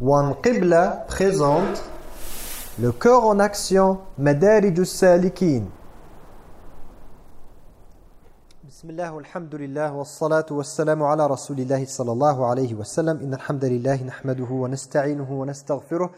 One Qibla présente le cœur en action, Madarij salikin Bismillah, alhamdulillah, wa salatu wa salamu ala rasulillahi sallallahu alayhi wa sallam. Inna alhamdulillahi nahmaduhu wa nasta'inuhu wa nastaghfiruh.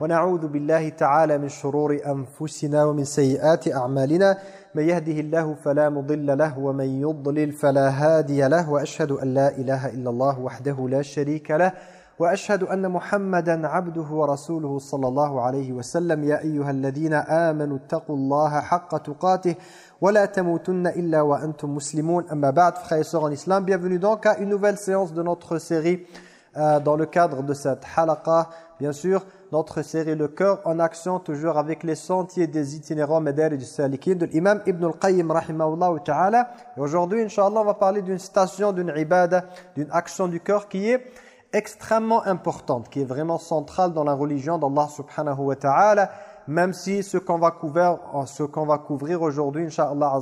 ونعوذ بالله تعالى من شرور أنفسنا ومن سيئات أعمالنا من يهده الله فلا مضل له ومن يضلل فلا هادي له وأشهد أن لا إله إلا الله وحده لا شريك له وأشهد أن محمدا عبده ورسوله صلى الله عليه وسلم يا أيها الذين آمنوا اتقوا الله حق تقاته ولا تموتن إلا وأنتم مسلمون أما بعد frères et sœurs bienvenue donc à une nouvelle séance de notre série euh, dans le cadre de cette halaqa bien sûr notre série Le cœur en action toujours avec les sentiers des itinérants Madar du Salikin de l'imam Ibn al-Qayyim rahimahullah ta'ala et aujourd'hui inshallah on va parler d'une station d'une ibada d'une action du cœur qui est extrêmement importante, qui est vraiment centrale dans la religion d'Allah subhanahu wa ta'ala, même si ce qu'on va couvrir, couvrir aujourd'hui, Inch'Allah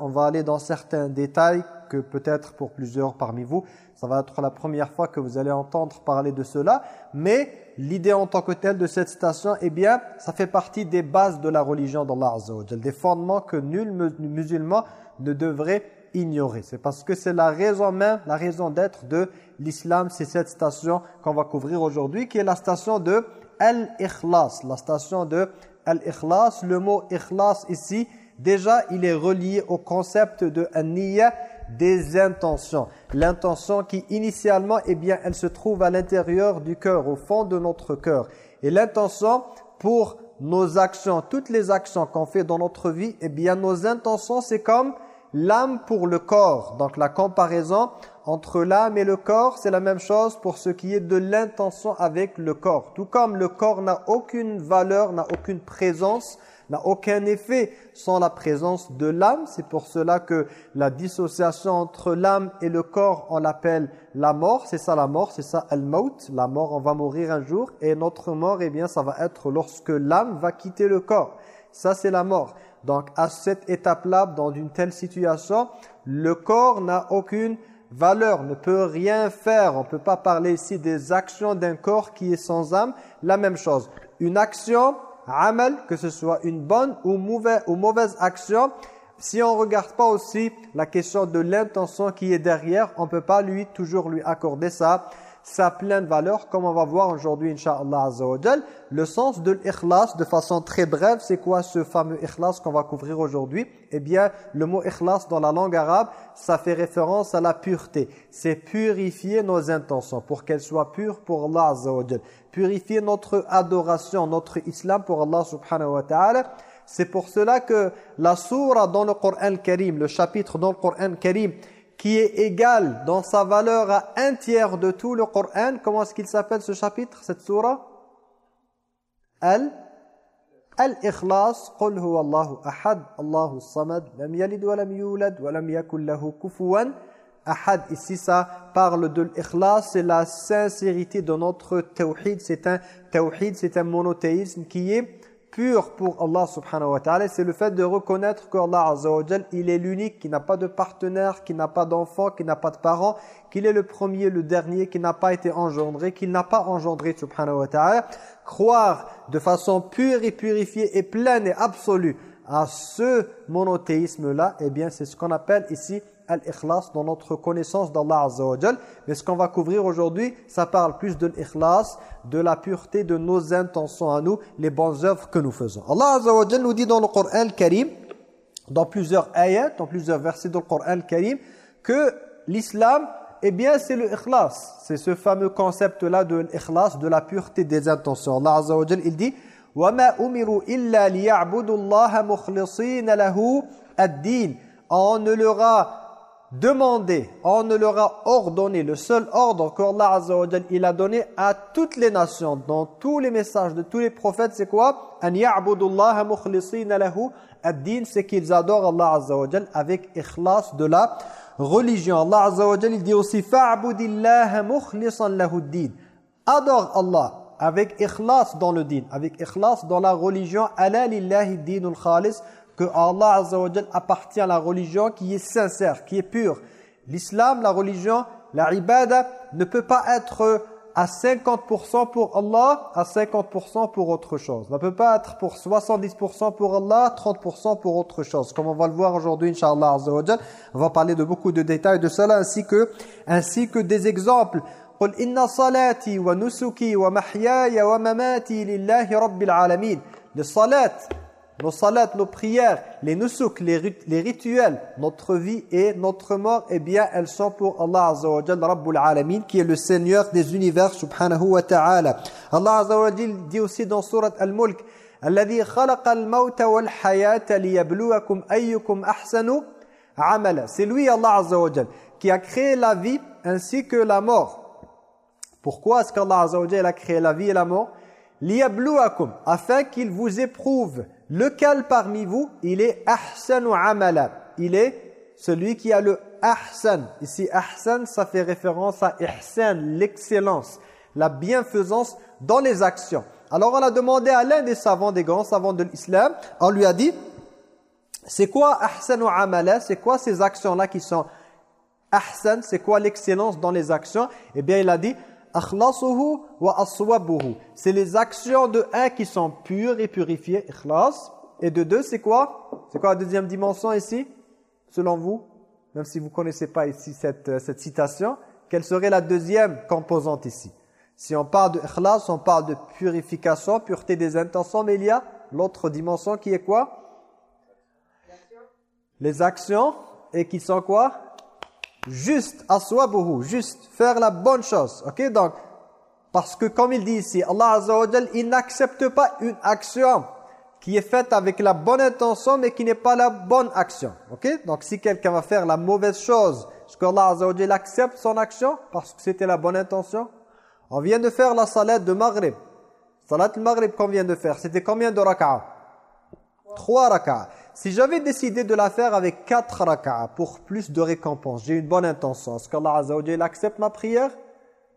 on va aller dans certains détails que peut-être pour plusieurs parmi vous, ça va être la première fois que vous allez entendre parler de cela, mais l'idée en tant que telle de cette station, eh bien, ça fait partie des bases de la religion d'Allah des fondements que nul musulman ne devrait ignorer. C'est parce que c'est la raison même, la raison d'être de l'islam, c'est cette station qu'on va couvrir aujourd'hui, qui est la station de Al-Ikhlas, la station de Al-Ikhlas. Le mot Ikhlas ici, déjà, il est relié au concept de An-Niyya, des intentions. L'intention qui, initialement, eh bien, elle se trouve à l'intérieur du cœur, au fond de notre cœur. Et l'intention, pour nos actions, toutes les actions qu'on fait dans notre vie, eh bien, nos intentions, c'est comme l'âme pour le corps. Donc la comparaison entre l'âme et le corps, c'est la même chose pour ce qui est de l'intention avec le corps. Tout comme le corps n'a aucune valeur, n'a aucune présence, n'a aucun effet sans la présence de l'âme. C'est pour cela que la dissociation entre l'âme et le corps, on l'appelle la mort. C'est ça la mort, c'est ça al-maut. La mort, on va mourir un jour. Et notre mort, eh bien, ça va être lorsque l'âme va quitter le corps. Ça, c'est la mort. Donc à cette étape-là, dans une telle situation, le corps n'a aucune valeur, ne peut rien faire. On ne peut pas parler ici des actions d'un corps qui est sans âme. La même chose. Une action, amal, que ce soit une bonne ou mauvaise, ou mauvaise action, si on ne regarde pas aussi la question de l'intention qui est derrière, on ne peut pas lui toujours lui accorder ça sa pleine valeur, comme on va voir aujourd'hui, Inch'Allah Azzawajal. Le sens de l'ikhlas, de façon très brève, c'est quoi ce fameux ikhlas qu'on va couvrir aujourd'hui? Eh bien, le mot ikhlas dans la langue arabe, ça fait référence à la pureté. C'est purifier nos intentions pour qu'elles soient pures pour Allah Azzawajal. Purifier notre adoration, notre islam pour Allah subhanahu wa ta'ala. C'est pour cela que la sourate dans le Coran Karim, le chapitre dans le Coran Karim, qui est égal dans sa valeur à un tiers de tout le Coran. Comment est-ce qu'il s'appelle ce chapitre, cette surah Al Al-Ikhlas, Allahu ahad, Allahu samad, lam yalid wa lam yulad wa lam yakul lahu kufuwan ahad. Ici ça parle de l'ikhlas, c'est la sincérité de notre tawhid, c'est un tawhid, c'est un monothéisme qui est pur pour Allah subhanahu wa ta'ala, c'est le fait de reconnaître qu'Allah azza il est l'unique, qui n'a pas de partenaire, qui n'a pas d'enfant, qui n'a pas de parents, qu'il est le premier, le dernier, qui n'a pas été engendré, qu'il n'a pas engendré subhanahu wa ta'ala. Croire de façon pure et purifiée et pleine et absolue à ce monothéisme-là, eh bien c'est ce qu'on appelle ici al-ikhlas dans notre connaissance d'Allah Azza wa Mais ce qu'on va couvrir aujourd'hui, ça parle plus de l'ikhlas, de la pureté de nos intentions à nous, les bonnes œuvres que nous faisons. Allah Azza wa nous dit dans le Coran Karim, dans plusieurs ayats, dans plusieurs versets du Coran Karim, que l'islam, eh bien c'est le ikhlas. C'est ce fameux concept-là de l'ikhlas, de la pureté des intentions. Allah Azza wa il dit وَمَا أُمِرُوا إِلَّا لِيَعْبُدُوا اللَّهَ مُخْلِصِينَ لَهُ الدِّينَ On ne leur a demandé, on ne leur a ordonné, le seul ordre qu'Allah Azza wa il a donné à toutes les nations, dans tous les messages de tous les prophètes, c'est quoi? An ya'budullaha mukhlisina lahu ad-din, c'est qu'ils adorent Allah Azza wa avec ikhlas de la religion. Allah Azza wa il dit aussi fa'budillaha mukhlisan lahu ad-din. Adore Allah avec ikhlas dans le din, avec ikhlas dans la religion, ala lillahi dinul khalis, que Allah Azza wa appartient à la religion qui est sincère, qui est pure. L'islam, la religion, la ibada ne peut pas être à 50% pour Allah, à 50% pour autre chose. Ça ne peut pas être pour 70% pour Allah, 30% pour autre chose. Comme on va le voir aujourd'hui, Inch'Allah on va parler de beaucoup de détails de cela, ainsi que, ainsi que des exemples. قل إن صلاتي ونسكي ومحياي ومماتي لله رب العالمين. Le salat, nos salats, nos prières, les nusuk, les, rituels, notre vie et notre mort, eh bien, elles sont pour Allah Azza wa Jal, Rabbul Alamin, qui est le Seigneur des univers, subhanahu wa ta'ala. Allah Azza wa Jal dit aussi dans Surat Al-Mulk, « al-mawta » C'est lui, Allah Azza wa Jal, qui a créé la vie ainsi que la mort. Pourquoi est-ce qu'Allah Azza wa Jal a créé la vie et la mort afin qu'il vous éprouve lequel parmi vous il est ahsanu amala? Il est celui qui a le ahsan. Ici ahsan ça fait référence à ihsan l'excellence la bienfaisance dans les actions. Alors on a demandé à l'un des savants des grands savants de l'islam on lui a dit c'est quoi ahsanu amala? C'est quoi ces actions là qui sont ahsan? C'est quoi l'excellence dans les actions? Eh bien il a dit C'est les actions de un qui sont pures et purifiées, ikhlas. Et de deux, c'est quoi? C'est quoi la deuxième dimension ici? Selon vous Même si vous ne connaissez pas ici cette, euh, cette citation, quelle serait la deuxième composante ici? Si on parle de ikhlas, on parle de purification, pureté des intentions, mais il y a l'autre dimension qui est quoi? Les actions et qui sont quoi? Juste aswabuhu, juste faire la bonne chose. OK? Donc parce que comme il dit ici, Allah Azza wa il n'accepte pas une action qui est faite avec la bonne intention mais qui n'est pas la bonne action. OK? Donc si quelqu'un va faire la mauvaise chose, est-ce qu'Allah Azza wa accepte son action parce que c'était la bonne intention? On vient de faire la salat de Maghrib. Salat de Maghrib qu'on vient de faire, c'était combien de rak'ah? Trois rak'ah. Si j'avais décidé de la faire avec quatre rak'ah pour plus de récompense, j'ai une bonne intention, est-ce qu'Allah Azza accepte ma prière?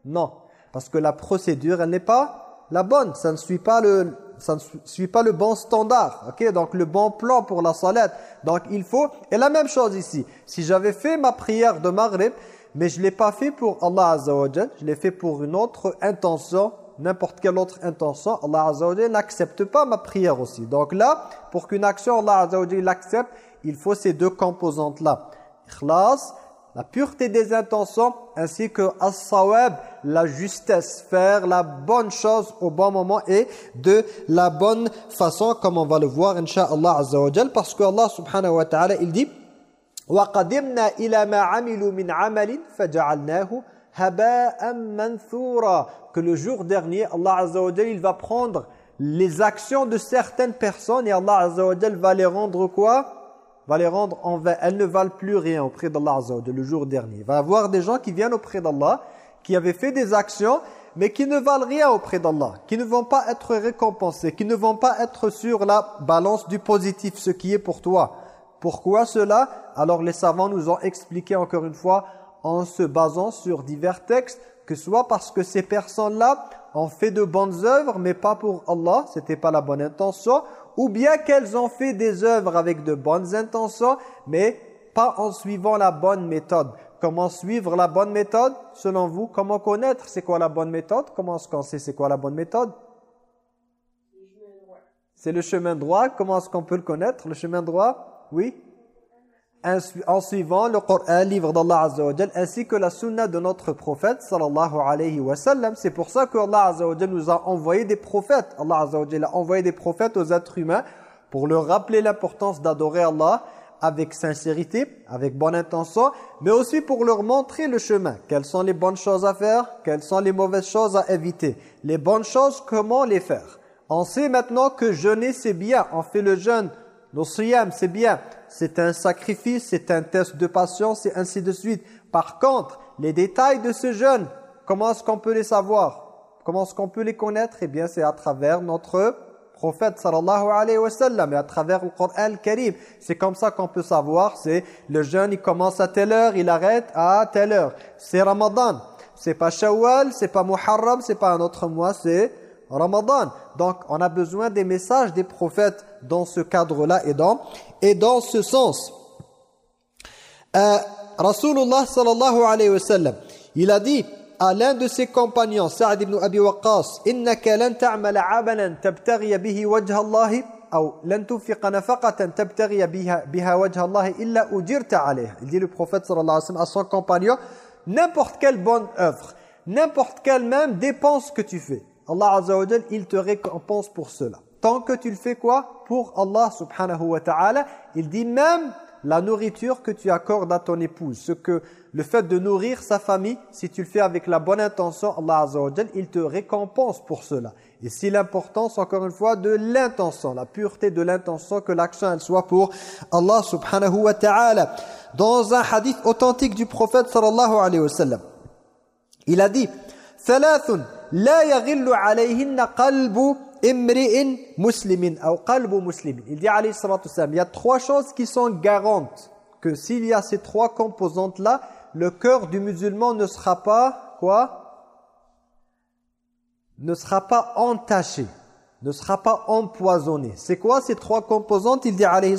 Non. Parce que la procédure, elle n'est pas la bonne. Ça ne suit pas le, ça ne suit pas le bon standard. ok? Donc le bon plan pour la salat. Donc il faut... Et la même chose ici. Si j'avais fait ma prière de Maghrib, mais je ne l'ai pas fait pour Allah Azza je l'ai fait pour une autre intention, n'importe quelle autre intention, Allah Azza wa n'accepte pas ma prière aussi. Donc là, pour qu'une action Allah Azza wa l'accepte, il faut ces deux composantes-là. Ikhlas, la pureté des intentions, ainsi que as-sawab, la justesse, faire la bonne chose au bon moment et de la bonne façon, comme on va le voir, insha'Allah Azza wa parce que Allah subhanahu wa ta'ala, il dit وَقَدِمْنَا إِلَى مَا عَمِلُوا مِنْ عَمَلٍ فَجَعَلْنَاهُ que le jour dernier, Allah Azza wa il va prendre les actions de certaines personnes et Allah Azza wa va les rendre quoi? Va les rendre en vain. Elles ne valent plus rien auprès d'Allah Azza wa le jour dernier. Il va y avoir des gens qui viennent auprès d'Allah, qui avaient fait des actions, mais qui ne valent rien auprès d'Allah, qui ne vont pas être récompensés, qui ne vont pas être sur la balance du positif, ce qui est pour toi. Pourquoi cela? Alors les savants nous ont expliqué encore une fois, en se basant sur divers textes, que soit parce que ces personnes-là ont fait de bonnes œuvres, mais pas pour Allah, c'était pas la bonne intention, ou bien qu'elles ont fait des œuvres avec de bonnes intentions, mais pas en suivant la bonne méthode. Comment suivre la bonne méthode Selon vous, comment connaître c'est quoi la bonne méthode? Comment est-ce qu'on sait c'est quoi la bonne méthode? C'est le chemin droit. Comment est-ce qu'on peut le connaître? Le chemin droit? Oui? En suivant le Coran, livre d'Allah Azza ainsi que la sunna de notre prophète sallallahu alayhi wa sallam. C'est pour ça que Allah nous a envoyé des prophètes. Allah a envoyé des prophètes aux êtres humains pour leur rappeler l'importance d'adorer Allah avec sincérité, avec bonne intention, mais aussi pour leur montrer le chemin. Quelles sont les bonnes choses à faire, quelles sont les mauvaises choses à éviter? Les bonnes choses, comment les faire? On sait maintenant que jeûner c'est bien, on fait le jeûne, nos siyam c'est bien, c'est un sacrifice, c'est un test de patience et ainsi de suite. Par contre, les détails de ce jeûne, comment est-ce qu'on peut les savoir? Comment est-ce qu'on peut les connaître? Eh bien, c'est à travers notre prophète sallallahu alayhi wa sallam et à travers le Coran Karim. C'est comme ça qu'on peut savoir, c'est le jeûne, il commence à telle heure, il arrête à telle heure. C'est Ramadan, c'est pas Shawwal, c'est pas Muharram, c'est pas un autre mois, c'est Ramadan. Donc, on a besoin des messages des prophètes dans ce cadre-là et dans, et dans ce sens. Euh, Rasulullah sallallahu alayhi wa sallam, il a dit à l'un de ses compagnons, Sa'd ibn Abi Waqqas, « Innaka lan ta'mala 'amalan tabtaghi bihi wajha Allah ou lan tunfiqa nafaqatan tabtaghi biha, biha wajha Allah illa ujirta 'alayha » Il dit le prophète sallallahu alayhi wa sallam à son compagnon, « N'importe quelle bonne œuvre, n'importe quelle même dépense que tu fais, Allah Azza wa il te récompense pour cela. Tant que tu le fais quoi? Pour Allah subhanahu wa ta'ala, il dit même la nourriture que tu accordes à ton épouse, ce que le fait de nourrir sa famille, si tu le fais avec la bonne intention, Allah Azza wa il te récompense pour cela. Et si l'importance, encore une fois, de l'intention, la pureté de l'intention, que l'action elle soit pour Allah subhanahu wa ta'ala. Dans un hadith authentique du prophète sallallahu alayhi wa sallam, il a dit « Thalathun Il dit il y a trois choses qui sont garantes que s'il y a ces trois composantes là, le cœur du musulman ne sera pas quoi? Ne sera pas entaché, ne sera pas empoisonné. C'est quoi ces trois composantes? Il dit alayhi.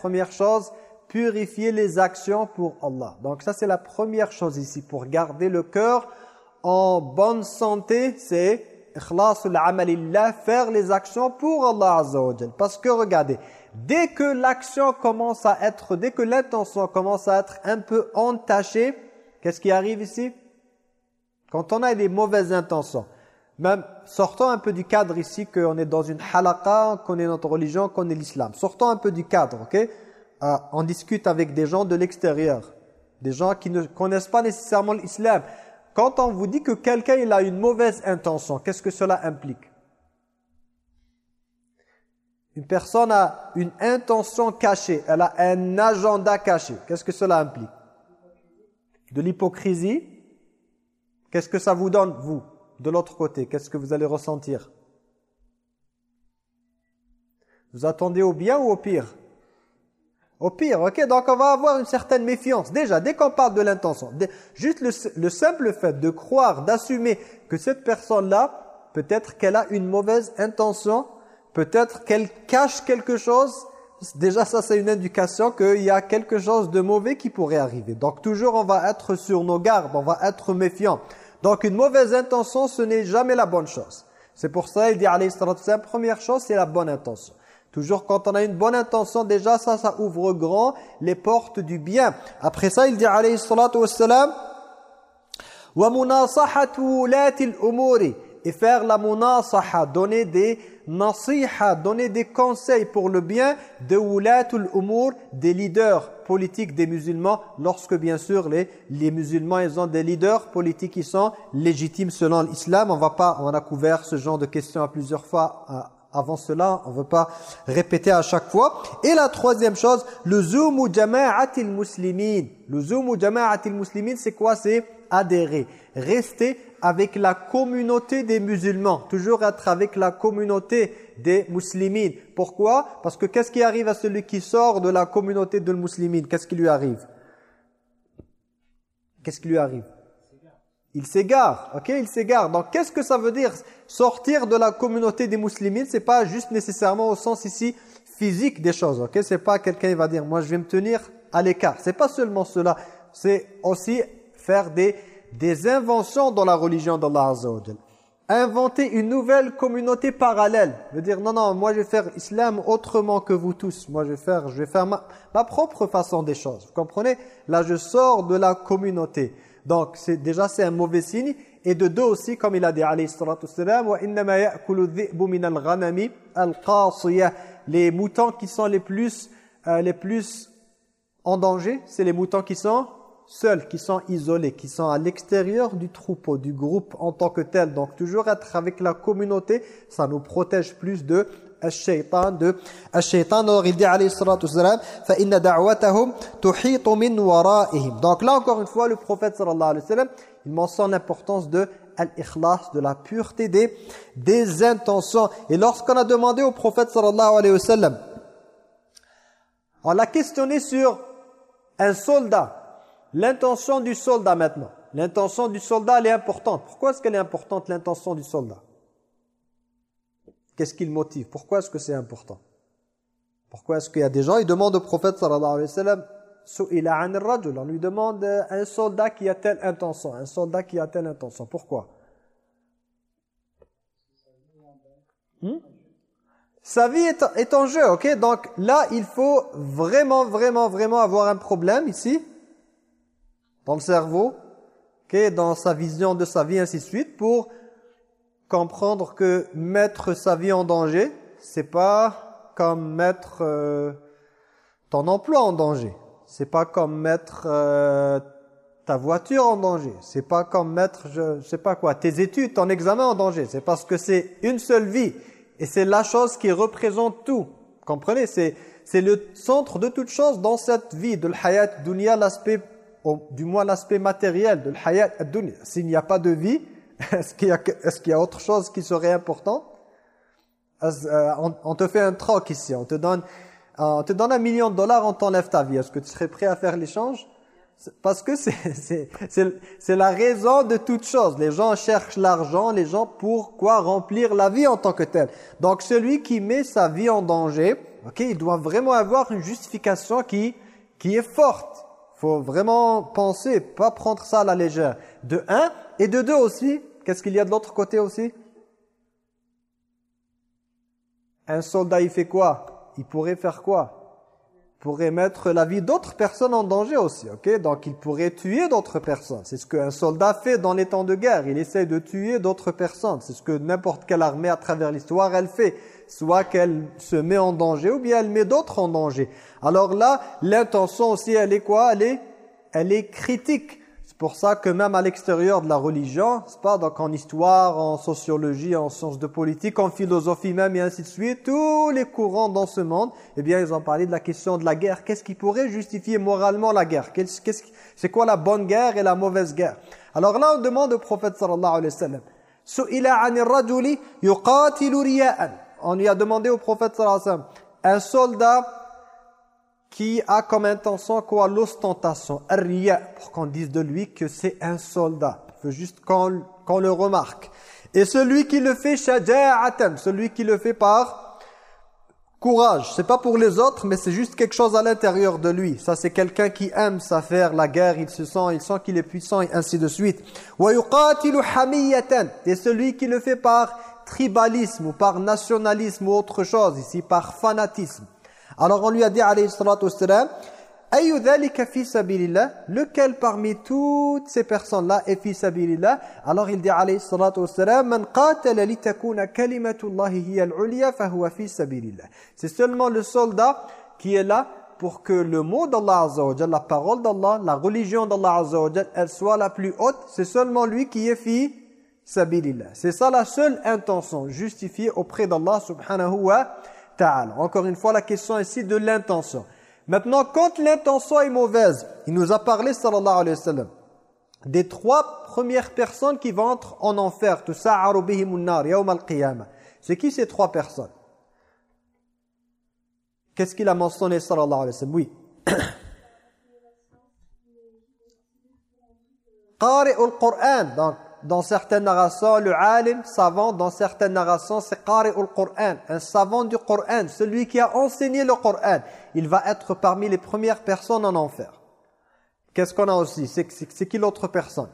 Première chose, purifier les actions pour Allah. Donc ça c'est la première chose ici pour garder le cœur en bonne santé, c'est faire les actions pour Allah Azza Parce que regardez, dès que l'action commence à être, dès que l'intention commence à être un peu entachée, qu'est-ce qui arrive ici? Quand on a des mauvaises intentions, même sortons un peu du cadre ici qu'on est dans une halaqa, qu'on est notre religion, qu'on est l'islam. Sortons un peu du cadre, ok? Euh, On discute avec des gens de l'extérieur, des gens qui ne connaissent pas nécessairement l'islam. Quand on vous dit que quelqu'un a une mauvaise intention, qu'est-ce que cela implique? Une personne a une intention cachée, elle a un agenda caché. Qu'est-ce que cela implique? De l'hypocrisie? Qu'est-ce que ça vous donne, vous, de l'autre côté? Qu'est-ce que vous allez ressentir? Vous attendez au bien ou au pire? Au pire, ok Donc on va avoir une certaine méfiance. Déjà, dès qu'on parle de l'intention, juste le, simple fait de croire, d'assumer que cette personne-là, peut-être qu'elle a une mauvaise intention, peut-être qu'elle cache quelque chose, déjà ça c'est une indication qu'il y a quelque chose de mauvais qui pourrait arriver. Donc toujours on va être sur nos gardes, on va être méfiant. Donc une mauvaise intention, ce n'est jamais la bonne chose. C'est pour ça, il dit, la première chose, c'est la bonne intention. Toujours quand on a une bonne intention, déjà ça, ça ouvre grand les portes du bien. Après ça, il dit alayhi salatu wassalam wa et faire la munasaha, donner des nasiha, donner des conseils pour le bien de wulatul umur, des leaders politiques des musulmans, lorsque bien sûr les, les musulmans ils ont des leaders politiques qui sont légitimes selon l'islam. On va pas, on a couvert ce genre de questions à plusieurs fois avant cela, on ne veut pas répéter à chaque fois. Et la troisième chose, le zoumu jama'atil muslimin. Le zoumu jama'atil muslimin, c'est quoi? C'est adhérer, rester avec la communauté des musulmans, toujours être avec la communauté des muslimines. Pourquoi? Parce que qu'est-ce qui arrive à celui qui sort de la communauté de muslimines Qu'est-ce qui lui arrive? Qu'est-ce qui lui arrive? Il s'égare, ok Il s'égare. Donc, qu'est-ce que ça veut dire? Sortir de la communauté des musulmans, c'est pas juste nécessairement au sens ici physique des choses, ok? C'est pas quelqu'un qui va dire, moi je vais me tenir à l'écart. C'est pas seulement cela. C'est aussi faire des, des inventions dans la religion d'Allah Azza Inventer une nouvelle communauté parallèle. veut dire, non, non, moi je vais faire l'islam autrement que vous tous. Moi je vais faire, je vais faire ma, ma propre façon des choses. Vous comprenez? Là, je sors de la communauté. Donc déjà c'est un mauvais signe et de deux aussi comme il a dit alayhi salatu les moutons qui sont les plus euh, les plus en danger, c'est les moutons qui sont seuls, qui sont isolés, qui sont à l'extérieur du troupeau, du groupe en tant que tel. Donc toujours être avec la communauté, ça nous protège plus de الشيطان de الشيطان alors il dit alayhi salatu wassalam فإن دعوتهم تحيط من ورائهم donc là encore une fois le prophète sallallahu alayhi wa sallam il mentionne l'importance de l'ikhlas de la pureté des, des intentions et lorsqu'on a demandé au prophète sallallahu alayhi wa sallam on l'a questionné sur un soldat l'intention du soldat maintenant l'intention du soldat elle est importante pourquoi est-ce qu'elle est importante l'intention du soldat Qu'est-ce qui le motive? Pourquoi est-ce que c'est important? Pourquoi est-ce qu'il y a des gens, ils demandent au prophète sallallahu alayhi wa sallam, On lui demande euh, un soldat qui a telle intention, un soldat qui a telle intention. Pourquoi? Hmm? Sa vie est, est, en jeu, ok? Donc là, il faut vraiment, vraiment, vraiment avoir un problème ici, dans le cerveau, ok? Dans sa vision de sa vie, ainsi de suite, pour comprendre que mettre sa vie en danger, c'est pas comme mettre euh, ton emploi en danger. C'est pas comme mettre euh, ta voiture en danger. C'est pas comme mettre, je, sais pas quoi, tes études, ton examen en danger. C'est parce que c'est une seule vie. Et c'est la chose qui représente tout. Comprenez? C'est c'est le centre de toute chose dans cette vie, de l'hayat dunya, l'aspect, du moins l'aspect matériel, de l'hayat dunya. S'il n'y a pas de vie, est-ce qu'il y, est y, a autre chose qui serait important? Euh, on, te fait un troc ici, on te donne on te donne un million de dollars, on t'enlève ta vie. Est-ce que tu serais prêt à faire l'échange? Parce que c'est la raison de toute chose. Les gens cherchent l'argent, les gens pourquoi remplir la vie en tant que tel. Donc celui qui met sa vie en danger, ok, il doit vraiment avoir une justification qui, qui est forte. Faut vraiment penser, pas prendre ça à la légère. De un, et de deux aussi, qu'est-ce qu'il y a de l'autre côté aussi? Un soldat, il fait quoi? Il pourrait faire quoi? Pourrait mettre la vie d'autres personnes en danger aussi, ok? Donc il pourrait tuer d'autres personnes. C'est ce qu'un soldat fait dans les temps de guerre. Il essaie de tuer d'autres personnes. C'est ce que n'importe quelle armée à travers l'histoire, elle fait. Soit qu'elle se met en danger ou bien elle met d'autres en danger. Alors là, l'intention aussi, elle est quoi? Elle est, elle est critique. C'est pour ça que même à l'extérieur de la religion, c'est pas donc en histoire, en sociologie, en sciences de politique, en philosophie même et ainsi de suite, tous les courants dans ce monde, eh bien ils ont parlé de la question de la guerre. Qu'est-ce qui pourrait justifier moralement la guerre? C'est quoi la bonne guerre et la mauvaise guerre? Alors là on demande au prophète sallallahu alayhi wa sallam, On lui a demandé au prophète sallallahu alayhi wa sallam, un soldat qui a comme intention quoi l'ostentation, pour qu'on dise de lui que c'est un soldat. Il faut juste qu'on le remarque. Et celui qui le fait shaja'atan, celui qui le fait par courage. C'est pas pour les autres, mais c'est juste quelque chose à l'intérieur de lui. Ça, c'est quelqu'un qui aime ça faire la guerre, il se sent, il sent qu'il est puissant et ainsi de suite. Et celui qui le fait par tribalisme ou par nationalisme ou autre chose, ici par fanatisme. Alors on lui a dit alayhi salatu wassalam lequel parmi toutes ces personnes-là est fi sabilillah? Alors il dit alayhi salatu wassalam man qatala litakuna kalimatullahi hiya al-ulya fahuwa fi sabilillah. C'est seulement le soldat qui est là pour que le mot d'Allah Azza la parole d'Allah, la religion d'Allah Azza elle soit la plus haute, c'est seulement lui qui est fi sabilillah. C'est ça la seule intention justifiée auprès d'Allah subhanahu wa encore une fois, la question ici de l'intention. Maintenant, quand l'intention est mauvaise, il nous a parlé, sallallahu alayhi wa sallam, des trois premières personnes qui vont entrer en enfer. C'est qui ces trois personnes? Qu'est-ce qu'il a mentionné, sallallahu alayhi wa sallam? Oui. Qari al-Qur'an. Donc, dans certaines narrations, le alim, savant, dans certaines narrations, c'est qari al-Qur'an, un savant du Qur'an, celui qui a enseigné le Qur'an. Il va être parmi les premières personnes en enfer. Qu'est-ce qu'on a aussi? C'est qui l'autre personne?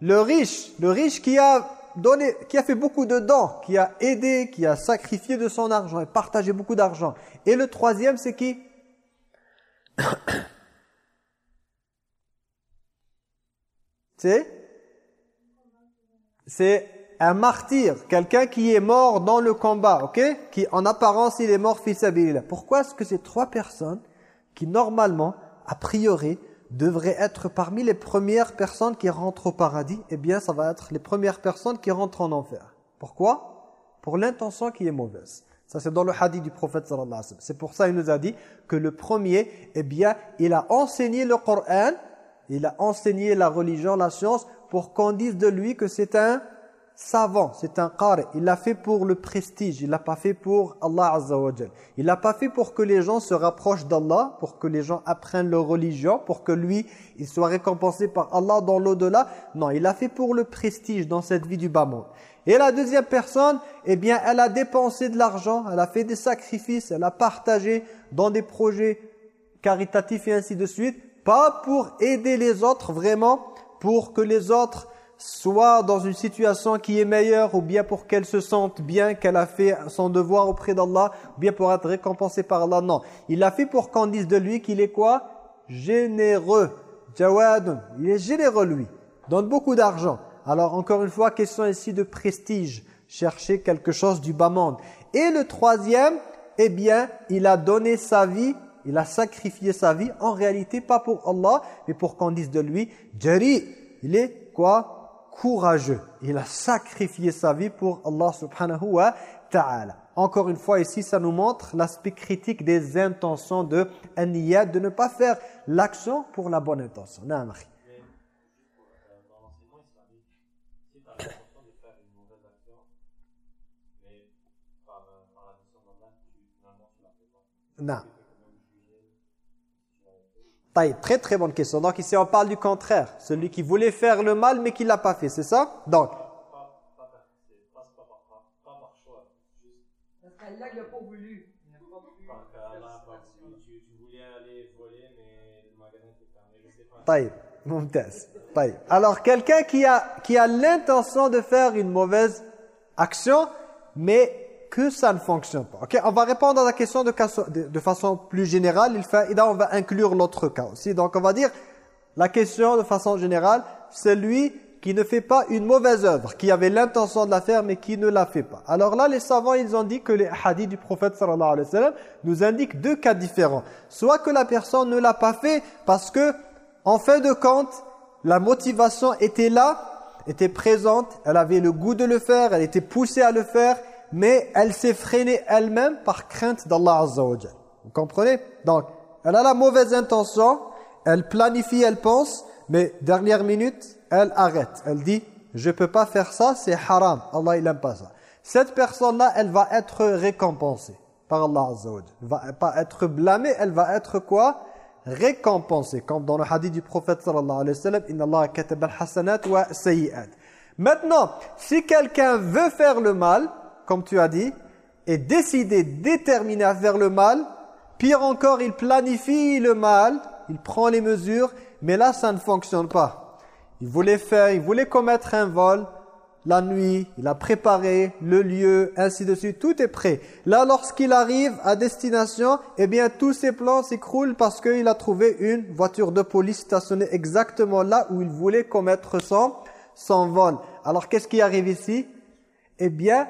Le riche, le riche qui a donné, qui a fait beaucoup de dons, qui a aidé, qui a sacrifié de son argent et partagé beaucoup d'argent. Et le troisième, c'est qui? C'est un martyr, quelqu'un qui est mort dans le combat, ok? Qui en apparence il est mort fils Pourquoi est-ce que ces trois personnes qui normalement, a priori, devraient être parmi les premières personnes qui rentrent au paradis Eh bien, ça va être les premières personnes qui rentrent en enfer. Pourquoi? Pour l'intention qui est mauvaise. Ça c'est dans le hadith du prophète sallallahu alayhi wa. C'est pour ça qu'il nous a dit que le premier, eh bien, il a enseigné le Coran il a enseigné la religion, la science, pour qu'on dise de lui que c'est un savant, c'est un qari. Il l'a fait pour le prestige, il l'a pas fait pour Allah Azza Il l'a pas fait pour que les gens se rapprochent d'Allah, pour que les gens apprennent leur religion, pour que lui, il soit récompensé par Allah dans l'au-delà. Non, il l'a fait pour le prestige dans cette vie du bas monde. Et la deuxième personne, eh bien, elle a dépensé de l'argent, elle a fait des sacrifices, elle a partagé dans des projets caritatifs et ainsi de suite, pas pour aider les autres vraiment, pour que les autres soient dans une situation qui est meilleure ou bien pour qu'elle se sente bien, qu'elle a fait son devoir auprès d'Allah, ou bien pour être récompensée par Allah. Non, il l'a fait pour qu'on dise de lui qu'il est quoi? Généreux. Jawad, il est généreux lui, donne beaucoup d'argent. Alors encore une fois, question ici de prestige, chercher quelque chose du bas monde. Et le troisième, eh bien, il a donné sa vie, il a sacrifié sa vie, en réalité pas pour Allah, mais pour qu'on dise de lui, Jari, il est quoi? Courageux. Il a sacrifié sa vie pour Allah subhanahu wa ta'ala. Encore une fois, ici, ça nous montre l'aspect critique des intentions de de ne pas faire l'action pour la bonne intention. Non. Très très bonne question. Donc ici on parle du contraire. Celui qui voulait faire le mal mais qui ne l'a pas fait, c'est ça? Donc. Alors quelqu'un qui a, qui a l'intention de faire une mauvaise action, mais que ça ne fonctionne pas. Ok, On va répondre à la question de, façon plus générale. Et là, on va inclure l'autre cas aussi. Donc, on va dire la question de façon générale, celui qui ne fait pas une mauvaise œuvre, qui avait l'intention de la faire, mais qui ne la fait pas. Alors là, les savants, ils ont dit que les hadiths du prophète sallallahu alayhi wa sallam nous indiquent deux cas différents. Soit que la personne ne l'a pas fait parce que, en fin de compte, la motivation était là, était présente, elle avait le goût de le faire, elle était poussée à le faire, mais elle s'est freinée elle-même par crainte d'Allah Azza Vous comprenez? Donc, elle a la mauvaise intention, elle planifie, elle pense, mais dernière minute, elle arrête. Elle dit, je peux pas faire ça, c'est haram. Allah, il n'aime pas ça. Cette personne-là, elle va être récompensée par Allah Azza wa Elle va pas être blâmée, elle va être quoi? Récompensée. Comme dans le hadith du prophète sallallahu alayhi wa sallam, « Inna Allah kataba al-hasanat wa sayyi'at » Maintenant, si quelqu'un veut faire le mal, comme tu as dit, est décidé, déterminé faire le mal, pire encore, il planifie le mal, il prend les mesures, mais là, ça ne fonctionne pas. Il voulait faire, il voulait commettre un vol, la nuit, il a préparé le lieu, ainsi de suite, tout est prêt. Là, lorsqu'il arrive à destination, eh bien, tous ses plans s'écroulent parce qu'il a trouvé une voiture de police stationnée exactement là où il voulait commettre son, son vol. Alors, qu'est-ce qui arrive ici? Eh bien,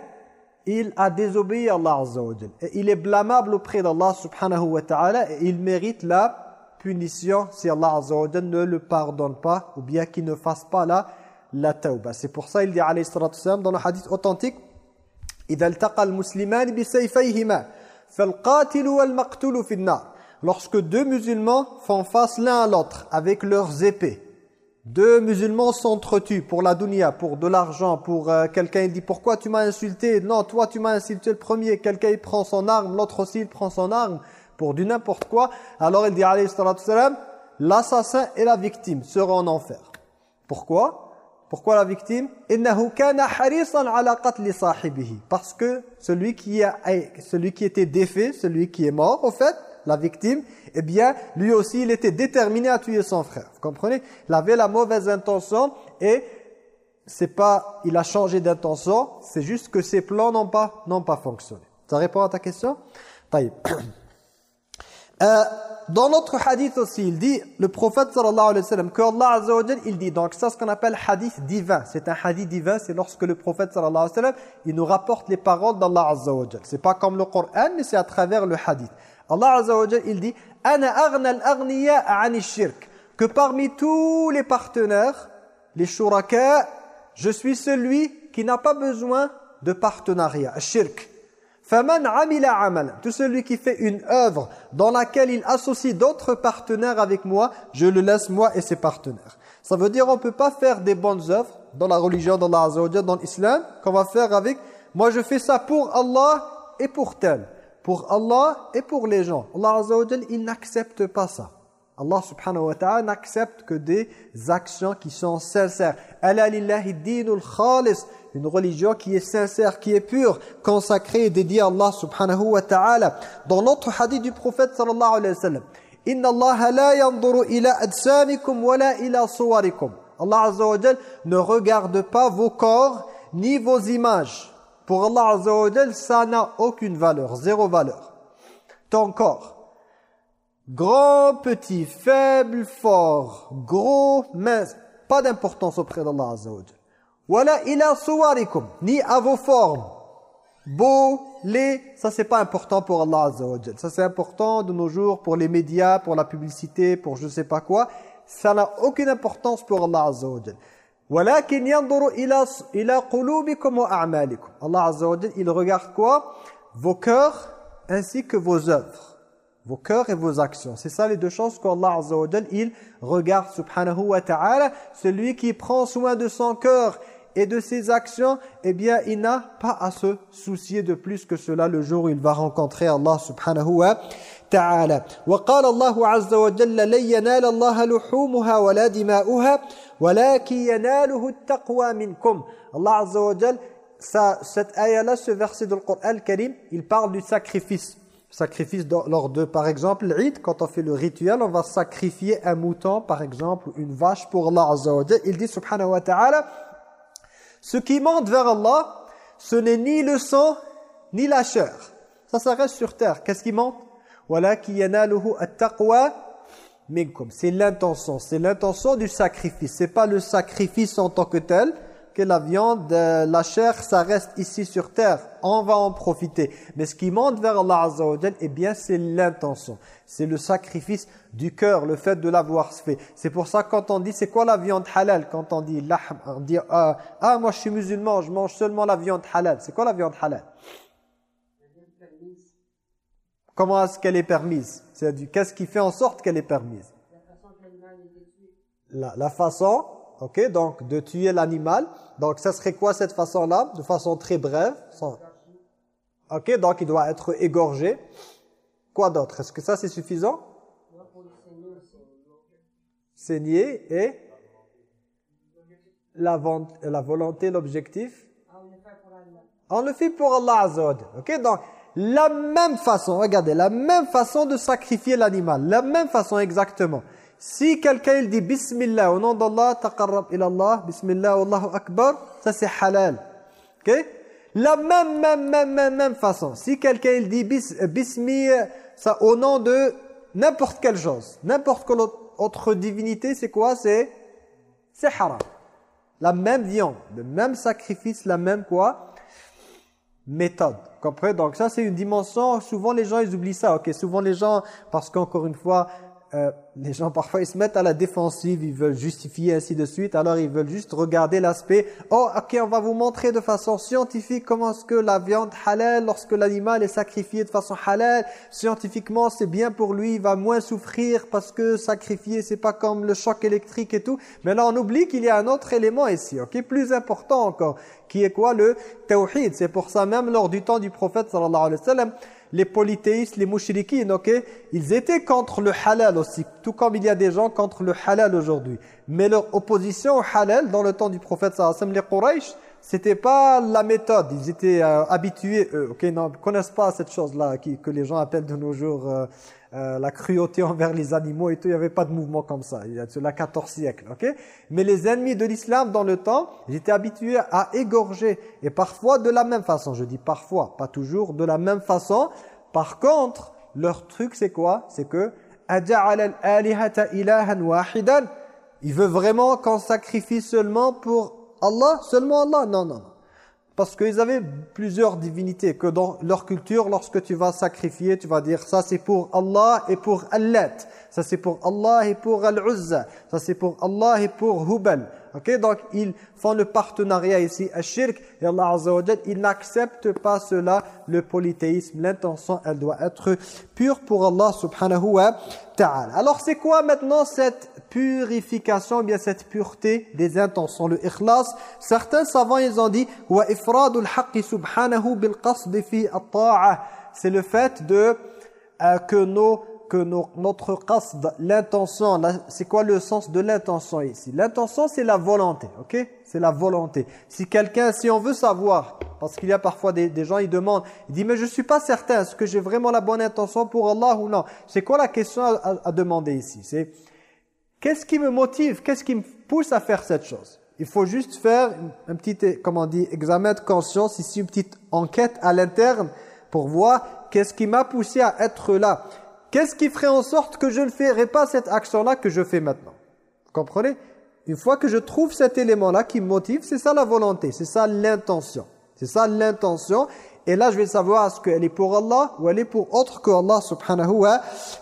il a désobéi à Allah Azza wa Et il est blâmable auprès d'Allah subhanahu wa ta'ala et il mérite la punition si Allah Azza wa ne le pardonne pas ou bien qu'il ne fasse pas la, la tawbah. C'est pour ça il dit alayhi salatu salam dans le hadith authentique إذا التقى المسلمان بسيفيهما فالقاتل والمقتول في النار Lorsque deux musulmans font face l'un à l'autre avec leurs épées deux musulmans s'entretuent pour la dunya, pour de l'argent, pour euh, quelqu'un il dit pourquoi tu m'as insulté? Non, toi tu m'as insulté le premier. Quelqu'un il prend son arme, l'autre aussi il prend son arme pour du n'importe quoi. Alors il dit alayhi salam, l'assassin et la victime seront en enfer. Pourquoi? Pourquoi la victime? Parce que celui qui a celui qui était défait, celui qui est mort au fait, la victime, eh bien, lui aussi, il était déterminé à tuer son frère. Vous comprenez? Il avait la mauvaise intention et c'est pas, il a changé d'intention, c'est juste que ses plans n'ont pas, pas fonctionné. Ça répond à ta question? Euh, Dans notre hadith aussi, il dit, le prophète sallallahu alayhi wa sallam, que Allah azza il dit, donc ça ce qu'on appelle hadith divin. C'est un hadith divin, c'est lorsque le prophète sallallahu alayhi wa sallam, il nous rapporte les paroles d'Allah azza wa C'est pas comme le Coran, mais c'est à travers le hadith. Allah Azza il dit que parmi tous les partenaires, les shuraka, je suis celui qui n'a pas besoin de partenariat, shirk. Faman amila amal, tout celui qui fait une œuvre dans laquelle il associe d'autres partenaires avec moi, je le laisse moi et ses partenaires. Ça veut dire on ne peut pas faire des bonnes œuvres dans la religion d'Allah Azza dans l'islam, qu'on va faire avec, moi je fais ça pour Allah et pour tel pour Allah et pour les gens. Allah Azza wa il n'accepte pas ça. Allah subhanahu wa ta'ala n'accepte que des actions qui sont sincères. Ala lillahi dinul khalis, une religion qui est sincère, qui est pure, consacrée et dédiée à Allah subhanahu wa ta'ala. Dans l'autre hadith du prophète sallallahu alayhi wa sallam, Inna Allah la yanzuru ila adsamikum wa la ila suwarikum. Allah azza wa ne regarde pas vos corps ni vos images. Pour Allah azza ça n'a aucune valeur, zéro valeur. Ton corps Grand, petit, faible, fort, gros, mince, pas d'importance auprès d'Allah Azza Voilà ila suwarikum, ni à vos formes. Beau, laid, ça c'est pas important pour Allah Azza Ça c'est important de nos jours pour les médias, pour la publicité, pour je sais pas quoi. Ça n'a aucune importance pour Allah Azza wa ولكن ينظر إلى إلى قلوبكم وأعمالكم. Allah Azza wa il regarde quoi Vos cœurs ainsi que vos œuvres vos cœurs et vos actions. C'est ça les deux choses qu'Allah Azza wa il regarde subhanahu wa ta'ala. Celui qui prend soin de son cœur et de ses actions, eh bien, il n'a pas à se soucier de plus que cela le jour où il va rencontrer Allah subhanahu wa ta'ala. وقال الله عز وجل لن ينال الله لحومها ولا دماؤها ولكن يناله التقوى منكم. Allah Azza wa ça, cette ayah-là, ce verset du Coran Karim, il parle du sacrifice sacrifice lors de, par exemple, l'Eid, quand on fait le rituel, on va sacrifier un mouton, par exemple, ou une vache pour Allah Azza wa Il dit, subhanahu wa ta'ala, ce qui monte vers Allah, ce n'est ni le sang, ni la chair. Ça, ça reste sur terre. Qu'est-ce qui monte c'est l'intention, c'est l'intention du sacrifice. C'est pas le sacrifice en tant que tel, que la viande, euh, la chair, ça reste ici sur terre. On va en profiter. Mais ce qui monte vers Allah Azza eh bien, c'est l'intention. C'est le sacrifice du cœur, le fait de l'avoir fait. C'est pour ça quand on dit, c'est quoi la viande halal? Quand on dit, on dit ah, ah, moi je suis musulman, je mange seulement la viande halal. C'est quoi la viande halal? Comment est-ce qu'elle est permise? Qu'est-ce qui fait en sorte qu'elle est permise la, façon ok, donc de tuer l'animal. Donc ça serait quoi cette façon-là? De façon très brève. Ok, donc il doit être égorgé. Quoi d'autre? Est-ce que ça c'est suffisant? Saigner et la, volonté, l'objectif On le fait pour Allah Azza Ok, donc la même façon, regardez, la même façon de sacrifier l'animal, la même façon exactement. Si quelqu'un dit Bismillah au nom d'Allah, taqarrab ilallah, Bismillah, Allahu Akbar, ça c'est halal. Ok? La même, même, même, même, même façon. Si quelqu'un dit bis, Bismi, ça au nom de n'importe quelle chose, n'importe quelle autre divinité, c'est quoi? C'est c'est haram. La même viande, le même sacrifice, la même quoi? Méthode. Comprenez Donc ça c'est une dimension, souvent les gens ils oublient ça. Ok, souvent les gens, parce qu'encore une fois, euh, les gens parfois ils se mettent à la défensive, ils veulent justifier ainsi de suite, alors ils veulent juste regarder l'aspect « Oh, ok, on va vous montrer de façon scientifique comment est-ce que la viande halal, lorsque l'animal est sacrifié de façon halal, scientifiquement c'est bien pour lui, il va moins souffrir parce que sacrifier c'est pas comme le choc électrique et tout. » Mais là on oublie qu'il y a un autre élément ici, ok, plus important encore, qui est quoi Le tawhid. C'est pour ça même lors du temps du prophète sallallahu alayhi wa sallam, les polythéistes, les mouchriquines, ok? Ils étaient contre le halal aussi, tout comme il y a des gens contre le halal aujourd'hui. Mais leur opposition au halal, dans le temps du prophète sallallahu les Quraysh, c'était pas la méthode. Ils étaient euh, habitués, eux, ok? Non, connaissent pas cette chose-là que les gens appellent de nos jours euh, euh, la cruauté envers les animaux et tout. Il n'y avait pas de mouvement comme ça. Il y a la 14 siècle, ok? Mais les ennemis de l'islam dans le temps, ils étaient habitués à égorger. Et parfois de la même façon. Je dis parfois, pas toujours, de la même façon. Par contre, leur truc c'est quoi? C'est que il veut vraiment qu'on sacrifie seulement pour Allah, seulement Allah? Non, non, non. Parce qu'ils avaient plusieurs divinités, que dans leur culture, lorsque tu vas sacrifier, tu vas dire ça c'est pour Allah et pour Allah. Ça c'est pour Allah et pour Al-Uzza. Ça c'est pour Allah et pour Hubal. Ok, donc ils font le partenariat ici, à shirk, et Allah Azza wa il n'accepte pas cela, le polythéisme, l'intention, elle doit être pure pour Allah subhanahu wa ta'ala. Alors c'est quoi maintenant cette purification, bien cette pureté des intentions, le ikhlas? Certains savants, ils ont dit, wa ifradul haqqi subhanahu bil fi at C'est le fait de euh, que nos que notre qasd, l'intention, c'est quoi le sens de l'intention ici? L'intention, c'est la volonté, ok? C'est la volonté. Si quelqu'un, si on veut savoir, parce qu'il y a parfois des, gens, ils demandent, ils disent, mais je suis pas certain, est-ce que j'ai vraiment la bonne intention pour Allah ou non? C'est quoi la question à, demander ici? C'est, qu'est-ce qui me motive? Qu'est-ce qui me pousse à faire cette chose? Il faut juste faire un petit, comment on dit, examen de conscience, ici une petite enquête à l'interne, pour voir qu'est-ce qui m'a poussé à être là Qu'est-ce qui ferait en sorte que je ne ferais pas cette action-là que je fais maintenant? Vous comprenez? Une fois que je trouve cet élément-là qui me motive, c'est ça la volonté, c'est ça l'intention. C'est ça l'intention. Et là, je vais savoir est-ce qu'elle est pour Allah ou elle est pour autre que Allah subhanahu wa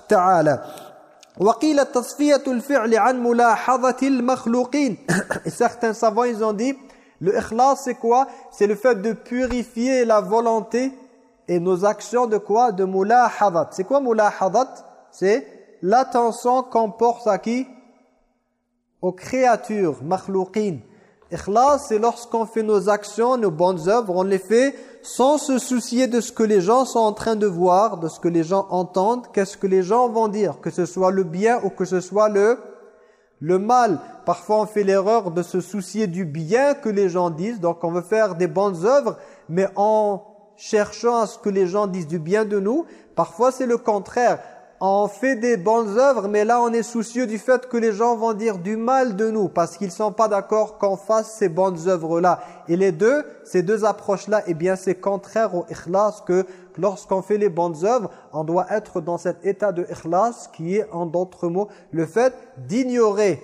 ta'ala. Et certains savants, ils ont dit, le ikhlas, c'est quoi? C'est le fait de purifier la volonté et nos actions de quoi? De mulahadat. C'est quoi mulahadat? C'est l'attention qu'on porte à qui? Aux créatures, makhlouqin. Ikhlas, c'est lorsqu'on fait nos actions, nos bonnes œuvres, on les fait sans se soucier de ce que les gens sont en train de voir, de ce que les gens entendent, qu'est-ce que les gens vont dire, que ce soit le bien ou que ce soit le, le mal. Parfois, on fait l'erreur de se soucier du bien que les gens disent, donc on veut faire des bonnes œuvres, mais en cherchant à ce que les gens disent du bien de nous. Parfois, c'est le contraire. On fait des bonnes œuvres, mais là, on est soucieux du fait que les gens vont dire du mal de nous parce qu'ils ne sont pas d'accord qu'on fasse ces bonnes œuvres-là. Et les deux, ces deux approches-là, eh bien, c'est contraire au ikhlas que lorsqu'on fait les bonnes œuvres, on doit être dans cet état de ikhlas qui est, en d'autres mots, le fait d'ignorer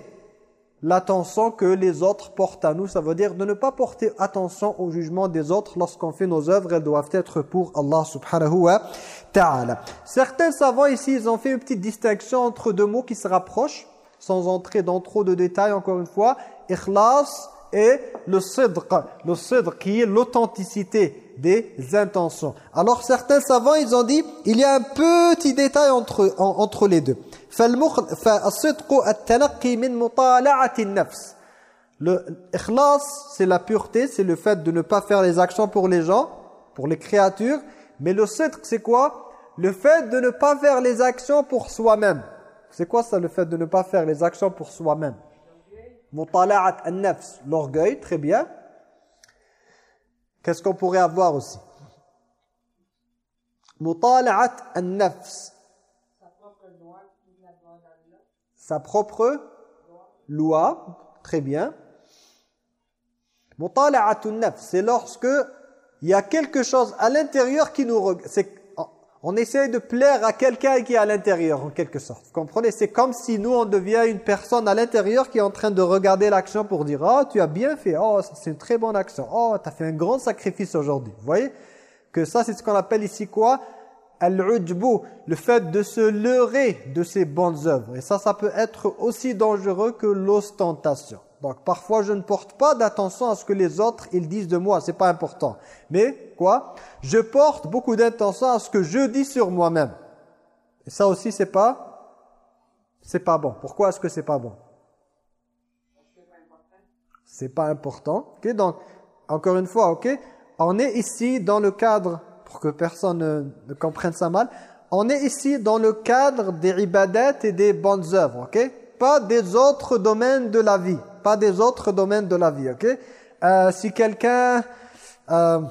l'attention que les autres portent à nous. Ça veut dire de ne pas porter attention au jugement des autres lorsqu'on fait nos œuvres. Elles doivent être pour Allah subhanahu wa ta'ala. Certains savants ici, ils ont fait une petite distinction entre deux mots qui se rapprochent, sans entrer dans trop de détails encore une fois. Ikhlas et le sidq. Le sidq qui est l'authenticité des intentions. Alors certains savants, ils ont dit, il y a un petit détail entre, entre les deux. Le ikhlas, c'est la pureté, c'est le fait de ne pas faire les actions pour les gens, pour les créatures. Mais le sidq, c'est quoi? Le fait de ne pas faire les actions pour soi-même. C'est quoi ça, le fait de ne pas faire les actions pour soi-même? Mutala'at nafs l'orgueil, très bien. Qu'est-ce qu'on pourrait avoir aussi? Mutala'at an-nafs sa propre loi, très bien. c'est lorsque il y a quelque chose à l'intérieur qui nous on essaie de plaire à quelqu'un qui est à l'intérieur en quelque sorte. Vous comprenez? C'est comme si nous on devient une personne à l'intérieur qui est en train de regarder l'action pour dire "Oh, tu as bien fait. Oh, c'est une très bonne action. Oh, tu as fait un grand sacrifice aujourd'hui." Vous voyez? Que ça c'est ce qu'on appelle ici quoi? Le fait de se leurrer de ses bonnes œuvres. Et ça, ça peut être aussi dangereux que l'ostentation. Donc parfois je ne porte pas d'attention à ce que les autres ils disent de moi, c'est pas important. Mais quoi? Je porte beaucoup d'attention à ce que je dis sur moi-même. Et ça aussi c'est pas c'est pas bon. Pourquoi est-ce que c'est pas bon? C'est pas important. OK donc encore une fois, OK? On est ici dans le cadre pour que personne ne, comprenne ça mal. On est ici dans le cadre des ibadat et des bonnes œuvres, ok? Pas des autres domaines de la vie, pas des autres domaines de la vie, ok? Euh, Si quelqu'un euh,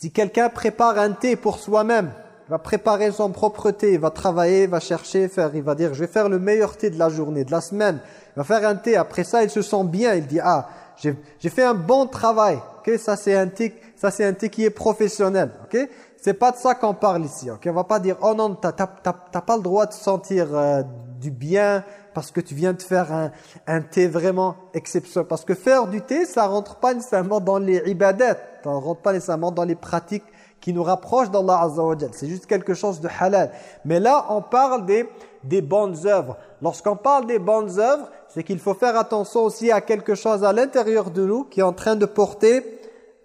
si quelqu'un prépare un thé pour soi-même, va préparer son propre thé, il va travailler, il va chercher, faire, il va dire je vais faire le meilleur thé de la journée, de la semaine. Il va faire un thé, après ça il se sent bien, il dit ah, j'ai fait un bon travail. OK, ça c'est un thé ça c'est un thé qui est professionnel, ok? C'est pas de ça qu'on parle ici, ok? On va pas dire, oh non, t'as pas le droit de sentir euh, du bien parce que tu viens de faire un, un thé vraiment exceptionnel. Parce que faire du thé, ça rentre pas nécessairement dans les ibadat, ça rentre pas nécessairement dans les pratiques qui nous rapprochent d'Allah Azza wa C'est juste quelque chose de halal. Mais là, on parle des, des bonnes œuvres. Lorsqu'on parle des bonnes œuvres, c'est qu'il faut faire attention aussi à quelque chose à l'intérieur de nous qui est en train de porter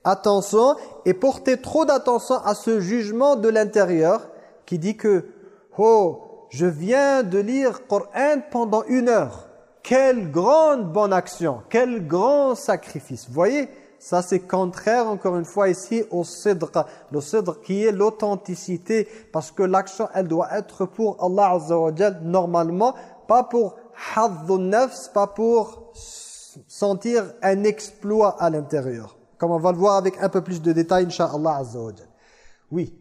attention et porter trop d'attention à ce jugement de l'intérieur qui dit que « Oh, je viens de lire Coran pendant une heure. Quelle grande bonne action, quel grand sacrifice. » Vous voyez ça c'est contraire encore une fois ici au sidq. Le sidq qui est l'authenticité parce que l'action elle doit être pour Allah Azza wa normalement, pas pour nafs, pas pour sentir un exploit à l'intérieur. Comme on va le voir avec un peu plus de détails, Inch'Allah Azza Oui.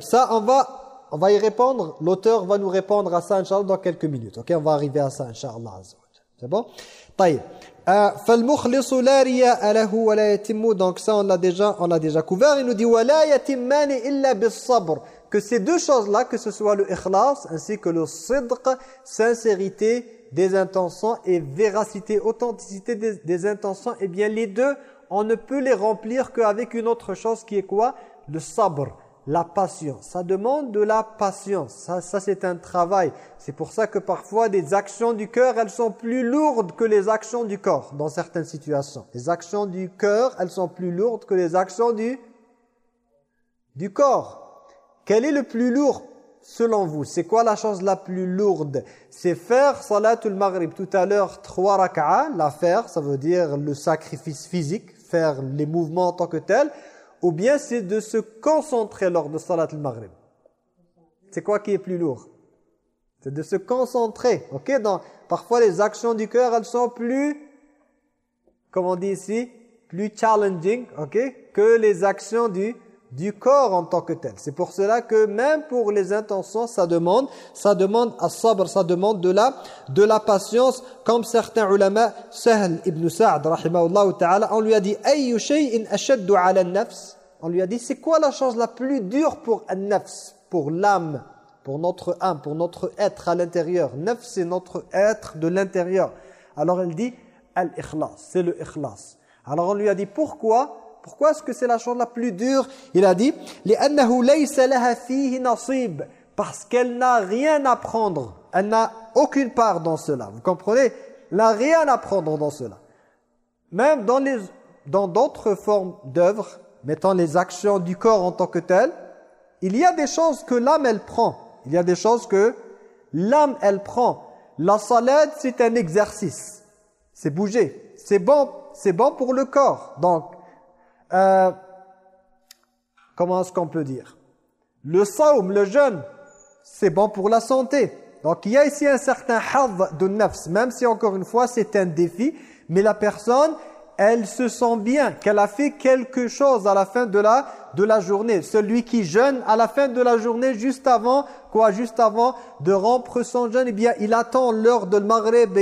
Ça, on va, on va y répondre. L'auteur va nous répondre à ça, Inch'Allah, dans quelques minutes. Ok, on va arriver à ça, Inch'Allah. C'est bon? donc ça on l'a déjà on l'a déjà couvert. Il nous dit que ces deux choses là que ce soit le ikhlas ainsi que le sidq sincérité des intentions et véracité authenticité des, des intentions et eh bien les deux on ne peut les remplir qu'avec une autre chose qui est quoi? Le sabre la patience. Ça demande de la patience. Ça, ça c'est un travail. C'est pour ça que parfois des actions du cœur, elles sont plus lourdes que les actions du corps dans certaines situations. Les actions du cœur, elles sont plus lourdes que les actions du, du corps. Quel est le plus lourd selon vous? C'est quoi la chose la plus lourde? C'est faire salatul maghrib. Tout à l'heure, trois raka'a, la faire, ça veut dire le sacrifice physique, faire les mouvements en tant que tel ou bien c'est de se concentrer lors de Salat al-Maghrib. C'est quoi qui est plus lourd? C'est de se concentrer. ok? Parfois les actions du cœur, elles sont plus, comme on dit ici, plus challenging ok? Que les actions du, du corps en tant que tel. C'est pour cela que même pour les intentions, ça demande, ça demande à sabr, ça demande de la, de la patience, comme certains ulama, Sahl ibn Sa'd, ta'ala, on lui a dit, On lui a dit, c'est quoi la chose la plus dure pour un nafs, pour l'âme, pour notre âme, pour notre être à l'intérieur. Nafs, c'est notre être de l'intérieur. Alors elle dit, al-ikhlas, c'est le ikhlas. Alors on lui a dit, pourquoi pourquoi est-ce que c'est la chose la plus dure? Il a dit parce qu'elle n'a rien à prendre. Elle n'a aucune part dans cela. Vous comprenez? Elle n'a rien à prendre dans cela. Même dans dans d'autres formes d'œuvres, mettant les actions du corps en tant que telles, il y a des choses que l'âme elle prend. Il y a des choses que l'âme elle prend. La salade c'est un exercice. C'est bouger. C'est bon, c'est bon pour le corps. Donc euh, comment est-ce qu'on peut dire? Le saum, le jeûne, c'est bon pour la santé. Donc il y a ici un certain hadh de nafs, même si encore une fois c'est un défi, mais la personne, elle se sent bien, qu'elle a fait quelque chose à la fin de la, de la journée. Celui qui jeûne à la fin de la journée, juste avant, quoi, juste avant de rompre son jeûne, eh bien, il attend l'heure de Maghreb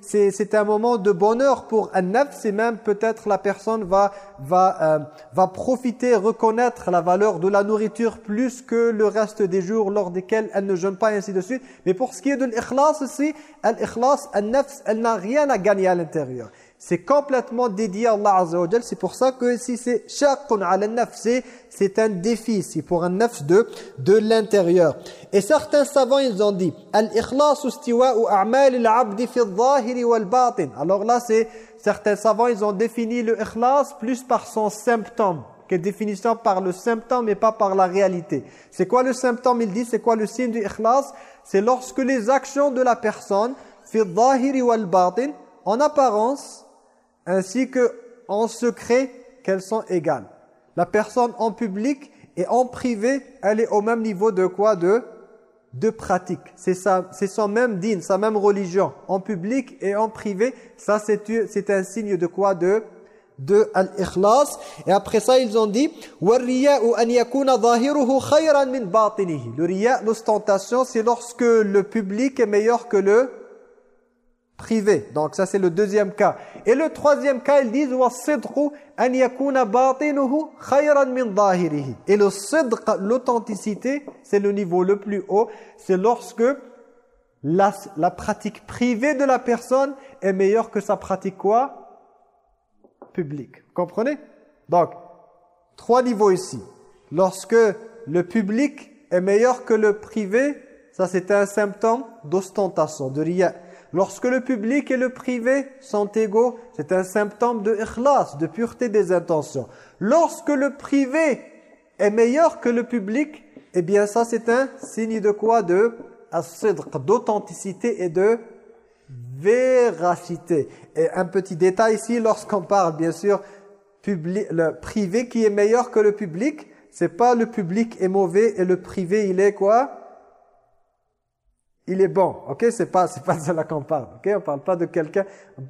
c'est un moment de bonheur pour un neuf. Et même peut-être la personne va, va, euh, va profiter, reconnaître la valeur de la nourriture plus que le reste des jours lors desquels elle ne jeûne pas ainsi de suite. Mais pour ce qui est de l'ikhlas aussi, l'ikhlas, elle n'a rien à gagner à l'intérieur c'est complètement dédié à Allah Azza wa C'est pour ça que si c'est shaqqun ala nafs, c'est un défi, c'est pour un nafs de, de l'intérieur. Et certains savants, ils ont dit Al-ikhlas istiwa'u a'mal al-'abd fi al-zahir wal-batin. Alors là, c'est certains savants, ils ont défini le ikhlas plus par son symptôme que définition par le symptôme et pas par la réalité. C'est quoi le symptôme Il dit, c'est quoi le signe du ikhlas? C'est lorsque les actions de la personne, fi al-zahir wal-batin, en apparence, ainsi que en secret qu'elles sont égales. La personne en public et en privé, elle est au même niveau de quoi De de pratique. C'est son même din, sa même religion. En public et en privé, ça c'est un signe de quoi De de al-ikhlas. Et après ça, ils ont dit Le riya, l'ostentation, c'est lorsque le public est meilleur que le privé. Donc ça c'est le deuxième cas. Et le troisième cas, ils disent Et le sidq, l'authenticité, c'est le niveau le plus haut, c'est lorsque la, la pratique privée de la personne est meilleure que sa pratique quoi? Publique. Comprenez? Donc, trois niveaux ici. Lorsque le public est meilleur que le privé, ça c'est un symptôme d'ostentation, de riya. Lorsque le public et le privé sont égaux, c'est un symptôme de ikhlas, de pureté des intentions. Lorsque le privé est meilleur que le public, eh bien ça c'est un signe de quoi? De d'authenticité et de véracité. Et un petit détail ici, lorsqu'on parle bien sûr le privé qui est meilleur que le public, c'est pas le public est mauvais et le privé il est quoi? Il est bon. OK, c'est pas c'est pas de cela qu'on parle. OK, on parle pas de quelqu'un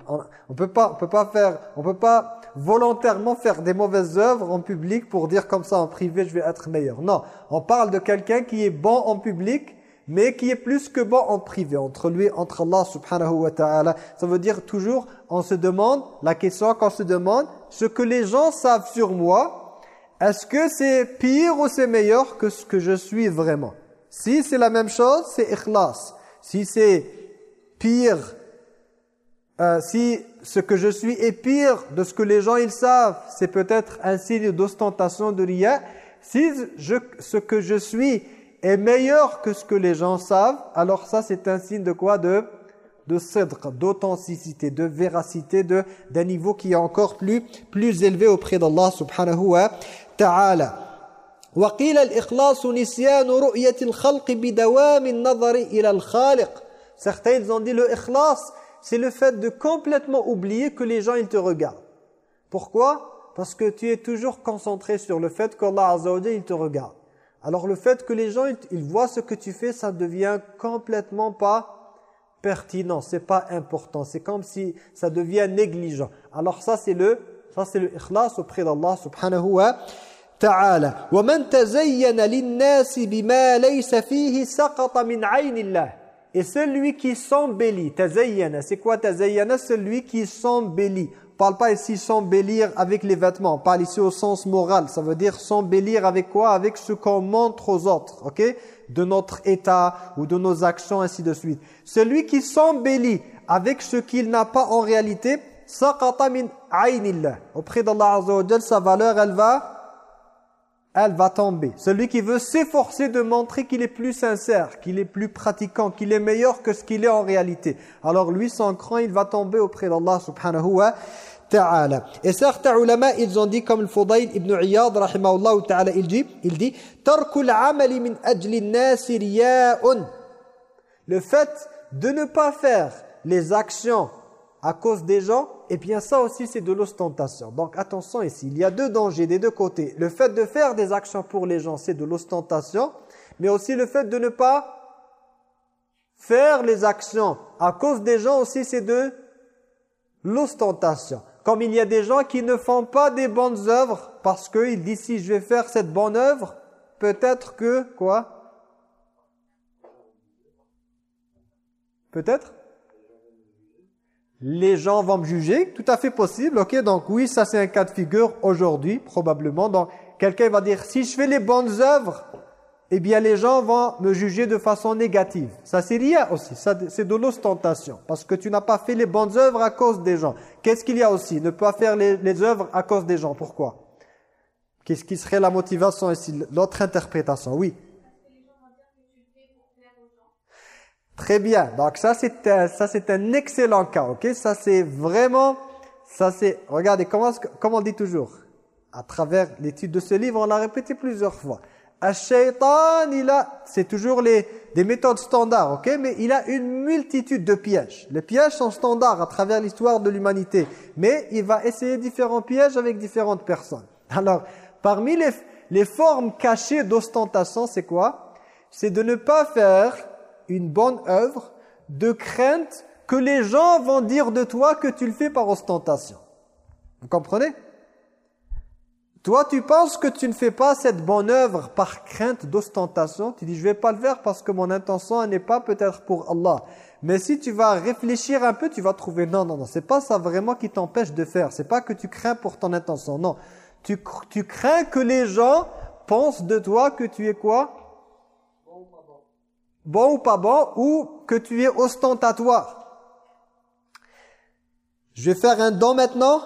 on, on, peut pas on peut pas faire on peut pas volontairement faire des mauvaises œuvres en public pour dire comme ça en privé je vais être meilleur. Non, on parle de quelqu'un qui est bon en public mais qui est plus que bon en privé entre lui entre Allah subhanahu wa ta'ala. Ça veut dire toujours on se demande la question qu'on se demande ce que les gens savent sur moi, est-ce que c'est pire ou c'est meilleur que ce que je suis vraiment? Si c'est la même chose, c'est ikhlas. Si c'est pire, euh, si ce que je suis est pire de ce que les gens ils savent, c'est peut-être un signe d'ostentation de riya. Si je, ce que je suis est meilleur que ce que les gens savent, alors ça c'est un signe de quoi? De de cèdre, d'authenticité, de véracité, d'un niveau qui est encore plus plus élevé auprès d'Allah subhanahu wa ta'ala. وقيل الإخلاص نسيان رؤية الخلق بدوام النظر إلى الخالق Certains ils ont dit le ikhlas c'est le fait de complètement oublier que les gens ils te regardent. Pourquoi Parce que tu es toujours concentré sur le fait qu'Allah Azza wa il te regarde. Alors le fait que les gens ils, voient ce que tu fais, ça devient complètement pas pertinent, c'est pas important, c'est comme si ça devient négligent. Alors ça c'est le ça c'est le ikhlas auprès d'Allah subhanahu wa ta'ala ومن تزين للناس بما ليس فيه سقط من عين الله et celui qui s'embellit tazayyana c'est quoi tazayyana celui qui s'embellit on parle pas ici s'embellir avec les vêtements on parle ici au sens moral ça veut dire s'embellir avec quoi avec ce qu'on montre aux autres OK de notre état ou de nos actions ainsi de suite celui qui s'embellit avec ce qu'il n'a pas en réalité saqata min aynillah auprès d'Allah azza wa sa valeur elle va elle va tomber. Celui qui veut s'efforcer de montrer qu'il est plus sincère, qu'il est plus pratiquant, qu'il est meilleur que ce qu'il est en réalité. Alors lui, sans cran, il va tomber auprès d'Allah subhanahu wa ta'ala. Et certains ulama, ils ont dit comme le Fudayl ibn Iyad, rahimahullah ta'ala, il dit, il dit, « Tarkul min Le fait de ne pas faire les actions à cause des gens, eh bien ça aussi c'est de l'ostentation. Donc attention ici, il y a deux dangers des deux côtés. Le fait de faire des actions pour les gens, c'est de l'ostentation, mais aussi le fait de ne pas faire les actions à cause des gens aussi c'est de l'ostentation. Comme il y a des gens qui ne font pas des bonnes œuvres parce qu'ils disent si je vais faire cette bonne œuvre, peut-être que quoi? Peut-être? Les gens vont me juger, tout à fait possible, ok Donc oui, ça c'est un cas de figure aujourd'hui, probablement. Donc quelqu'un va dire, si je fais les bonnes œuvres, eh bien les gens vont me juger de façon négative. Ça c'est rien aussi, c'est de l'ostentation, parce que tu n'as pas fait les bonnes œuvres à cause des gens. Qu'est-ce qu'il y a aussi? Ne pas faire les, les œuvres à cause des gens, pourquoi? Qu'est-ce qui serait la motivation ici L'autre interprétation, oui. Très bien. Donc ça c'est ça c'est un excellent cas, OK? Ça c'est vraiment ça c'est regardez comment comment on dit toujours à travers l'étude de ce livre, on l'a répété plusieurs fois. Ash-shaytan, il a c'est toujours les des méthodes standards, OK? Mais il a une multitude de pièges. Les pièges sont standards à travers l'histoire de l'humanité, mais il va essayer différents pièges avec différentes personnes. Alors, parmi les les formes cachées d'ostentation, c'est quoi? C'est de ne pas faire une bonne œuvre de crainte que les gens vont dire de toi que tu le fais par ostentation. Vous comprenez? Toi, tu penses que tu ne fais pas cette bonne œuvre par crainte d'ostentation? Tu dis, je vais pas le faire parce que mon intention n'est pas peut-être pour Allah. Mais si tu vas réfléchir un peu, tu vas trouver, non, non, non, c'est pas ça vraiment qui t'empêche de faire. C'est pas que tu crains pour ton intention, non. Tu, tu crains que les gens pensent de toi que tu es quoi? Bon ou pas bon, ou que tu es ostentatoire. Je vais faire un don maintenant,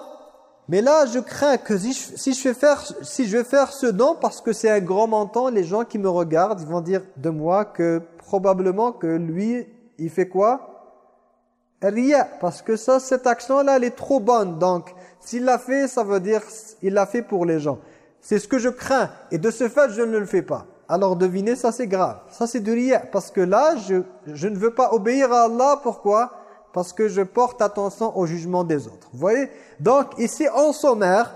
mais là je crains que si je, si vais, faire, si je vais faire ce don, parce que c'est un grand montant, les gens qui me regardent, ils vont dire de moi que probablement que lui, il fait quoi? Ria, parce que ça, cette action-là, elle est trop bonne. Donc, s'il l'a fait, ça veut dire il l'a fait pour les gens. C'est ce que je crains. Et de ce fait, je ne le fais pas. Alors devinez, ça c'est grave. Ça c'est du ria. Parce que là, je, je ne veux pas obéir à Allah. Pourquoi? Parce que je porte attention au jugement des autres. Vous voyez? Donc ici, en sommaire,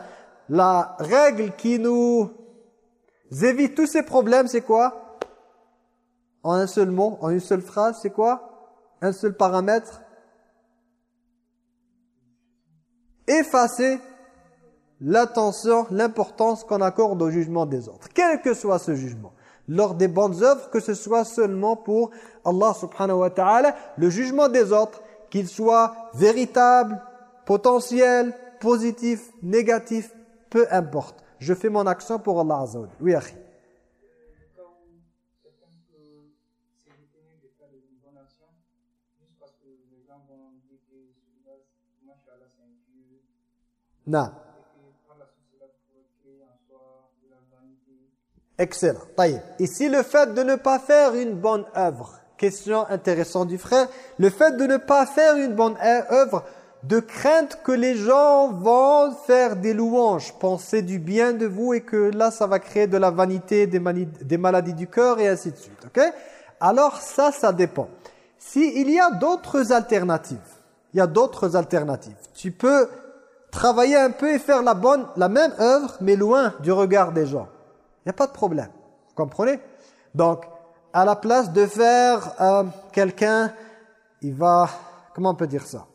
la règle qui nous évite tous ces problèmes, c'est quoi? En un seul mot, en une seule phrase, c'est quoi? Un seul paramètre? Effacer l'attention, l'importance qu'on accorde au jugement des autres, quel que soit ce jugement. Lors des bonnes œuvres, que ce soit seulement pour Allah subhanahu wa ta'ala, le jugement des autres, qu'il soit véritable, potentiel, positif, négatif, peu importe. Je fais mon action pour Allah Azza Oui, akhi. Non. Excellent. Ici, le fait de ne pas faire une bonne œuvre. Question intéressante du frère. Le fait de ne pas faire une bonne œuvre de crainte que les gens vont faire des louanges, penser du bien de vous et que là, ça va créer de la vanité, des, maladies du cœur et ainsi de suite. ok? Alors ça, ça dépend. S'il y a d'autres alternatives, il y a d'autres alternatives. Tu peux travailler un peu et faire la bonne, la même œuvre, mais loin du regard des gens. Il n'y a pas de problème. Vous comprenez? Donc, à la place de faire euh, quelqu'un, il va, comment on peut dire ça?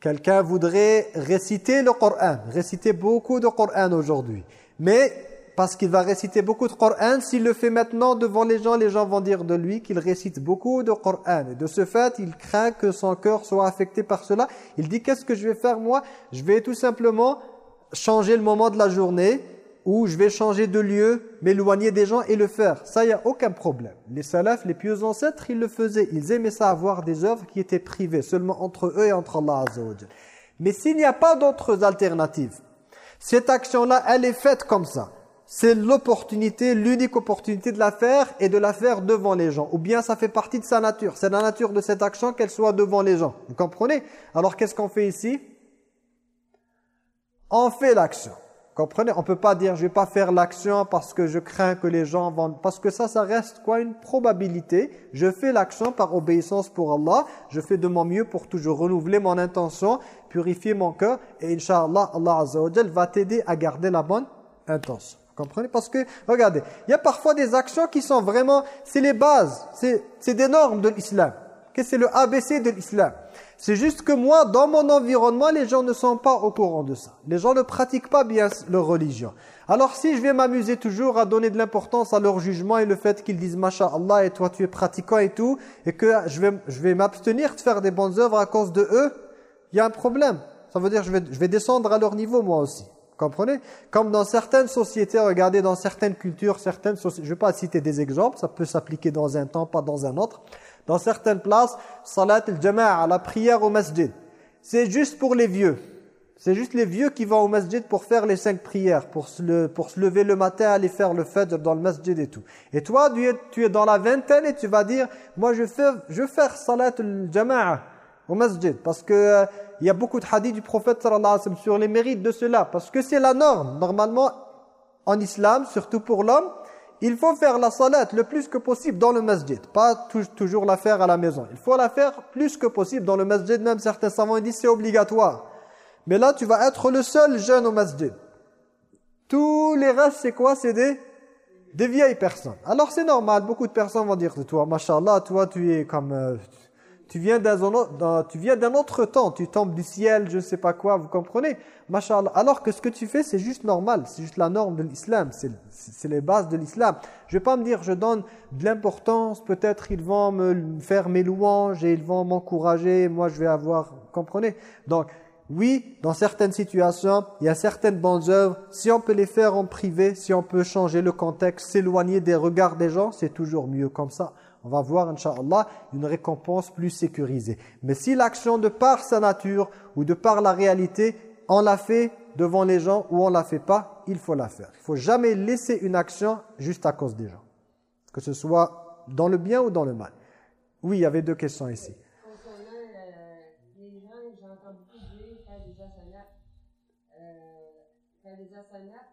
Quelqu'un voudrait réciter le Coran, réciter beaucoup de Coran aujourd'hui. Mais parce qu'il va réciter beaucoup de Coran. S'il le fait maintenant devant les gens, les gens vont dire de lui qu'il récite beaucoup de Coran. Et de ce fait, il craint que son cœur soit affecté par cela. Il dit, qu'est-ce que je vais faire moi? Je vais tout simplement changer le moment de la journée ou je vais changer de lieu, m'éloigner des gens et le faire. Ça, il n'y a aucun problème. Les salafs, les pieux ancêtres, ils le faisaient. Ils aimaient ça avoir des œuvres qui étaient privées, seulement entre eux et entre Allah Azza Mais s'il n'y a pas d'autres alternatives, cette action-là, elle est faite comme ça c'est l'opportunité, l'unique opportunité de la faire et de la faire devant les gens. Ou bien ça fait partie de sa nature. C'est la nature de cette action qu'elle soit devant les gens. Vous comprenez? Alors qu'est-ce qu'on fait ici? On fait l'action. Comprenez? On peut pas dire je vais pas faire l'action parce que je crains que les gens vont... Parce que ça, ça reste quoi? Une probabilité. Je fais l'action par obéissance pour Allah. Je fais de mon mieux pour toujours renouveler mon intention, purifier mon cœur. Et Inch'Allah, Allah Azza wa va t'aider à garder la bonne intention comprenez? Parce que, regardez, il y a parfois des actions qui sont vraiment, c'est les bases, c'est des normes de l'islam. C'est le ABC de l'islam. C'est juste que moi, dans mon environnement, les gens ne sont pas au courant de ça. Les gens ne pratiquent pas bien leur religion. Alors si je vais m'amuser toujours à donner de l'importance à leur jugement et le fait qu'ils disent « Allah et toi tu es pratiquant et tout » et que je vais, je vais m'abstenir de faire des bonnes œuvres à cause de eux, il y a un problème. Ça veut dire que je vais, je vais descendre à leur niveau moi aussi comprenez? Comme dans certaines sociétés, regardez dans certaines cultures, certaines sociétés, je ne vais pas citer des exemples, ça peut s'appliquer dans un temps, pas dans un autre. Dans certaines places, salat al-jama'a, la prière au masjid, c'est juste pour les vieux. C'est juste les vieux qui vont au masjid pour faire les cinq prières, pour se, lever le matin, aller faire le fajr dans le masjid et tout. Et toi, tu es, tu es dans la vingtaine et tu vas dire, moi je fais, je fais salat al-jama'a au masjid, parce que euh, il y a beaucoup de hadiths du prophète sallallahu alayhi wa sallam sur les mérites de cela. Parce que c'est la norme. Normalement, en islam, surtout pour l'homme, il faut faire la salat le plus que possible dans le masjid. Pas toujours la faire à la maison. Il faut la faire plus que possible dans le masjid. Même certains savants disent c'est obligatoire. Mais là, tu vas être le seul jeune au masjid. Tous les restes, c'est quoi? C'est des, des vieilles personnes. Alors c'est normal. Beaucoup de personnes vont dire de toi, Mashallah, toi tu es comme... Euh, tu viens d'un autre temps, tu tombes du ciel, je ne sais pas quoi, vous comprenez? Masha'Allah. Alors que ce que tu fais, c'est juste normal, c'est juste la norme de l'islam, c'est les bases de l'islam. Je ne vais pas me dire, je donne de l'importance, peut-être ils vont me faire mes louanges et ils vont m'encourager, moi je vais avoir, vous comprenez? Donc, oui, dans certaines situations, il y a certaines bonnes œuvres. Si on peut les faire en privé, si on peut changer le contexte, s'éloigner des regards des gens, c'est toujours mieux comme ça on va voir, Inch'Allah, une récompense plus sécurisée. Mais si l'action, de par sa nature ou de par la réalité, on l'a fait devant les gens ou on ne la fait pas, il faut la faire. Il ne faut jamais laisser une action juste à cause des gens. Que ce soit dans le bien ou dans le mal. Oui, il y avait deux questions ici. Concernant euh, faire des pour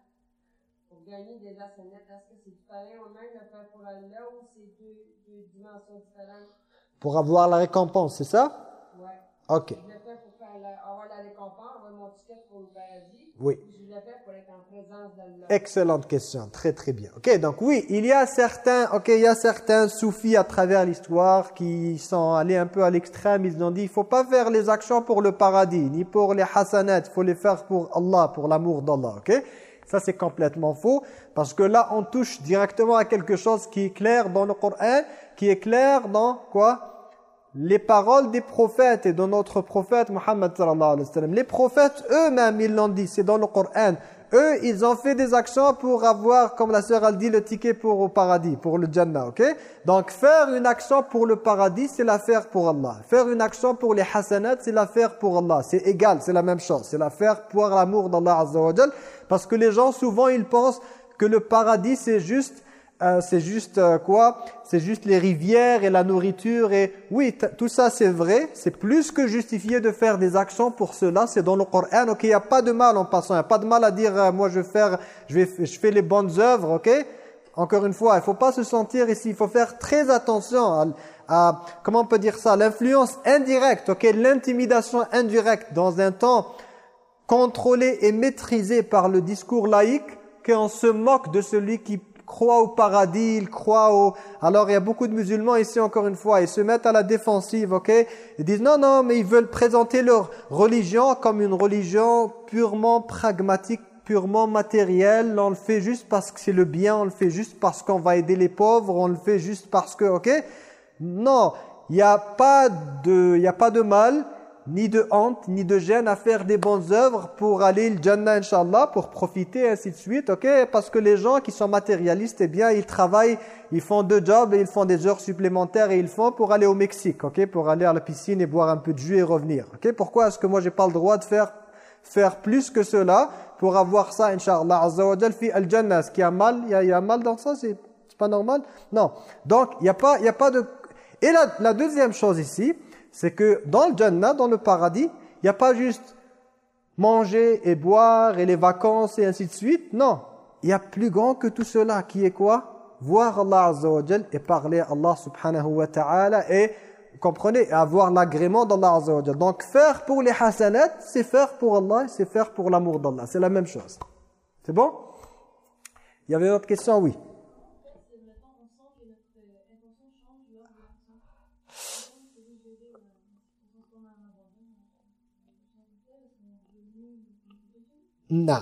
gagner des asanats. Est-ce que c'est différent ou même de faire pour Allah ou c'est deux, deux dimensions différentes? Pour avoir la récompense, c'est ça? Ouais. Ok. Je le fais pour faire la, avoir la récompense, avoir mon ticket pour le paradis. Oui. Je le fais pour être en présence d'Allah. Excellente question, très très bien. Ok, donc oui, il y a certains, ok, il y a certains soufis à travers l'histoire qui sont allés un peu à l'extrême. Ils ont dit, il faut pas faire les actions pour le paradis, ni pour les hasanats. Il faut les faire pour Allah, pour l'amour d'Allah. Ok, ça c'est complètement faux parce que là on touche directement à quelque chose qui est clair dans le Coran, qui est clair dans quoi? Les paroles des prophètes et de notre prophète Muhammad sallallahu alayhi wa sallam. Les prophètes eux-mêmes, ils l'ont dit, c'est dans le Coran. Eux, ils ont fait des actions pour avoir, comme la sœur a dit, le ticket pour au paradis, pour le Jannah, ok? Donc, faire une action pour le paradis, c'est la faire pour Allah. Faire une action pour les hasanats, c'est la faire pour Allah. C'est égal, c'est la même chose. C'est la faire pour l'amour d'Allah Azza. Parce que les gens, souvent, ils pensent que le paradis, c'est juste euh, c'est juste euh, quoi? C'est juste les rivières et la nourriture et oui, tout ça c'est vrai, c'est plus que justifié de faire des actions pour cela, c'est dans le Coran. OK, il y a pas de mal en passant, il y a pas de mal à dire euh, moi je vais faire je vais je fais les bonnes œuvres, OK? Encore une fois, il faut pas se sentir ici, il faut faire très attention à, à comment on peut dire ça, l'influence indirecte, OK, l'intimidation indirecte dans un temps contrôlé et maîtrisé par le discours laïque qu'on se moque de celui qui croit au paradis, il croit au... Alors il y a beaucoup de musulmans ici encore une fois, ils se mettent à la défensive, ok? Ils disent non, non, mais ils veulent présenter leur religion comme une religion purement pragmatique, purement matérielle. On le fait juste parce que c'est le bien, on le fait juste parce qu'on va aider les pauvres, on le fait juste parce que, ok? Non, il n'y a, pas de, y a pas de mal ni de honte, ni de gêne à faire des bonnes œuvres pour aller le Jannah, Inch'Allah, pour profiter, ainsi de suite, ok? Parce que les gens qui sont matérialistes, eh bien, ils travaillent, ils font deux jobs et ils font des heures supplémentaires et ils font pour aller au Mexique, ok? Pour aller à la piscine et boire un peu de jus et revenir, ok? Pourquoi est-ce que moi, j'ai pas le droit de faire faire plus que cela pour avoir ça, Inch'Allah, Azza wa fi al-Jannah? Ce qui a mal, il y, a, mal dans ça, c'est pas normal? Non. Donc, il n'y a, pas, y a pas de... Et la deuxième chose ici, c'est que dans le Jannah, dans le paradis, il n'y a pas juste manger et boire et les vacances et ainsi de suite. Non, il y a plus grand que tout cela qui est quoi? Voir Allah Azza et parler à Allah subhanahu wa ta'ala et, comprenez, avoir l'agrément d'Allah Azza wa. Donc faire pour les hasanat, c'est faire pour Allah, c'est faire pour l'amour d'Allah. C'est la même chose. C'est bon? Il y avait une autre question? Oui. Non.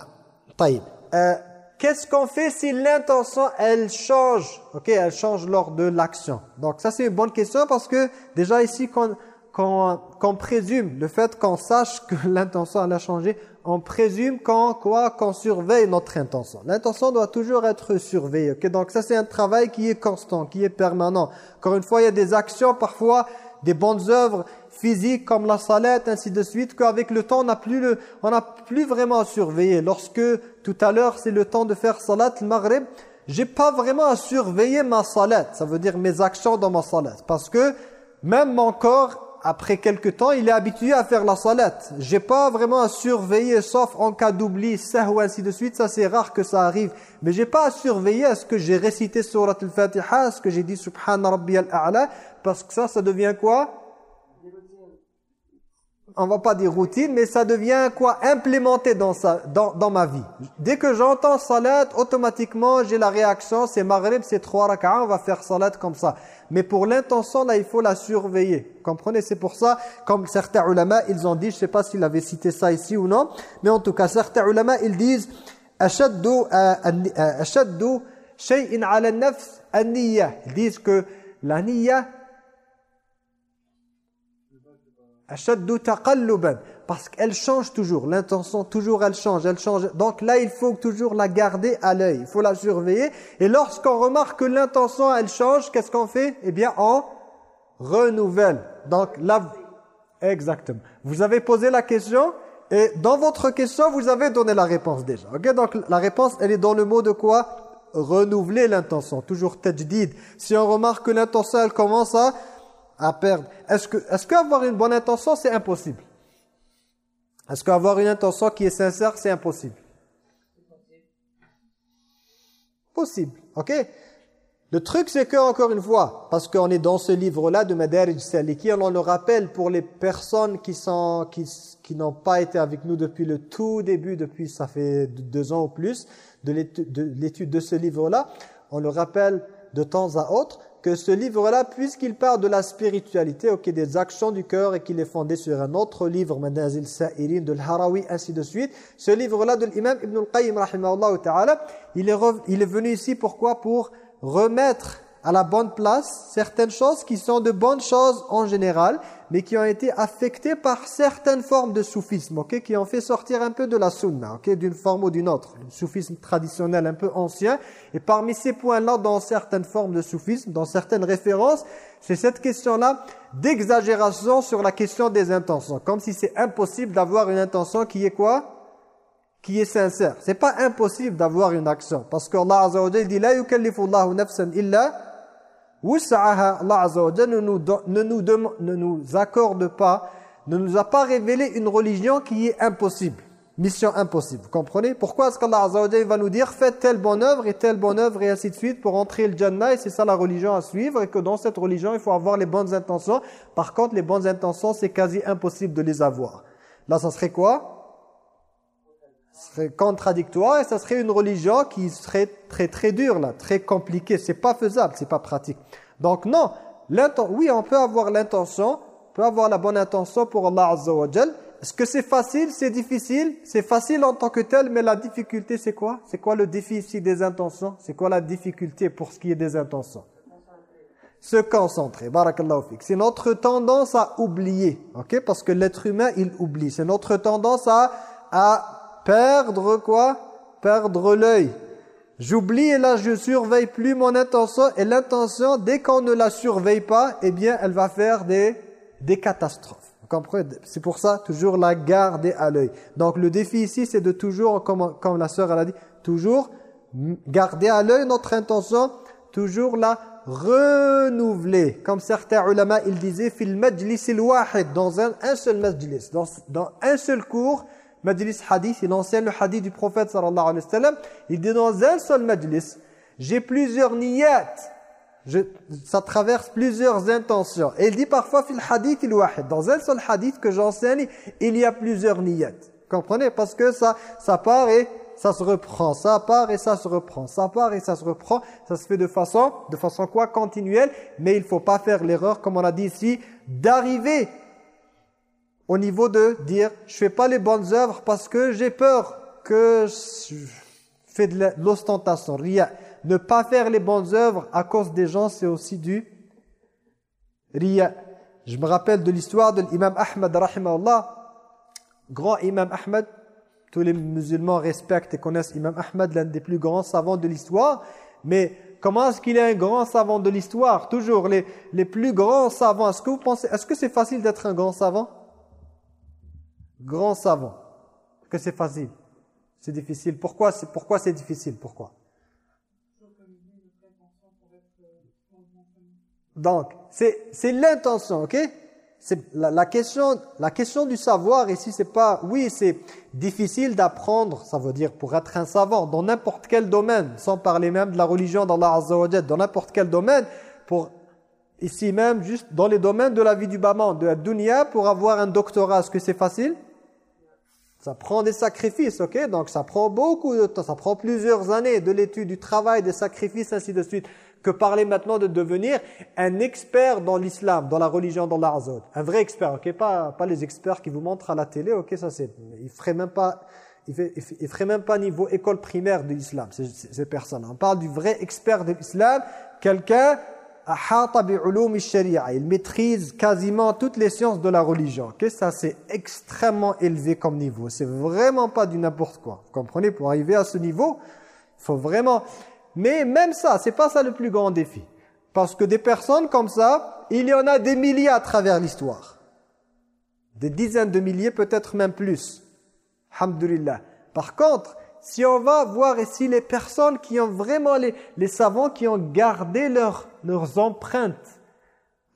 Euh, Qu'est-ce qu'on fait si l'intention, elle change? Ok, elle change lors de l'action. Donc ça, c'est une bonne question parce que déjà ici, qu'on présume, le fait qu'on sache que l'intention, elle a changé, on présume qu'on quoi qu'on surveille notre intention. L'intention doit toujours être surveillée. Ok, donc ça, c'est un travail qui est constant, qui est permanent. Encore une fois, il y a des actions parfois des bonnes œuvres physiques comme la salat, ainsi de suite, qu'avec le temps, on n'a plus, le, on n'a plus vraiment à surveiller. Lorsque, tout à l'heure, c'est le temps de faire salat, le maghrib, j'ai pas vraiment à surveiller ma salat, ça veut dire mes actions dans ma salat. Parce que même mon corps, après quelques temps, il est habitué à faire la salat. J'ai pas vraiment à surveiller, sauf en cas d'oubli, ou ainsi de suite, ça c'est rare que ça arrive. Mais j'ai pas à surveiller à ce que j'ai récité surat al-Fatiha, ce que j'ai dit Subhana Rabbi al-A'la, parce que ça, ça devient quoi? On va pas dire routine, mais ça devient quoi? Implémenté dans, sa, dans, dans ma vie. Dès que j'entends salat, automatiquement j'ai la réaction, c'est maghrib, c'est trois rak'ah, on va faire salat comme ça. Mais pour l'intention, là, il faut la surveiller. comprenez? C'est pour ça, comme certains ulama, ils ont dit, je sais pas s'il avait cité ça ici ou non, mais en tout cas, certains ulama, ils disent « Ashaddu shay'in ala nafs an-niyya » Ils disent que la niyya parce qu'elle change toujours. L'intention toujours elle change elle change. Donc là il faut toujours la garder à l'œil. Il faut la surveiller. Et lorsqu'on remarque que l'intention elle change qu'est-ce qu'on fait? Eh bien on renouvelle. Donc là exactement. Vous avez posé la question et dans votre question vous avez donné la réponse déjà. OK? Donc la réponse elle est dans le mot de quoi? Renouveler l'intention. Toujours tajdid. Si on remarque que l'intention elle commence à à perdre. Est-ce que est-ce qu'avoir une bonne intention, c'est impossible? Est-ce qu'avoir une intention qui est sincère, c'est impossible? Possible, ok? Le truc, c'est que encore une fois, parce qu'on est dans ce livre-là de Madarij Saliki, on le rappelle pour les personnes qui sont qui, qui n'ont pas été avec nous depuis le tout début, depuis ça fait deux ans ou plus, de l'étude de ce livre-là, on le rappelle de temps à autre, que ce livre-là, puisqu'il parle de la spiritualité, ok, des actions du cœur et qu'il est fondé sur un autre livre, Manazil Sa'irin, de l'Harawi, ainsi de suite, ce livre-là de l'imam Ibn al-Qayyim, il il est venu ici, pourquoi? Pour remettre à la bonne place certaines choses qui sont de bonnes choses en général, mais qui ont été affectées par certaines formes de soufisme, ok, qui ont fait sortir un peu de la sunna, ok, d'une forme ou d'une autre, le soufisme traditionnel un peu ancien. Et parmi ces points-là, dans certaines formes de soufisme, dans certaines références, c'est cette question-là d'exagération sur la question des intentions, comme si c'est impossible d'avoir une intention qui est quoi? Qui est sincère. C'est pas impossible d'avoir une action parce qu'Allah Azza wa dit la yukallifu Allahu nafsan illa Allah Azza wa ne nous, ne, nous ne nous accorde pas, ne nous a pas révélé une religion qui est impossible. Mission impossible. Vous comprenez? Pourquoi est-ce qu'Allah Azza wa va nous dire faites telle bonne œuvre et telle bonne œuvre et ainsi de suite pour entrer le Jannah et c'est ça la religion à suivre et que dans cette religion il faut avoir les bonnes intentions. Par contre les bonnes intentions c'est quasi impossible de les avoir. Là ça serait quoi? Serait contradictoire et ça serait une religion qui serait très très dure là, très compliquée, c'est pas faisable, c'est pas pratique. Donc non, oui, on peut avoir l'intention, on peut avoir la bonne intention pour Allah Azza wa Est-ce que c'est facile, c'est difficile? C'est facile en tant que tel, mais la difficulté c'est quoi? C'est quoi le défi ici des intentions? C'est quoi la difficulté pour ce qui est des intentions? Se concentrer, barakallahu fik. C'est notre tendance à oublier, ok? Parce que l'être humain, il oublie. C'est notre tendance à, à Perdre quoi? Perdre l'œil. J'oublie et là je surveille plus mon intention et l'intention dès qu'on ne la surveille pas, eh bien elle va faire des, des catastrophes. Vous comprenez? C'est pour ça toujours la garder à l'œil. Donc le défi ici c'est de toujours, comme, comme la sœur elle a dit, toujours garder à l'œil notre intention, toujours la renouveler. Comme certains ulama ils disaient, fil majlis wahid dans un, un seul majlis, dans, dans un seul cours, Majlis hadith, il enseigne le hadith du prophète sallallahu alayhi wa sallam. Il dit dans un seul majlis, j'ai plusieurs niyat. Je, ça traverse plusieurs intentions. Et il dit parfois fil hadith il wahid. Dans un seul hadith que j'enseigne, il y a plusieurs niyat. Comprenez? Parce que ça, ça part et ça se reprend. Ça part et ça se reprend. Ça part et ça se reprend. Ça se fait de façon, de façon quoi? Continuelle. Mais il faut pas faire l'erreur, comme on a dit ici, d'arriver au niveau de dire je fais pas les bonnes œuvres parce que j'ai peur que je fais de l'ostentation. Ria. Ne pas faire les bonnes œuvres à cause des gens, c'est aussi du ria. Je me rappelle de l'histoire de l'imam Ahmad, rahimahullah. Grand imam Ahmad, tous les musulmans respectent et connaissent imam Ahmad, l'un des plus grands savants de l'histoire. Mais comment est-ce qu'il est un grand savant de l'histoire? Toujours les, les plus grands savants. Est-ce que vous pensez, est-ce que c'est facile d'être un grand savant? Grand savant. Que c'est facile. C'est difficile. Pourquoi c'est pourquoi c'est difficile? Pourquoi? Donc, c'est l'intention, ok? La, question, la question du savoir ici, c'est pas... Oui, c'est difficile d'apprendre, ça veut dire pour être un savant, dans n'importe quel domaine, sans parler même de la religion d'Allah Azza wa dans n'importe quel domaine, pour ici même, juste dans les domaines de la vie du Baman, de la dunya, pour avoir un doctorat, est-ce que c'est facile? Ça prend des sacrifices, ok? Donc ça prend beaucoup de temps, ça prend plusieurs années de l'étude, du travail, des sacrifices, ainsi de suite. Que parler maintenant de devenir un expert dans l'islam, dans la religion dans l'Azod. Un vrai expert, ok? Pas, pas les experts qui vous montrent à la télé, ok? Ça c'est... Il ferait même pas... Il, il ferait même pas niveau école primaire de l'islam, ces, ces personnes. On parle du vrai expert de l'islam, quelqu'un il maîtrise quasiment toutes les sciences de la religion. Que ça, c'est extrêmement élevé comme niveau. C'est vraiment pas du n'importe quoi. Vous comprenez? Pour arriver à ce niveau, il faut vraiment... Mais même ça, c'est pas ça le plus grand défi. Parce que des personnes comme ça, il y en a des milliers à travers l'histoire. Des dizaines de milliers, peut-être même plus. Alhamdulillah. Par contre, si on va voir ici les personnes qui ont vraiment, les, les savants qui ont gardé leur, leurs empreintes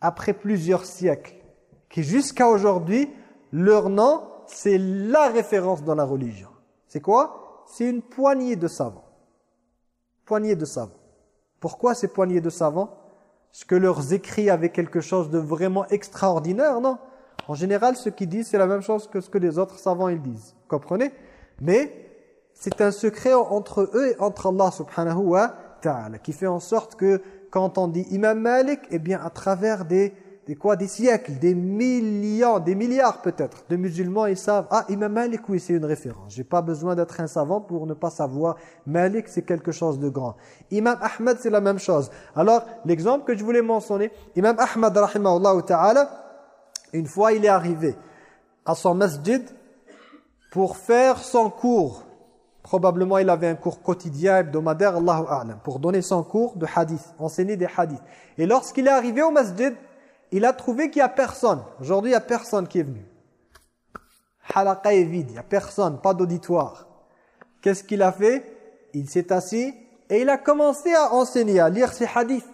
après plusieurs siècles, qui jusqu'à aujourd'hui, leur nom, c'est la référence dans la religion. C'est quoi? C'est une poignée de savants. Poignée de savants. Pourquoi ces poignées de savants? Est-ce que leurs écrits avaient quelque chose de vraiment extraordinaire Non? En général, ce qu'ils disent, c'est la même chose que ce que les autres savants ils disent. Comprenez? Mais c'est un secret entre eux et entre Allah subhanahu wa ta'ala qui fait en sorte que quand on dit Imam Malik, eh bien à travers des, des quoi des siècles, des millions, des milliards peut-être de musulmans, ils savent ah Imam Malik oui, c'est une référence. J'ai pas besoin d'être un savant pour ne pas savoir Malik c'est quelque chose de grand. Imam Ahmad c'est la même chose. Alors l'exemple que je voulais mentionner, Imam Ahmad rahimahullah ta'ala, une fois il est arrivé à son masjid pour faire son cours Probablement, il avait un cours quotidien, hebdomadaire, Allahu A'lam, pour donner son cours de hadith, enseigner des hadiths. Et lorsqu'il est arrivé au masjid, il a trouvé qu'il n'y a personne. Aujourd'hui, il n'y a personne qui est venu. Halaqa est vide, il n'y a personne, pas d'auditoire. Qu'est-ce qu'il a fait? Il s'est assis et il a commencé à enseigner, à lire ses hadiths.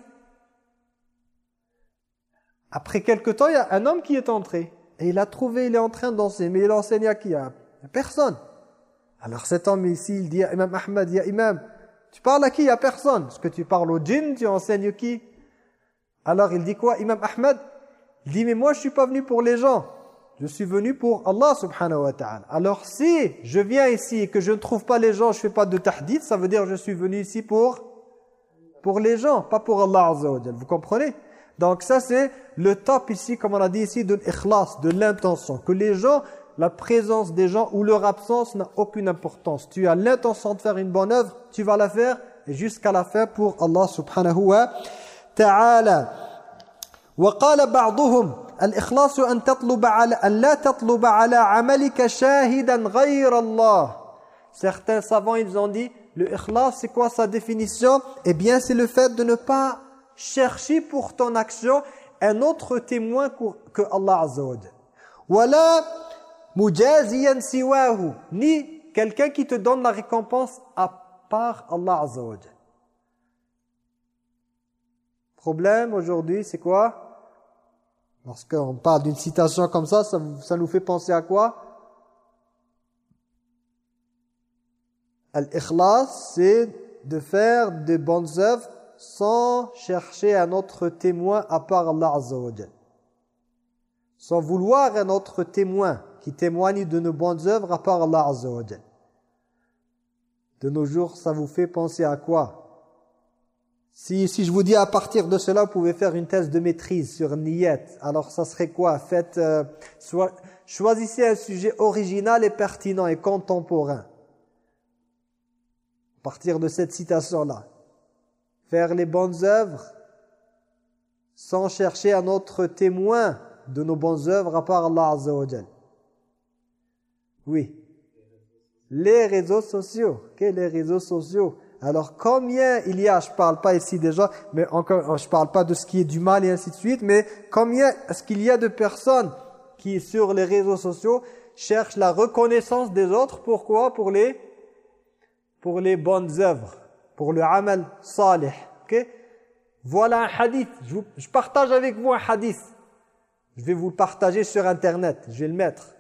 Après quelque temps, il y a un homme qui est entré. Et il a trouvé, il est en train d'enseigner. Mais il enseigne à qui? A personne. Alors cet homme ici, il dit à Imam il dit Imam, tu parles à qui? A personne. Est-ce que tu parles au djinn? Tu enseignes qui Alors il dit quoi Imam Ahmad? Il dit, mais moi je suis pas venu pour les gens. Je suis venu pour Allah subhanahu wa ta'ala. Alors si je viens ici et que je ne trouve pas les gens, je fais pas de tahdith, ça veut dire que je suis venu ici pour, pour les gens, pas pour Allah azza wa Vous comprenez? Donc ça c'est le top ici, comme on a dit ici, de l'ikhlas, de l'intention. Que les gens la présence des gens ou leur absence n'a aucune importance. Tu as l'intention de faire une bonne œuvre, tu vas la faire jusqu'à la fin pour Allah subhanahu wa ta'ala. وقال بعضهم الإخلاص أن تطلب على أن لا تطلب على عملك شاهدا غير الله. Certains savants ils ont dit le ikhlas c'est quoi sa définition Eh bien c'est le fait de ne pas chercher pour ton action un autre témoin que Allah Azza wa Jalla mujaziyan siwahu, ni quelqu'un qui te donne la récompense à part Allah Azza wa Problème aujourd'hui, c'est quoi? Lorsqu'on parle d'une citation comme ça, ça, nous fait penser à quoi? Al-ikhlas, c'est de faire des bonnes œuvres sans chercher un autre témoin à part Allah Azza Sans vouloir un autre témoin qui témoigne de nos bonnes œuvres à part Allah De nos jours, ça vous fait penser à quoi? Si, je vous dis à partir de cela, vous pouvez faire une thèse de maîtrise sur Niyat, alors ça serait quoi? Faites, euh, Choisissez un sujet original et pertinent et contemporain. À partir de cette citation-là. Faire les bonnes œuvres sans chercher un autre témoin de nos bonnes œuvres à part Allah oui. Les réseaux sociaux. Okay, les réseaux sociaux? Alors combien il y a, je parle pas ici déjà, mais encore, je parle pas de ce qui est du mal et ainsi de suite, mais combien est-ce qu'il y a de personnes qui sur les réseaux sociaux cherchent la reconnaissance des autres, pourquoi? Pour les pour les bonnes œuvres, pour le amal salih. Okay? Voilà un hadith, je, je partage avec vous un hadith. Je vais vous le partager sur internet, je vais le mettre.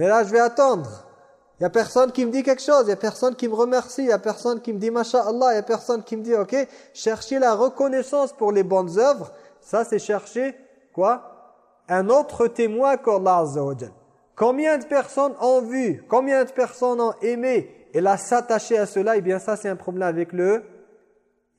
Mais là, je vais attendre. Il n'y a personne qui me dit quelque chose, il n'y a personne qui me remercie, il n'y a personne qui me dit Allah, il n'y a personne qui me dit, ok, chercher la reconnaissance pour les bonnes œuvres, ça c'est chercher, quoi? Un autre témoin qu'Allah Azza Combien de personnes ont vu, combien de personnes ont aimé, et là s'attacher à cela, eh bien ça c'est un problème avec le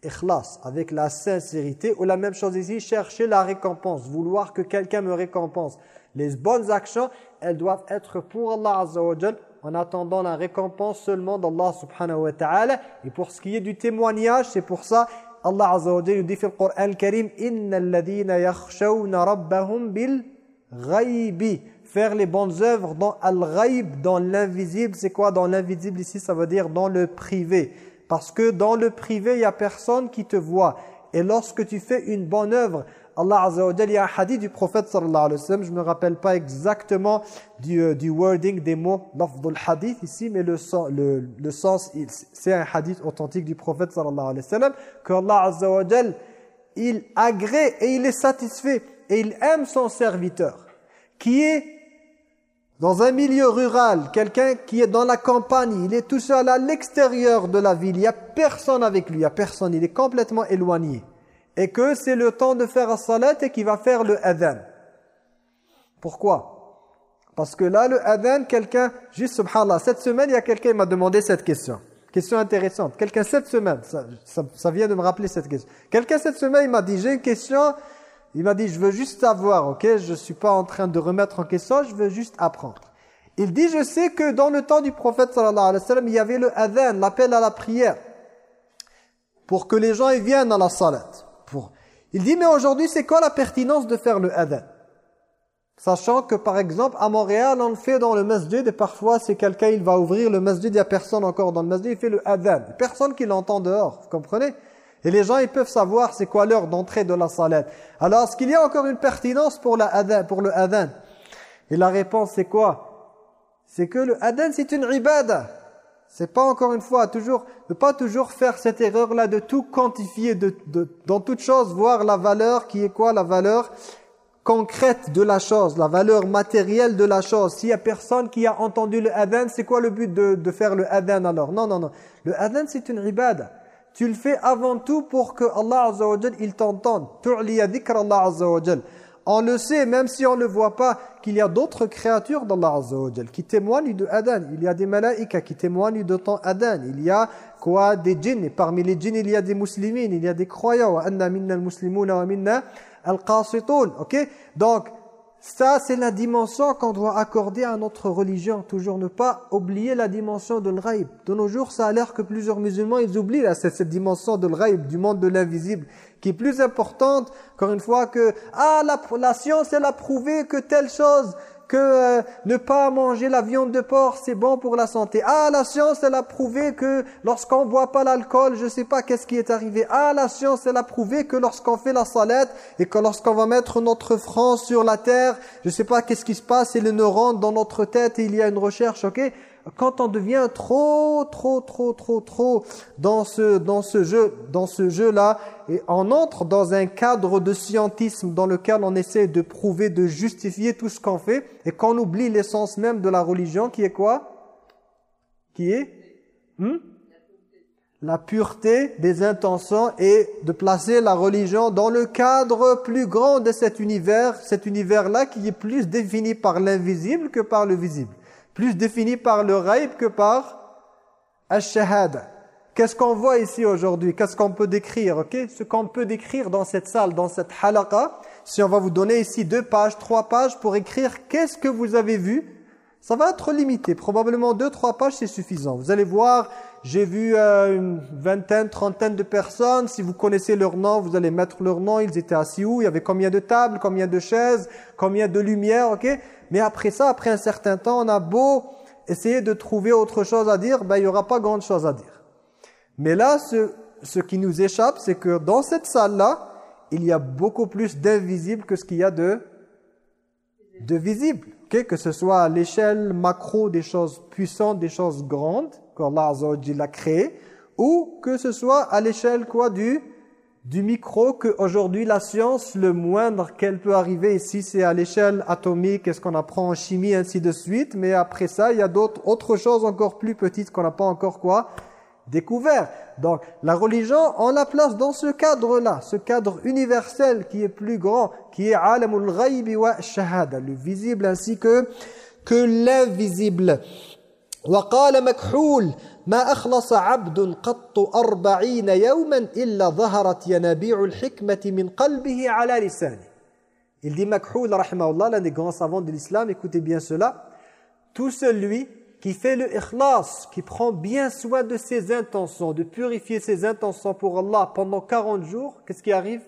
ikhlas, avec la sincérité, ou la même chose ici, chercher la récompense, vouloir que quelqu'un me récompense. Les bonnes actions, elles doivent être pour Allah Azza wa en attendant la récompense seulement d'Allah subhanahu wa ta'ala. Et pour ce qui est du témoignage, c'est pour ça Allah Azza wa Jalla dit dans le Coran Karim innal ladhina yakhshawna rabbahum bil ghaibi faire les bonnes œuvres dans al-ghaib dans l'invisible c'est quoi dans l'invisible ici ça veut dire dans le privé parce que dans le privé il y a personne qui te voit et lorsque tu fais une bonne œuvre Allah Azza il y a un hadith du prophète sallallahu alayhi wa sallam, je ne me rappelle pas exactement du, euh, du wording des mots lafdul hadith ici, mais le, le, le sens, c'est un hadith authentique du prophète sallallahu alayhi wa sallam, que Allah Azza wa il agrée et il est satisfait et il aime son serviteur, qui est dans un milieu rural, quelqu'un qui est dans la campagne, il est tout seul à l'extérieur de la ville, il n'y a personne avec lui, il n'y a personne, il est complètement éloigné. Et que c'est le temps de faire la salat et qu'il va faire le adhan. Pourquoi? Parce que là, le adhan, quelqu'un, juste subhanallah, cette semaine, il y a quelqu'un qui m'a demandé cette question. Question intéressante. Quelqu'un cette semaine, ça, vient de me rappeler cette question. Quelqu'un cette semaine, il m'a dit, j'ai une question, il m'a dit, je veux juste savoir, ok Je ne suis pas en train de remettre en question, je veux juste apprendre. Il dit, je sais que dans le temps du prophète sallallahu alayhi wa sallam, il y avait le adhan, l'appel à la prière, pour que les gens y viennent à la salat. Il dit, mais aujourd'hui, c'est quoi la pertinence de faire le adhan Sachant que par exemple à Montréal on le fait dans le masjid et parfois c'est quelqu'un il va ouvrir le masjid, il n'y a personne encore dans le masjid, il fait le adhan. Personne qui l'entend dehors, vous comprenez? Et les gens ils peuvent savoir c'est quoi l'heure d'entrée de la salat. Alors est-ce qu'il y a encore une pertinence pour, la adhan, pour le adhan Et la réponse c'est quoi? C'est que le adhan c'est une ibada. C'est pas encore une fois toujours ne pas toujours faire cette erreur là de tout quantifier de, de, dans toute chose voir la valeur qui est quoi la valeur concrète de la chose, la valeur matérielle de la chose. S'il y a personne qui a entendu le adhan, c'est quoi le but de, de, faire le adhan alors? Non, non, non. Le adhan, c'est une ibada. Tu le fais avant tout pour que Allah Azza wa il t'entende. Tu'liya dhikr Allah Azza wa On le sait, même si on ne voit pas, qu'il y a d'autres créatures d'Allah Azza qui témoignent de adhan. Il y a des malaïkas qui témoignent de ton adhan. Il y a quoi Des djinns. Et parmi les djinns, il y a des muslimines, il y a des croyants. Anna minna al-muslimuna al-qasitun, ça, c'est la dimension qu'on doit accorder à notre religion. Toujours ne pas oublier la dimension de l'ghaib. De nos jours, ça a l'air que plusieurs musulmans, ils oublient cette, cette dimension de l'ghaib, du monde de l'invisible, qui est plus importante, encore une fois, que « Ah, la, la science, elle a prouvé que telle chose que euh, ne pas manger la viande de porc, c'est bon pour la santé. Ah, la science, elle a prouvé que lorsqu'on boit pas l'alcool, je sais pas qu'est-ce qui est arrivé. Ah, la science, elle a prouvé que lorsqu'on fait la salette et que lorsqu'on va mettre notre front sur la terre, je sais pas qu'est-ce qui se passe et le neurones dans notre tête et il y a une recherche, ok? Quand on devient trop, trop, trop, trop, trop dans ce, dans ce jeu, dans ce jeu-là, et on entre dans un cadre de scientisme dans lequel on essaie de prouver, de justifier tout ce qu'on fait, et qu'on oublie l'essence même de la religion, qui est quoi? Qui est? Hmm? La pureté des intentions et de placer la religion dans le cadre plus grand de cet univers, cet univers-là qui est plus défini par l'invisible que par le visible plus défini par le raïb que par al-shahada. Qu'est-ce qu'on voit ici aujourd'hui? Qu'est-ce qu'on peut décrire ok? Ce qu'on peut décrire dans cette salle, dans cette halaqa, si on va vous donner ici deux pages, trois pages pour écrire qu'est-ce que vous avez vu, ça va être limité. Probablement deux, trois pages, c'est suffisant. Vous allez voir, j'ai vu euh, une vingtaine, trentaine de personnes. Si vous connaissez leur nom, vous allez mettre leur nom. Ils étaient assis où? Il y avait combien de tables, combien de chaises, combien de lumières, ok? Mais après ça, après un certain temps, on a beau essayer de trouver autre chose à dire, ben, il n'y aura pas grande chose à dire. Mais là, ce, ce qui nous échappe, c'est que dans cette salle-là, il y a beaucoup plus d'invisibles que ce qu'il y a de, de visibles. Que ce soit à l'échelle macro des choses puissantes, des choses grandes, qu'Allah a créé, ou que ce soit à l'échelle quoi du du micro qu'aujourd'hui la science, le moindre qu'elle peut arriver ici, c'est à l'échelle atomique, est-ce qu'on apprend en chimie, ainsi de suite. Mais après ça, il y a d'autres autres choses encore plus petites qu'on n'a pas encore quoi découvert. Donc la religion, on la place dans ce cadre-là, ce cadre universel qui est plus grand, qui est alamul ghaybi wa shahada, le visible ainsi que, que l'invisible. وقال مكحول ما أخلص عبد قط أربعين يوما إلا ظهرت ينابيع الحكمة من قلبه على لسانه Il dit Makhul, rahimahullah, l'un des grands savants de l'islam, écoutez bien cela, tout celui qui fait le ikhlas, qui prend bien soin de ses intentions, de purifier ses intentions pour Allah pendant 40 jours, qu'est-ce qui arrive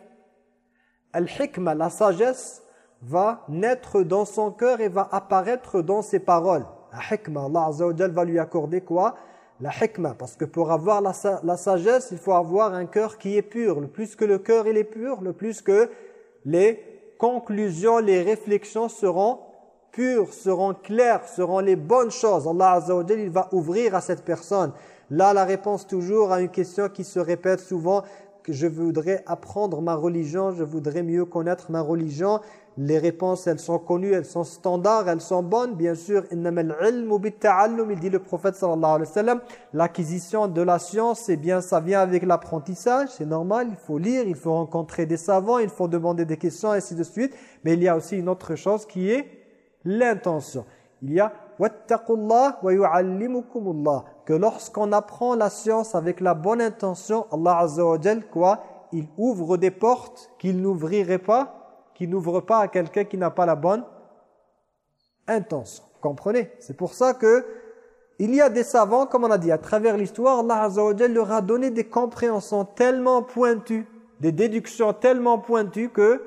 Al-hikmah, la sagesse, va naître dans son cœur et va apparaître dans ses paroles. La hikmah, Allah Azza wa va lui accorder quoi? La hikmah. Parce que pour avoir la, la, sagesse, il faut avoir un cœur qui est pur. Le plus que le cœur il est pur, le plus que les conclusions, les réflexions seront pures, seront claires, seront les bonnes choses. Allah Azza wa il va ouvrir à cette personne. Là, la réponse toujours à une question qui se répète souvent, que je voudrais apprendre ma religion, je voudrais mieux connaître ma religion. Les réponses, elles sont connues, elles sont standards, elles sont bonnes. Bien sûr, il dit le prophète sallallahu alayhi wa sallam, l'acquisition de la science, eh bien, ça vient avec l'apprentissage, c'est normal, il faut lire, il faut rencontrer des savants, il faut demander des questions, ainsi de suite. Mais il y a aussi une autre chose qui est l'intention. Il y a que lorsqu'on apprend la science avec la bonne intention, Allah Azza quoi? Il ouvre des portes qu'il n'ouvrirait pas n'ouvre pas à quelqu'un qui n'a pas la bonne intention. Comprenez? C'est pour ça que il y a des savants, comme on a dit, à travers l'histoire, Allah leur a donné des compréhensions tellement pointues, des déductions tellement pointues que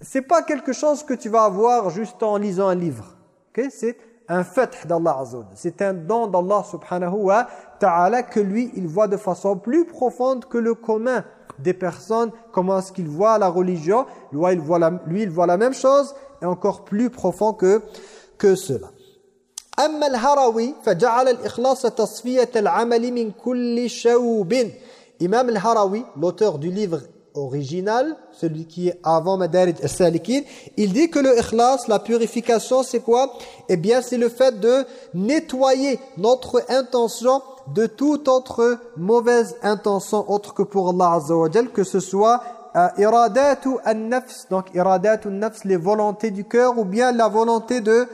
c'est pas quelque chose que tu vas avoir juste en lisant un livre. Okay? C'est un fait d'Allah Azza C'est un don d'Allah subhanahu wa ta'ala que lui, il voit de façon plus profonde que le commun des personnes, comment est-ce qu'ils voient la religion. Lui il, voit la, lui, il voit la même chose et encore plus profond que, que cela. أما الهروي فجعل الإخلاص تصفية العمل من كل شوب Imam al-Harawi, l'auteur du livre original, celui qui est avant Madarij al-Salikin, il dit que le ikhlas, la purification, c'est quoi? Eh bien, c'est le fait de nettoyer notre intention de toute autre mauvaise intention autre que pour Allah Azza wa que ce soit euh, iradatu an-nafs, donc iradatu an-nafs, les volontés du cœur, ou bien la volonté de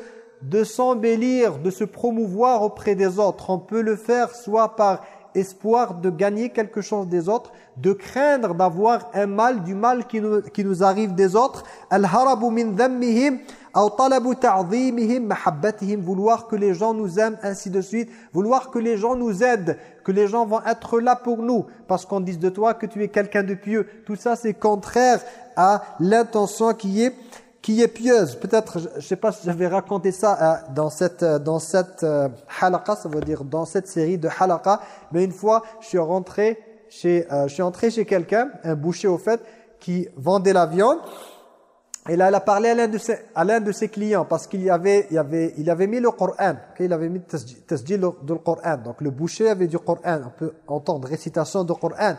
de s'embellir, de se promouvoir auprès des autres. On peut le faire soit par espoir de gagner quelque chose des autres, de craindre d'avoir un mal, du mal qui nous, qui nous arrive des autres. Al-harabu min dhammihim aw talabu ta'zimihim mahabbatihim vouloir que les gens nous aiment ainsi de suite, vouloir que les gens nous aident, que les gens vont être là pour nous parce qu'on dise de toi que tu es quelqu'un de pieux. Tout ça c'est contraire à l'intention qui est qui est pieuse. Peut-être, je ne sais pas si j'avais raconté ça euh, dans cette euh, dans cette euh, halaqa, ça veut dire dans cette série de halaqa, mais une fois, je suis rentré chez je suis entré chez quelqu'un, un boucher au fait, qui vendait la viande. Et là, elle a parlé à l'un de ses à l'un de ses clients parce qu'il y avait il avait il avait mis le Coran, il avait mis tasjil du Coran. Donc le boucher avait du Coran, on peut entendre récitation du Coran.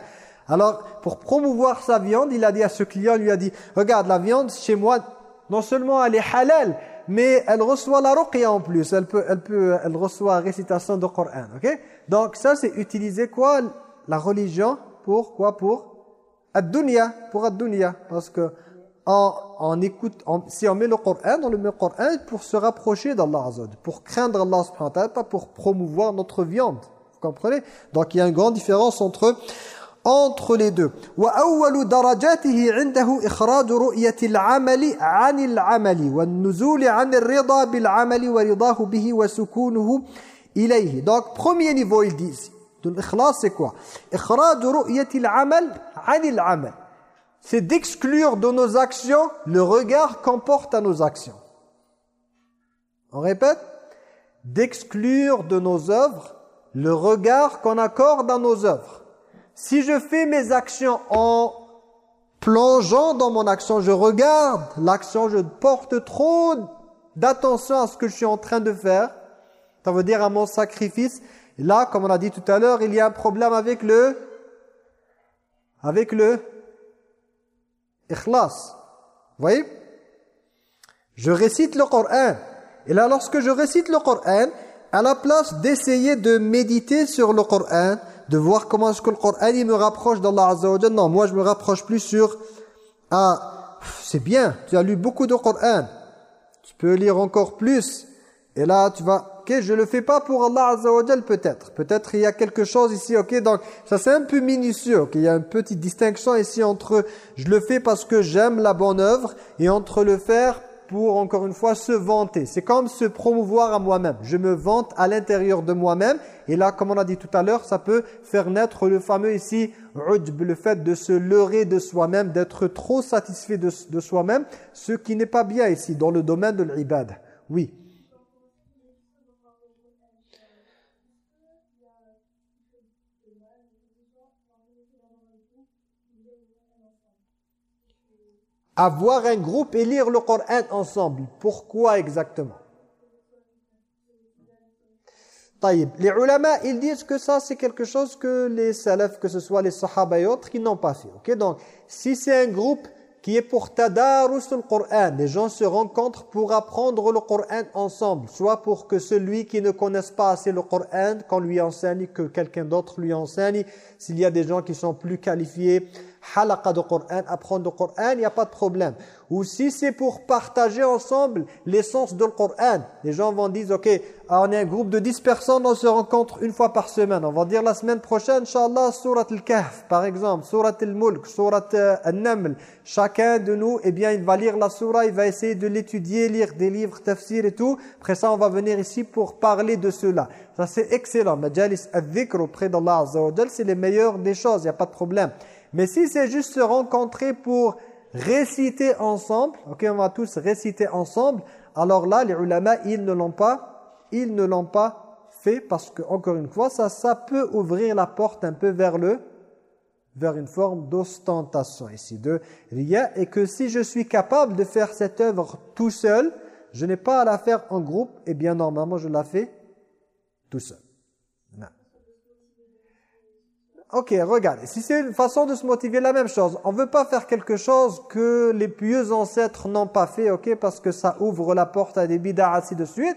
Alors, pour promouvoir sa viande, il a dit à ce client, il lui a dit, regarde, la viande chez moi, non seulement elle est halal, mais elle reçoit la ruqya en plus. Elle peut, elle peut, elle reçoit récitation du Coran. Ok? Donc ça, c'est utiliser quoi? La religion pour quoi? Pour ad-dunya, pour ad-dunya. Parce que on, écoute, si on met le Coran, on le met le Coran pour se rapprocher d'Allah pour craindre Allah subhanahu wa ta'ala, pas pour promouvoir notre viande. Vous comprenez? Donc il y a une grande différence entre entre les deux. وأول درجاته عنده إخراج رؤية العمل عن العمل والنزول عن الرضا بالعمل ورضاه به وسكونه إليه. Donc premier niveau ils disent de l'ikhlas c'est quoi إخراج رؤية العمل عن العمل. C'est d'exclure de nos actions le regard qu'on porte à nos actions. On répète D'exclure de nos œuvres le regard qu'on accorde à nos œuvres. Si je fais mes actions en plongeant dans mon action, je regarde l'action, je porte trop d'attention à ce que je suis en train de faire, ça veut dire à mon sacrifice. là, comme on a dit tout à l'heure, il y a un problème avec le avec le ikhlas. Vous voyez? Je récite le Coran. Et là, lorsque je récite le Coran, à la place d'essayer de méditer sur le Coran, de voir comment est-ce que le Coran il me rapproche d'Allah Azza Non, moi je me rapproche plus sur ah c'est bien, tu as lu beaucoup de Coran. Tu peux lire encore plus. Et là tu vas OK, je le fais pas pour Allah Azza peut-être. Peut-être il y a quelque chose ici, OK Donc ça c'est un peu minutieux, OK Il y a une petite distinction ici entre je le fais parce que j'aime la bonne œuvre et entre le faire pour, encore une fois, se vanter. C'est comme se promouvoir à moi-même. Je me vante à l'intérieur de moi-même. Et là, comme on a dit tout à l'heure, ça peut faire naître le fameux ici, le fait de se leurrer de soi-même, d'être trop satisfait de, de soi-même, ce qui n'est pas bien ici, dans le domaine de l'ibad. Oui. Avoir un groupe et lire le Coran ensemble. Pourquoi exactement? Les ulama, ils disent que ça, c'est quelque chose que les salafs, que ce soit les sahaba et autres, qui n'ont pas fait. Ok, Donc, si c'est un groupe qui est pour tadarus le Coran. Les gens se rencontrent pour apprendre le Coran ensemble, soit pour que celui qui ne connaisse pas assez le Coran, qu'on lui enseigne, que quelqu'un d'autre lui enseigne, s'il y a des gens qui sont plus qualifiés, halaqa de Coran, apprendre le Coran, il n'y a pas de problème. Ou si c'est pour partager ensemble l'essence de le Coran. Les gens vont dire, ok, ah, on est un groupe de 10 personnes, on se rencontre une fois par semaine. On va dire la semaine prochaine, Inch'Allah, Surat al-Kahf, par exemple, Surat al-Mulk, Surat al-Naml. Chacun de nous, eh bien, il va lire la Surah, il va essayer de l'étudier, lire des livres, tafsir et tout. Après ça, on va venir ici pour parler de cela. Ça, c'est excellent. Majalis al-Dhikr auprès d'Allah Azza c'est les meilleures des choses, il n'y a pas de problème. Mais si c'est juste se rencontrer pour réciter ensemble, ok, on va tous réciter ensemble, alors là, les ulama, ils ne l'ont pas, ils ne l'ont pas fait parce que, encore une fois, ça, ça peut ouvrir la porte un peu vers le, vers une forme d'ostentation ici, de rien, et que si je suis capable de faire cette œuvre tout seul, je n'ai pas à la faire en groupe, et bien normalement je la fais tout seul. Ok, regarde, si c'est une façon de se motiver, la même chose. On ne veut pas faire quelque chose que les pieux ancêtres n'ont pas fait, ok, parce que ça ouvre la porte à des bid'ah, ainsi de suite.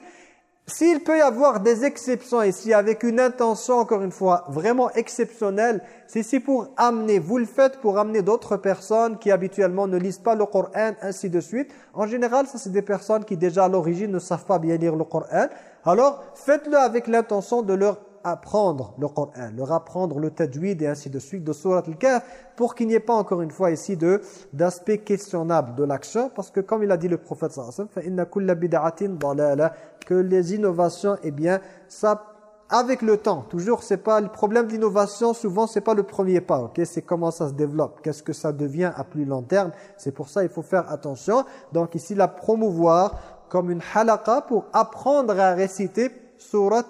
S'il peut y avoir des exceptions ici, avec une intention, encore une fois, vraiment exceptionnelle, c'est si pour amener, vous le faites pour amener d'autres personnes qui habituellement ne lisent pas le Coran, ainsi de suite. En général, ça c'est des personnes qui déjà à l'origine ne savent pas bien lire le Coran. Alors, faites-le avec l'intention de leur apprendre le Coran, leur apprendre le tajwid et ainsi de suite de Surat al-Kahf pour qu'il n'y ait pas encore une fois ici de d'aspect questionnable de l'action parce que comme il a dit le prophète sallallahu alayhi wa sallam que les innovations eh bien ça avec le temps, toujours c'est pas le problème d'innovation, souvent c'est pas le premier pas, OK, c'est comment ça se développe, qu'est-ce que ça devient à plus long terme. C'est pour ça il faut faire attention. Donc ici la promouvoir comme une halaqa pour apprendre à réciter surat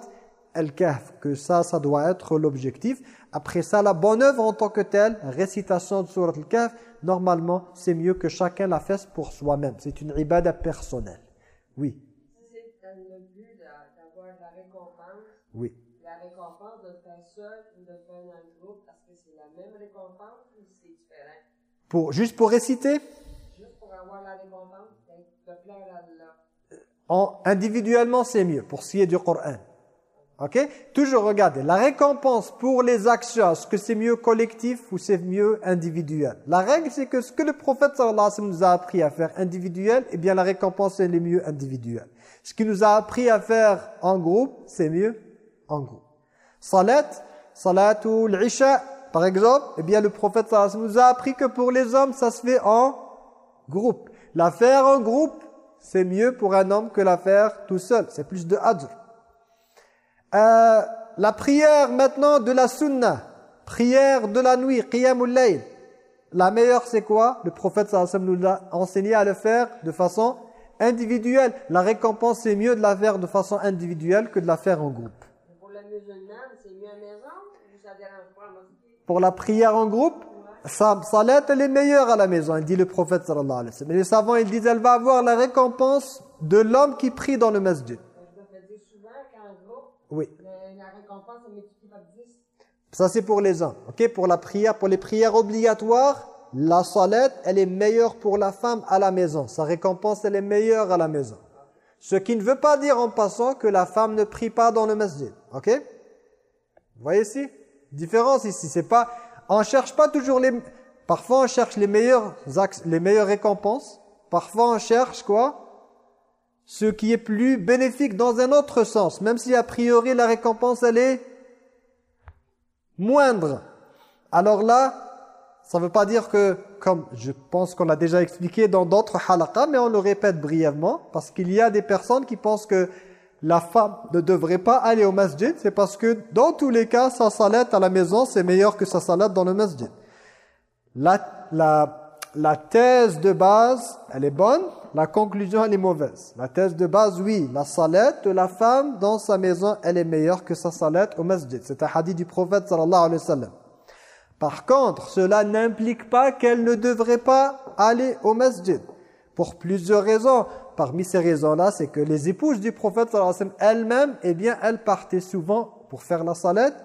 Al-Kahf, que ça, ça doit être l'objectif. Après ça, la bonne œuvre en tant que telle, récitation de Surat Al-Kahf, normalement, c'est mieux que chacun la fasse pour soi-même. C'est une ibada personnelle. Oui. C'est le but d'avoir la récompense. Oui. La récompense de faire seul ou de faire dans le groupe, parce que c'est la même récompense ou c'est différent? Pour, juste pour réciter? Juste pour avoir la récompense, de plaire à Allah. En, individuellement, c'est mieux, pour ce qui est du Coran. Toujours regardez, la récompense pour les actions, est-ce que c'est mieux collectif ou c'est mieux individuel? La règle, c'est que ce que le prophète sallallahu alayhi wa sallam nous a appris à faire individuel, eh bien la récompense, elle est mieux individuelle. Ce qu'il nous a appris à faire en groupe, c'est mieux en groupe. Salat, salatul isha, par exemple, eh bien le prophète sallallahu alayhi wa sallam nous a appris que pour les hommes, ça se fait en groupe. La faire en groupe, c'est mieux pour un homme que la faire tout seul. C'est plus de adr. Euh, la prière maintenant de la sunna, prière de la nuit, qiyamul layl. La meilleure c'est quoi? Le prophète sallallahu nous a enseigné à le faire de façon individuelle. La récompense c'est mieux de la faire de façon individuelle que de la faire en groupe. Pour la c'est mieux à maison Pour prière en groupe, sa salat elle est meilleure à la maison, il dit le prophète sallallahu alayhi wa sallam. Mais les savants ils disent elle va avoir la récompense de l'homme qui prie dans le masjid. Oui. La récompense est multipliée par 10. Ça c'est pour les hommes. OK, pour la prière, pour les prières obligatoires, la salat, elle est meilleure pour la femme à la maison. Sa récompense, elle est meilleure à la maison. Ce qui ne veut pas dire en passant que la femme ne prie pas dans le masjid. OK? Vous voyez ici? Différence ici, c'est pas on cherche pas toujours les parfois on cherche les meilleurs les meilleures récompenses, parfois on cherche quoi? Ce qui est plus bénéfique dans un autre sens, même si a priori la récompense elle est moindre. Alors là, ça ne veut pas dire que, comme je pense qu'on l'a déjà expliqué dans d'autres halaqas, mais on le répète brièvement, parce qu'il y a des personnes qui pensent que la femme ne devrait pas aller au masjid, c'est parce que dans tous les cas, sa salade à la maison, c'est meilleur que sa salade dans le masjid. La thèse de base, elle est bonne, la conclusion elle est mauvaise. La thèse de base, oui, la salette de la femme dans sa maison, elle est meilleure que sa salette au masjid. C'est un hadith du prophète sallallahu alayhi wa sallam. Par contre, cela n'implique pas qu'elle ne devrait pas aller au masjid. Pour plusieurs raisons. Parmi ces raisons-là, c'est que les épouses du prophète sallallahu alayhi wa sallam, elles-mêmes, eh bien, elles partaient souvent pour faire la salette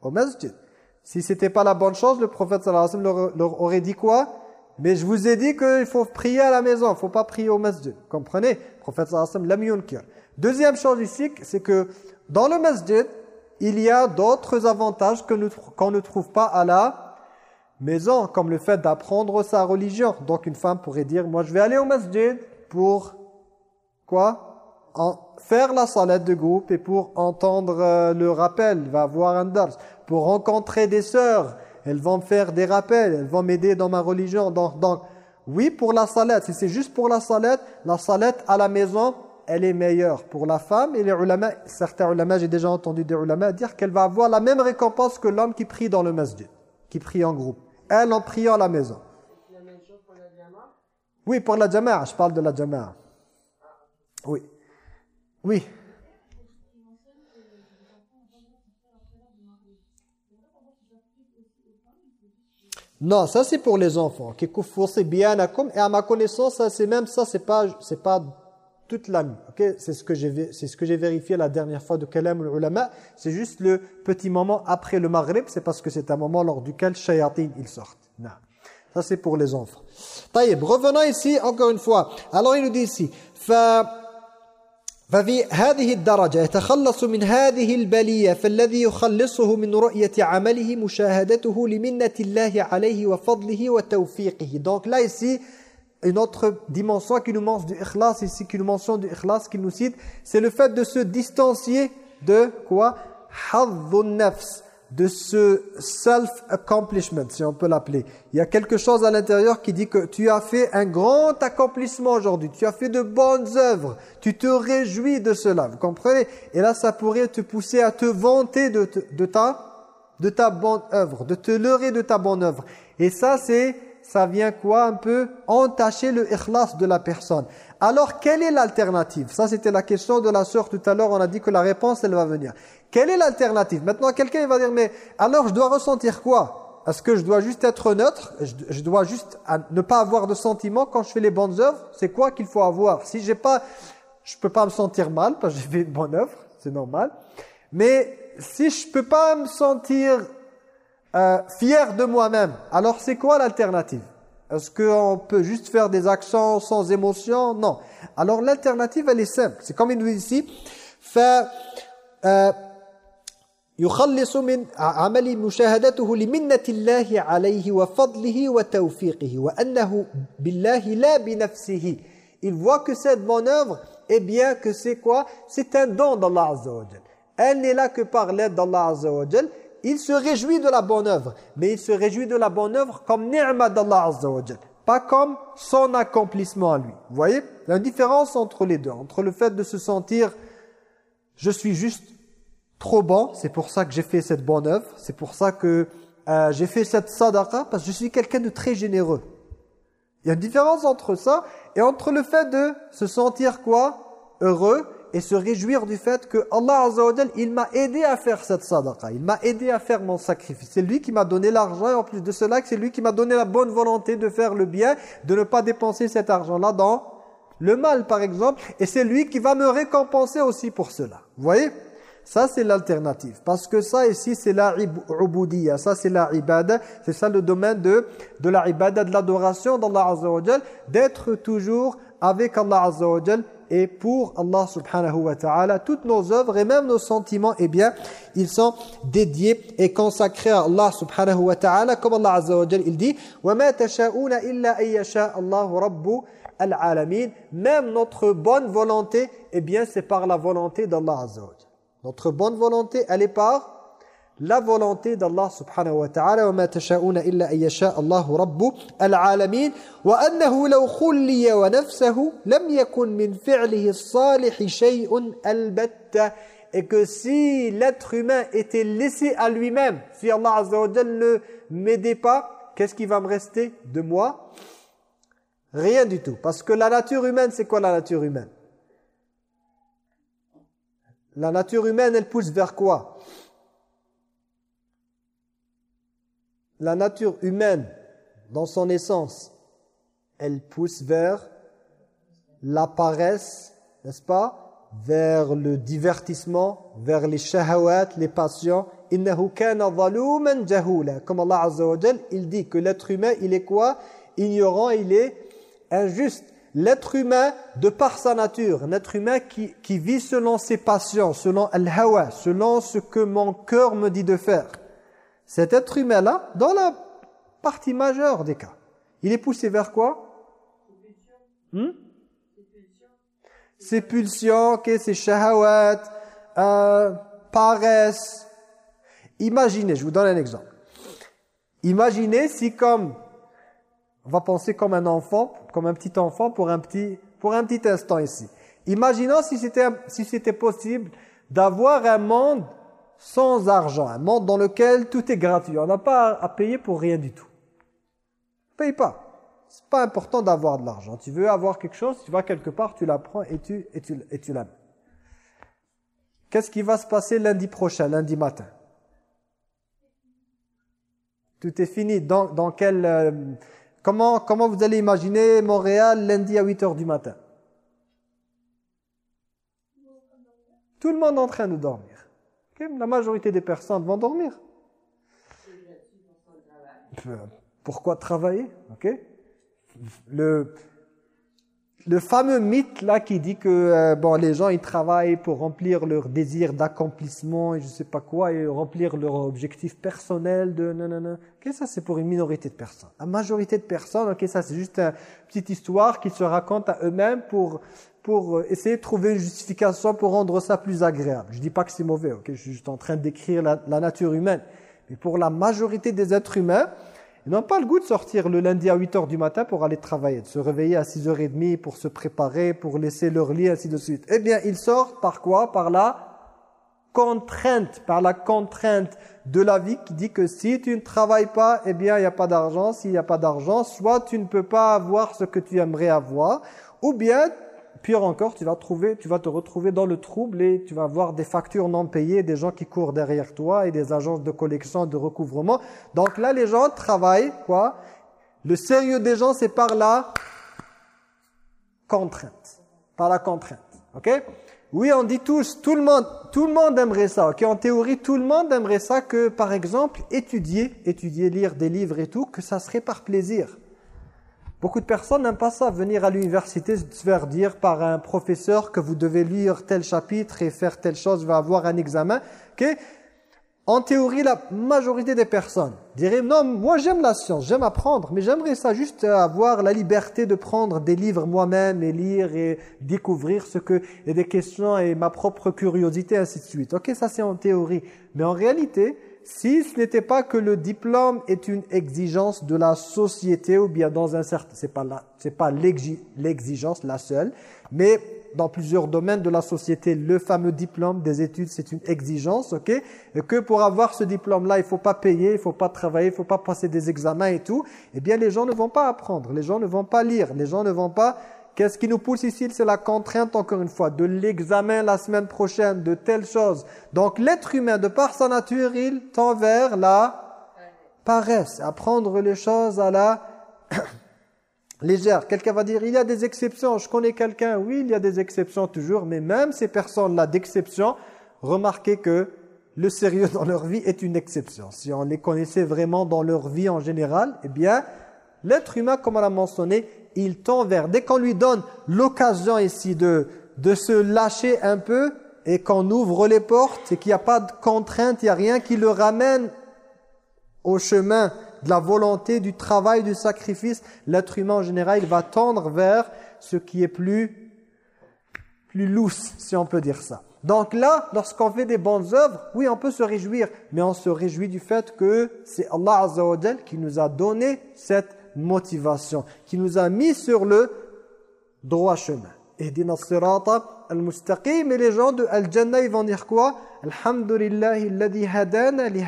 au masjid. Si c'était pas la bonne chose, le prophète sallallahu alayhi wa sallam leur, leur aurait dit quoi? Mais je vous ai dit qu'il faut prier à la maison, il ne faut pas prier au masjid. Comprenez? Le prophète sallallahu Deuxième chose ici, c'est que dans le masjid, il y a d'autres avantages qu'on ne trouve pas à la maison, comme le fait d'apprendre sa religion. Donc une femme pourrait dire, moi je vais aller au masjid pour quoi? En Faire la salade de groupe et pour entendre euh, le rappel, va avoir un dars. Pour rencontrer des sœurs, elles vont me faire des rappels, elles vont m'aider dans ma religion. Donc, donc, oui pour la salade, si c'est juste pour la salade, la salade à la maison, elle est meilleure pour la femme. Et les ulama, certains ulama, j'ai déjà entendu des ulama dire qu'elle va avoir la même récompense que l'homme qui prie dans le masjid, qui prie en groupe. Elle en priant à la maison. La même chose pour la Oui, pour la jama'a, je parle de la jama'a. Oui. Oui. Non, ça c'est pour les enfants. bien Et à ma connaissance, ça c'est même ça, c'est pas, c'est pas toute la nuit. C'est ce que j'ai c'est ce que j'ai vérifié la dernière fois de Kalam ulama. C'est juste le petit moment après le Maghrib. C'est parce que c'est un moment lors duquel shayatin ils sortent. Non. Ça c'est pour les enfants. Taïb, revenons ici encore une fois. Alors il nous dit ici. ففي هذه الدرجة يتخلص من هذه البلية فالذي يخلصه من رؤية عمله مشاهدته لمنة الله عليه وفضله وتوفيقه donc là ici une autre dimension qui nous mentionne du ikhlas ici qui nous mentionne du ikhlas qui nous cite c'est le fait de se distancier de quoi حظ النفس de ce self-accomplishment, si on peut l'appeler. Il y a quelque chose à l'intérieur qui dit que tu as fait un grand accomplissement aujourd'hui, tu as fait de bonnes œuvres, tu te réjouis de cela, vous comprenez? Et là, ça pourrait te pousser à te vanter de, ta, de ta bonne œuvre, de te leurrer de ta bonne œuvre. Et ça, c'est ça vient quoi un peu? Entacher le ikhlas de la personne. Alors, quelle est l'alternative? Ça, c'était la question de la sœur tout à l'heure. On a dit que la réponse, elle va venir. Quelle est l'alternative? Maintenant, quelqu'un va dire, mais alors je dois ressentir quoi? Est-ce que je dois juste être neutre? Je, dois juste ne pas avoir de sentiments quand je fais les bonnes œuvres? C'est quoi qu'il faut avoir? Si j'ai pas, je peux pas me sentir mal parce que j'ai fait une bonne œuvre, c'est normal. Mais si je peux pas me sentir euh, fier de moi-même, alors c'est quoi l'alternative? Est-ce qu'on peut juste faire des actions sans émotion Non. Alors l'alternative, elle est simple. C'est comme il nous dit ici, faire... Euh, يخلص من عمل مشاهدته لمنة الله عليه وفضله وتوفيقه وأنه بالله لا بنفسه il voit que cette bonne œuvre eh bien que c'est quoi c'est un don d'Allah Azza wa elle n'est là que par l'aide d'Allah Azza wa il se réjouit de la bonne œuvre mais il se réjouit de la bonne œuvre comme ni'ma d'Allah Azza wa pas comme son accomplissement à lui vous voyez la différence entre les deux entre le fait de se sentir je suis juste trop bon, c'est pour ça que j'ai fait cette bonne œuvre, c'est pour ça que euh, j'ai fait cette sadaqa, parce que je suis quelqu'un de très généreux. Il y a une différence entre ça et entre le fait de se sentir quoi? Heureux et se réjouir du fait que Allah Azza wa il m'a aidé à faire cette sadaqa, il m'a aidé à faire mon sacrifice. C'est lui qui m'a donné l'argent et en plus de cela, c'est lui qui m'a donné la bonne volonté de faire le bien, de ne pas dépenser cet argent-là dans le mal par exemple, et c'est lui qui va me récompenser aussi pour cela. Vous voyez? Ça, c'est l'alternative. Parce que ça, ici, c'est la ubudiyya. Ça, c'est la ibada. C'est ça le domaine de, de la ibada, de l'adoration d'Allah Azza wa D'être toujours avec Allah Azza wa et pour Allah subhanahu wa ta'ala. Toutes nos œuvres et même nos sentiments, eh bien, ils sont dédiés et consacrés à Allah subhanahu wa ta'ala. Comme Allah azza wa jal, il dit « Wa ma tasha'una illa ayyasha Allahu rabbu al-alamin » Même notre bonne volonté, eh bien, c'est par la volonté d'Allah azza wa jal. Notre bonne volonté, elle est par la volonté d'Allah subhanahu wa ta'ala وَمَا تَشَاءُونَ إِلَّا أَن يَشَاءَ اللَّهُ رَبُّ الْعَالَمِينَ وَأَنَّهُ لَوْ خُلِّيَ وَنَفْسَهُ لَمْ يَكُنْ مِنْ فِعْلِهِ الصَّالِحِ شَيْءٌ الْبَتَّ et que si l'être humain était laissé à lui-même, si Allah Azza wa ne m'aidait pas, qu'est-ce qui va me rester de moi Rien du tout. Parce que la nature humaine, c'est quoi la nature humaine la nature humaine, elle pousse vers quoi La nature humaine, dans son essence, elle pousse vers la paresse, n'est-ce pas? Vers le divertissement, vers les shahawat, les passions. Comme Allah Azza wa il dit que l'être humain, il est quoi? Ignorant, il est injuste. L'être humain, de par sa nature, un être humain qui, qui vit selon ses passions, selon al-hawa, selon ce que mon cœur me dit de faire. Cet être humain-là, dans la partie majeure des cas, il est poussé vers quoi? Hmm? Ses pulsions, okay, ses shahawat, euh, paresse. Imaginez, je vous donne un exemple. Imaginez si comme, on va penser comme un enfant, comme un petit enfant pour un petit, pour un petit instant ici. Imaginons si c'était si c'était possible d'avoir un monde sans argent, un monde dans lequel tout est gratuit. On n'a pas à payer pour rien du tout. Paye pas. C'est pas important d'avoir de l'argent. Tu veux avoir quelque chose, tu vas quelque part, tu l'apprends et tu, et tu, et tu l'as. Qu'est-ce qui va se passer lundi prochain, lundi matin? Tout est fini. Dans, dans quel, euh, comment, comment vous allez imaginer Montréal lundi à 8 heures du matin? Tout le monde est en train de dormir. La majorité des personnes vont dormir. Pourquoi travailler le, fameux mythe là qui dit que euh, les gens ils travaillent pour remplir leur désir d'accomplissement et je sais pas quoi et remplir leur objectif personnel de. Ok ça c'est pour une minorité de personnes. La majorité de personnes ok ça c'est juste une petite histoire qu'ils se racontent à eux-mêmes pour pour euh, essayer de trouver une justification pour rendre ça plus agréable. Je dis pas que c'est mauvais ok je suis juste en train décrire la, la nature humaine. Mais pour la majorité des êtres humains ils n'ont pas le goût de sortir le lundi à 8h du matin pour aller travailler, de se réveiller à 6h30 pour se préparer, pour laisser leur lit, ainsi de suite. Eh bien, ils sortent par quoi? Par la contrainte, par la contrainte de la vie qui dit que si tu ne travailles pas, eh bien, il n'y a pas d'argent. S'il n'y a pas d'argent, soit tu ne peux pas avoir ce que tu aimerais avoir, ou bien Pire encore, tu vas, trouver, tu vas te retrouver dans le trouble et tu vas avoir des factures non payées, des gens qui courent derrière toi et des agences de collection, de recouvrement. Donc là, les gens travaillent, quoi Le sérieux des gens, c'est par la contrainte. Par la contrainte, ok? Oui, on dit tous, tout le monde, tout le monde aimerait ça, ok? En théorie, tout le monde aimerait ça que, par exemple, étudier, étudier, lire des livres et tout, que ça serait par plaisir. Beaucoup de personnes n'aiment pas ça, venir à l'université se faire dire par un professeur que vous devez lire tel chapitre et faire telle chose, va avoir un examen. En théorie, la majorité des personnes diraient « Non, moi j'aime la science, j'aime apprendre, mais j'aimerais ça juste avoir la liberté de prendre des livres moi-même et lire et découvrir ce que... et des questions et ma propre curiosité, ainsi de suite. » Ok, ça c'est en théorie. Mais en réalité, si ce n'était pas que le diplôme est une exigence de la société ou bien dans un certain c'est pas là c'est pas l'exigence la seule mais dans plusieurs domaines de la société le fameux diplôme des études c'est une exigence OK? Et que pour avoir ce diplôme là il faut pas payer il faut pas travailler il faut pas passer des examens et tout eh bien les gens ne vont pas apprendre les gens ne vont pas lire les gens ne vont pas Qu'est-ce qui nous pousse ici? C'est la contrainte, encore une fois, de l'examen la semaine prochaine, de telles choses. Donc l'être humain, de par sa nature, il tend vers la paresse, à prendre les choses à la légère. Quelqu'un va dire, il y a des exceptions, je connais quelqu'un. Oui, il y a des exceptions toujours, mais même ces personnes-là d'exception, remarquez que le sérieux dans leur vie est une exception. Si on les connaissait vraiment dans leur vie en général, eh bien, l'être humain, comme on l'a mentionné, il tend vers, dès qu'on lui donne l'occasion ici de, de se lâcher un peu et qu'on ouvre les portes et qu'il n'y a pas de contrainte, il n'y a rien qui le ramène au chemin de la volonté, du travail, du sacrifice, l'être humain en général, il va tendre vers ce qui est plus, plus lousse, si on peut dire ça. Donc là, lorsqu'on fait des bonnes œuvres, oui, on peut se réjouir, mais on se réjouit du fait que c'est Allah Azza qui nous a donné cette motivation, qui nous a mis sur le droit chemin. Ihdina sirata al-mustaqim. Et les gens de Al-Jannah, ils vont dire quoi Alhamdulillahi alladhi hadana li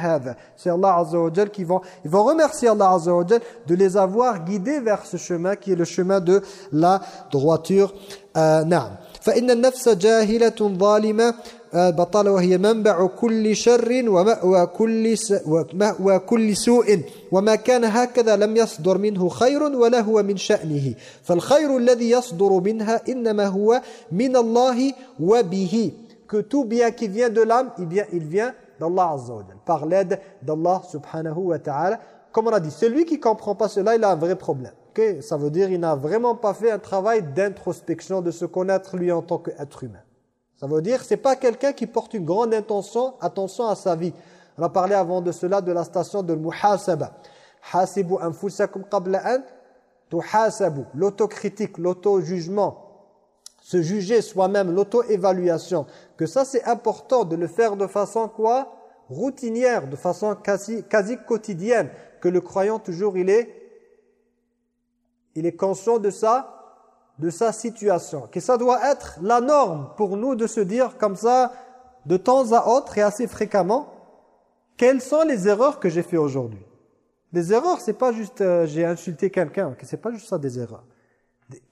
C'est Allah Azza wa qui vont, ils vont remercier Allah Azza wa de les avoir guidés vers ce chemin qui est le chemin de la droiture. Euh, فإن النفس جاهلة ظالمة بطل وهي منبع كل شر ومأوى كل, ومأوى كل سوء وما كان هكذا لم يصدر منه خير ولا هو من شأنه فالخير الذي يصدر منها إنما هو من الله وبه que tout bien qui vient de l'âme, il vient, il vient d'Allah Azza wa par l'aide d'Allah subhanahu wa ta'ala. Comme on a dit, celui qui comprend pas cela, il a un vrai problème. Ok, ça veut dire il n'a vraiment pas fait un travail d'introspection, de se connaître lui en tant qu'être humain. Ça veut dire c'est pas quelqu'un qui porte une grande intention, attention à sa vie. On a parlé avant de cela de la station de muhasaba. Hasibu anfusakum qabla an tuhasabu. L'autocritique, l'auto-jugement. Se juger soi-même, l'auto-évaluation. Que ça c'est important de le faire de façon quoi? Routinière, de façon quasi, quasi quotidienne. Que le croyant toujours il est il est conscient de ça de sa situation. Que ça doit être la norme pour nous de se dire comme ça, de temps à autre et assez fréquemment, quelles sont les erreurs que j'ai fait aujourd'hui Les erreurs, c'est pas juste euh, j'ai insulté quelqu'un, que c'est pas juste ça des erreurs.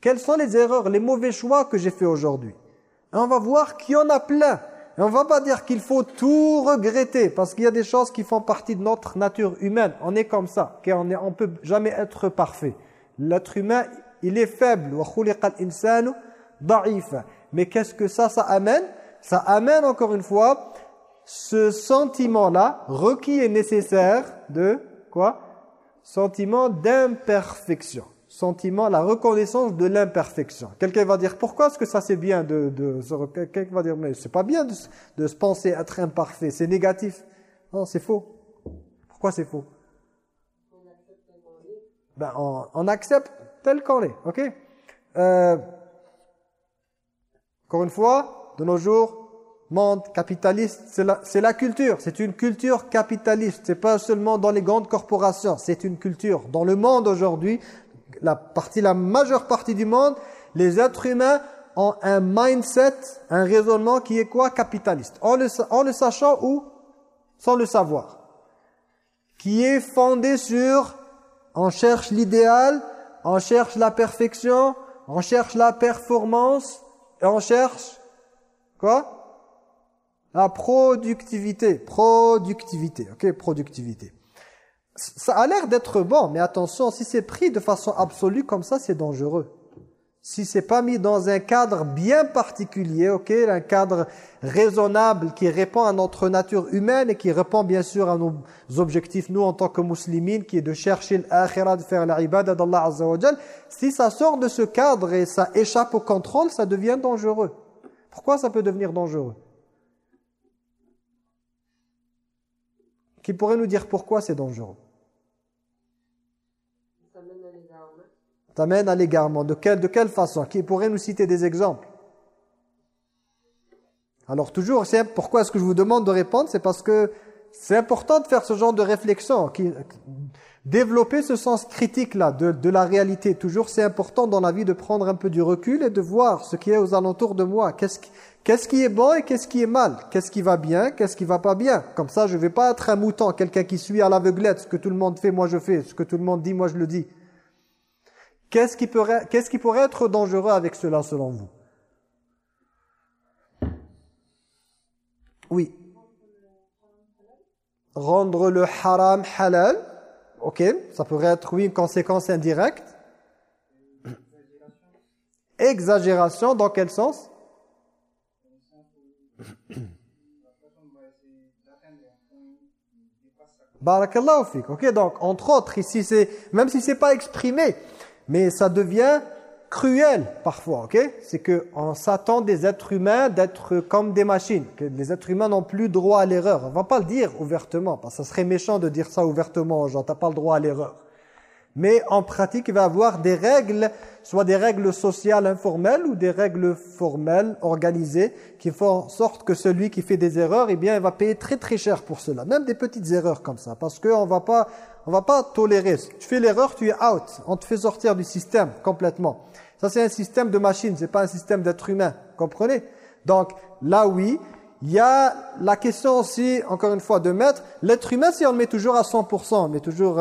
Quelles sont les erreurs, les mauvais choix que j'ai fait aujourd'hui? On va voir qu'il y en a plein. Et on va pas dire qu'il faut tout regretter, parce qu'il y a des choses qui font partie de notre nature humaine. On est comme ça, on ne peut jamais être parfait. L'être humain, il est faible. Mais qu'est-ce que ça, ça amène? Ça amène encore une fois ce sentiment-là, requis et nécessaire de quoi? Sentiment d'imperfection. Sentiment, la reconnaissance de l'imperfection. Quelqu'un va dire, pourquoi est-ce que ça c'est bien de... de Quelqu'un va dire, mais c'est pas bien de, de se penser être imparfait, c'est négatif. Non, c'est faux. Pourquoi c'est faux? Ben, on, on accepte tel qu'on est, ok? Euh, Encore une fois, de nos jours, monde capitaliste, c'est la, culture. C'est une culture capitaliste. C'est pas seulement dans les grandes corporations. C'est une culture. Dans le monde aujourd'hui, la, partie, la majeure partie du monde, les êtres humains ont un mindset, un raisonnement qui est quoi? Capitaliste. En le sachant ou sans le savoir. Qui est fondé sur, on cherche l'idéal, on cherche la perfection, on cherche la performance, et on cherche quoi? La productivité, productivité, ok, productivité. Ça a l'air d'être bon, mais attention, si c'est pris de façon absolue comme ça, c'est dangereux si c'est pas mis dans un cadre bien particulier, ok, un cadre raisonnable qui répond à notre nature humaine et qui répond bien sûr à nos objectifs, nous en tant que musulmans, qui est de chercher l'akhirah, de faire l'ibada d'Allah Azza wa si ça sort de ce cadre et ça échappe au contrôle, ça devient dangereux. Pourquoi ça peut devenir dangereux? Qui pourrait nous dire pourquoi c'est dangereux? T'amène à l'égarement. De quelle, de quelle façon? Qui pourrait nous citer des exemples? Alors toujours, pourquoi est-ce que je vous demande de répondre? C'est parce que c'est important de faire ce genre de réflexion. Qui, développer ce sens critique-là de, de, la réalité. Toujours, c'est important dans la vie de prendre un peu du recul et de voir ce qui est aux alentours de moi. Qu'est-ce qui, est bon et qu'est-ce qui est mal? Qu'est-ce qui va bien Qu'est-ce qui va pas bien? Comme ça, je ne vais pas être un mouton, quelqu'un qui suit à l'aveuglette. Ce que tout le monde fait, moi je fais. Ce que tout le monde dit, moi je le dis. Qu'est-ce qui, pourrait, qui pourrait être dangereux avec cela selon vous? Oui. Rendre le haram halal. Ok, ça pourrait être, oui, une conséquence indirecte. Exagération, dans quel sens? Barakallahu. Ok, donc, entre autres, ici, c'est, même si c'est pas exprimé, mais ça devient cruel parfois, ok? C'est qu'on s'attend des êtres humains d'être comme des machines, que les êtres humains n'ont plus droit à l'erreur. On va pas le dire ouvertement, parce que ça serait méchant de dire ça ouvertement aux gens, t'as pas le droit à l'erreur. Mais en pratique, il va avoir des règles, soit des règles sociales informelles ou des règles formelles, organisées, qui font en sorte que celui qui fait des erreurs, eh bien, il va payer très très cher pour cela. Même des petites erreurs comme ça, parce qu'on on va pas tolérer. Si tu fais l'erreur, tu es out. On te fait sortir du système complètement. Ça, c'est un système de machine, c'est pas un système d'être humain. Comprenez? Donc, là, oui, il y a la question aussi, encore une fois, de mettre... L'être humain, si on le met toujours à 100%, on met toujours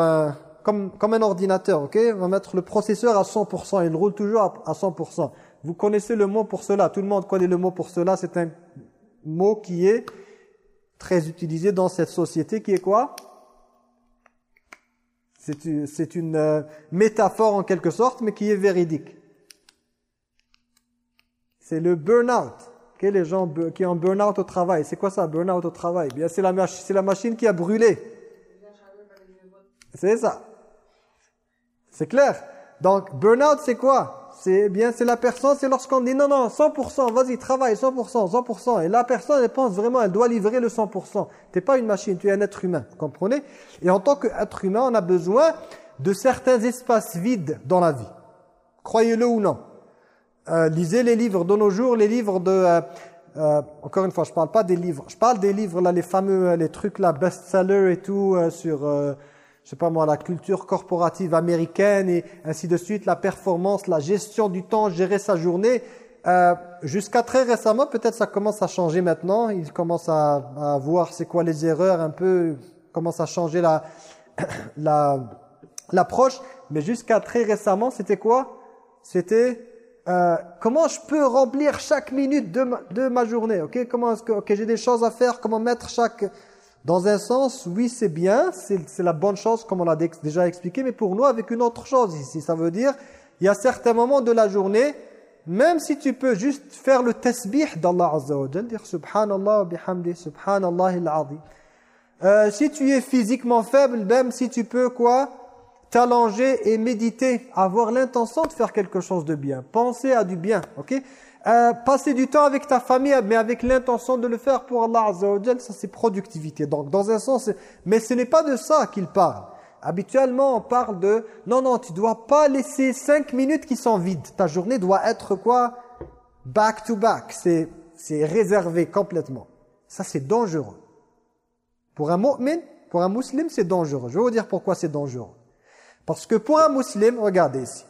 comme, comme un ordinateur, ok? On va mettre le processeur à 100%, il roule toujours à 100%. Vous connaissez le mot pour cela, tout le monde connaît le mot pour cela, c'est un mot qui est très utilisé dans cette société, qui est quoi? C'est une, euh, métaphore en quelque sorte, mais qui est véridique. C'est le burn-out. les gens qui ont burn-out au travail, c'est quoi ça, burn-out au travail? Bien, c'est la machine qui a brûlé. C'est ça. C'est clair. Donc, burn-out, c'est quoi? C'est bien, c'est la personne, c'est lorsqu'on dit non, non, 100%, vas-y, travaille, 100%, 100%. Et la personne, elle pense vraiment, elle doit livrer le 100%. Tu pas une machine, tu es un être humain, comprenez? Et en tant qu'être humain, on a besoin de certains espaces vides dans la vie. Croyez-le ou non. Euh, lisez les livres de nos jours, les livres de... Euh, euh, encore une fois, je parle pas des livres. Je parle des livres, là, les fameux, les trucs, là, best-sellers et tout, sur, je sais pas moi, la culture corporative américaine et ainsi de suite, la performance, la gestion du temps, gérer sa journée. Jusqu'à très récemment, peut-être ça commence à changer maintenant. Ils commencent à, à voir c'est quoi les erreurs, un peu, commence à changer la... la l'approche, mais jusqu'à très récemment, c'était quoi? C'était euh, comment je peux remplir chaque minute de ma, de ma journée? Ok, comment est-ce que ok j'ai des choses à faire Comment mettre chaque dans un sens, oui, c'est bien, c'est la bonne chose, comme on l'a déjà expliqué, mais pour nous, avec une autre chose ici, ça veut dire, il y a certains moments de la journée, même si tu peux juste faire le tasbih d'Allah Azza wa dire Subhanallah bihamdi, Subhanallah al-Azim. Euh, si tu es physiquement faible, même si tu peux quoi t'allonger et méditer, avoir l'intention de faire quelque chose de bien, penser à du bien, ok? Euh, Passer du temps avec ta famille, mais avec l'intention de le faire pour Allah Azza wa ça c'est productivité. Donc dans un sens, mais ce n'est pas de ça qu'il parle. Habituellement, on parle de, non, non, tu dois pas laisser cinq minutes qui sont vides. Ta journée doit être quoi? Back to back, c'est réservé complètement. Ça c'est dangereux. Pour un mu'min, pour un musulman, c'est dangereux. Je vais vous dire pourquoi c'est dangereux. Parce que pour un musulman, regardez ici.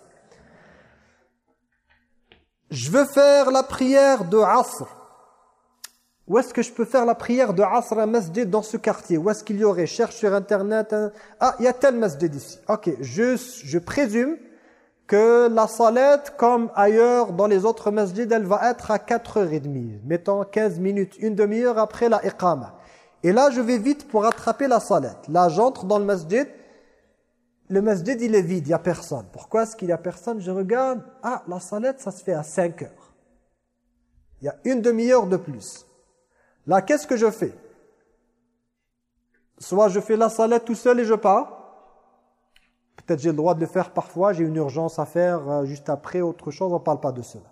Je veux faire la prière de Asr. Où est-ce que je peux faire la prière de Asr à masjid dans ce quartier? Où est-ce qu'il y aurait? Cherche sur internet. Ah, il y a tel masjid ici. Ok, je, je présume que la salat, comme ailleurs dans les autres masjids, elle va être à 4h30. Mettons 15 minutes, une demi-heure après la iqama. Et là, je vais vite pour attraper la salat. Là, j'entre dans le masjid le masjid, il est vide, il n'y a personne. Pourquoi est-ce qu'il n'y a personne? Je regarde, ah, la salette, ça se fait à 5 heures. Il y a une demi-heure de plus. Là, qu'est-ce que je fais? Soit je fais la salette tout seul et je pars. Peut-être j'ai le droit de le faire parfois, j'ai une urgence à faire euh, juste après, autre chose, on ne parle pas de cela.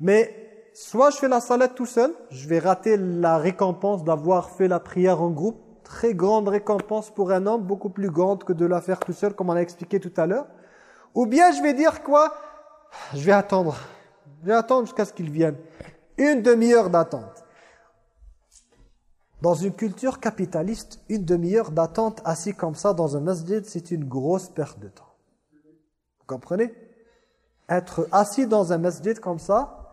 Mais soit je fais la salette tout seul, je vais rater la récompense d'avoir fait la prière en groupe, très grande récompense pour un homme, beaucoup plus grande que de la faire tout seul, comme on a expliqué tout à l'heure. Ou bien je vais dire quoi? Je vais attendre. Je vais attendre jusqu'à ce qu'il vienne. Une demi-heure d'attente. Dans une culture capitaliste, une demi-heure d'attente assis comme ça dans un masjid, c'est une grosse perte de temps. Vous comprenez? Être assis dans un masjid comme ça,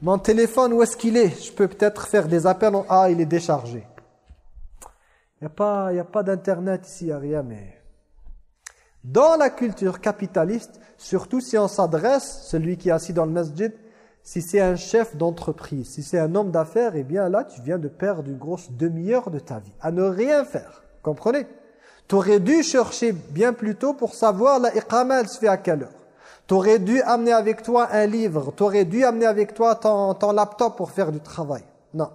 mon téléphone, où est-ce qu'il est, Je peux peut-être faire des appels. En... Ah, il est déchargé. Il n'y a pas, a pas d'internet ici, il n'y a rien, mais... Dans la culture capitaliste, surtout si on s'adresse, celui qui est assis dans le masjid, si c'est un chef d'entreprise, si c'est un homme d'affaires, eh bien là, tu viens de perdre une grosse demi-heure de ta vie, à ne rien faire. Comprenez? Tu aurais dû chercher bien plus tôt pour savoir la iqama, elle se fait à quelle heure. Tu aurais dû amener avec toi un livre, tu aurais dû amener avec toi ton, ton laptop pour faire du travail. Non.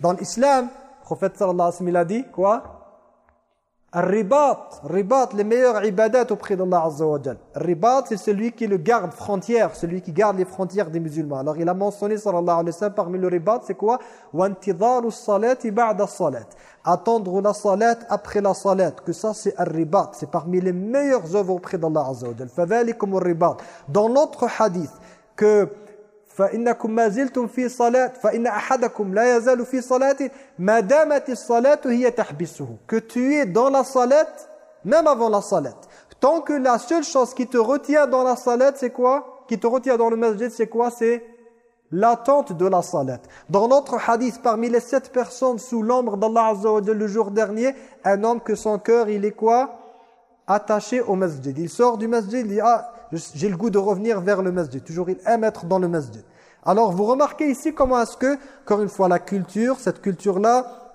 Dans l'islam, prophète sallallahu alayhi wa sallam, il a dit quoi? Ribat, ribat, les meilleurs ibadat auprès d'Allah Azza wa Ribat, c'est celui qui le garde frontière, celui qui garde les frontières des musulmans. Alors il a mentionné sallallahu alayhi wa sallam parmi le ribat, c'est quoi? Wantidaru salati ba'da salat. Attendre la salat après la salat, que ça c'est un ribat, c'est parmi les meilleures œuvres auprès d'Allah Azza wa Fadhalikum ribat. Dans notre hadith que فإنكم ما زلتم في صلاة فإن أحدكم لا يزال في صلاة ما دامت الصلاة هي تحبسه que tu es dans la salat même avant la salat tant que la seule chose qui te retient dans la salat c'est quoi qui te retient dans le masjid c'est quoi c'est l'attente de la salat dans notre hadith parmi les sept personnes sous l'ombre d'Allah Azza wa le jour dernier un homme que son cœur il est quoi attaché au masjid il sort du masjid il dit ah j'ai le goût de revenir vers le masjid. Toujours il aime être dans le masjid. Alors vous remarquez ici comment est-ce que, encore une fois, la culture, cette culture-là,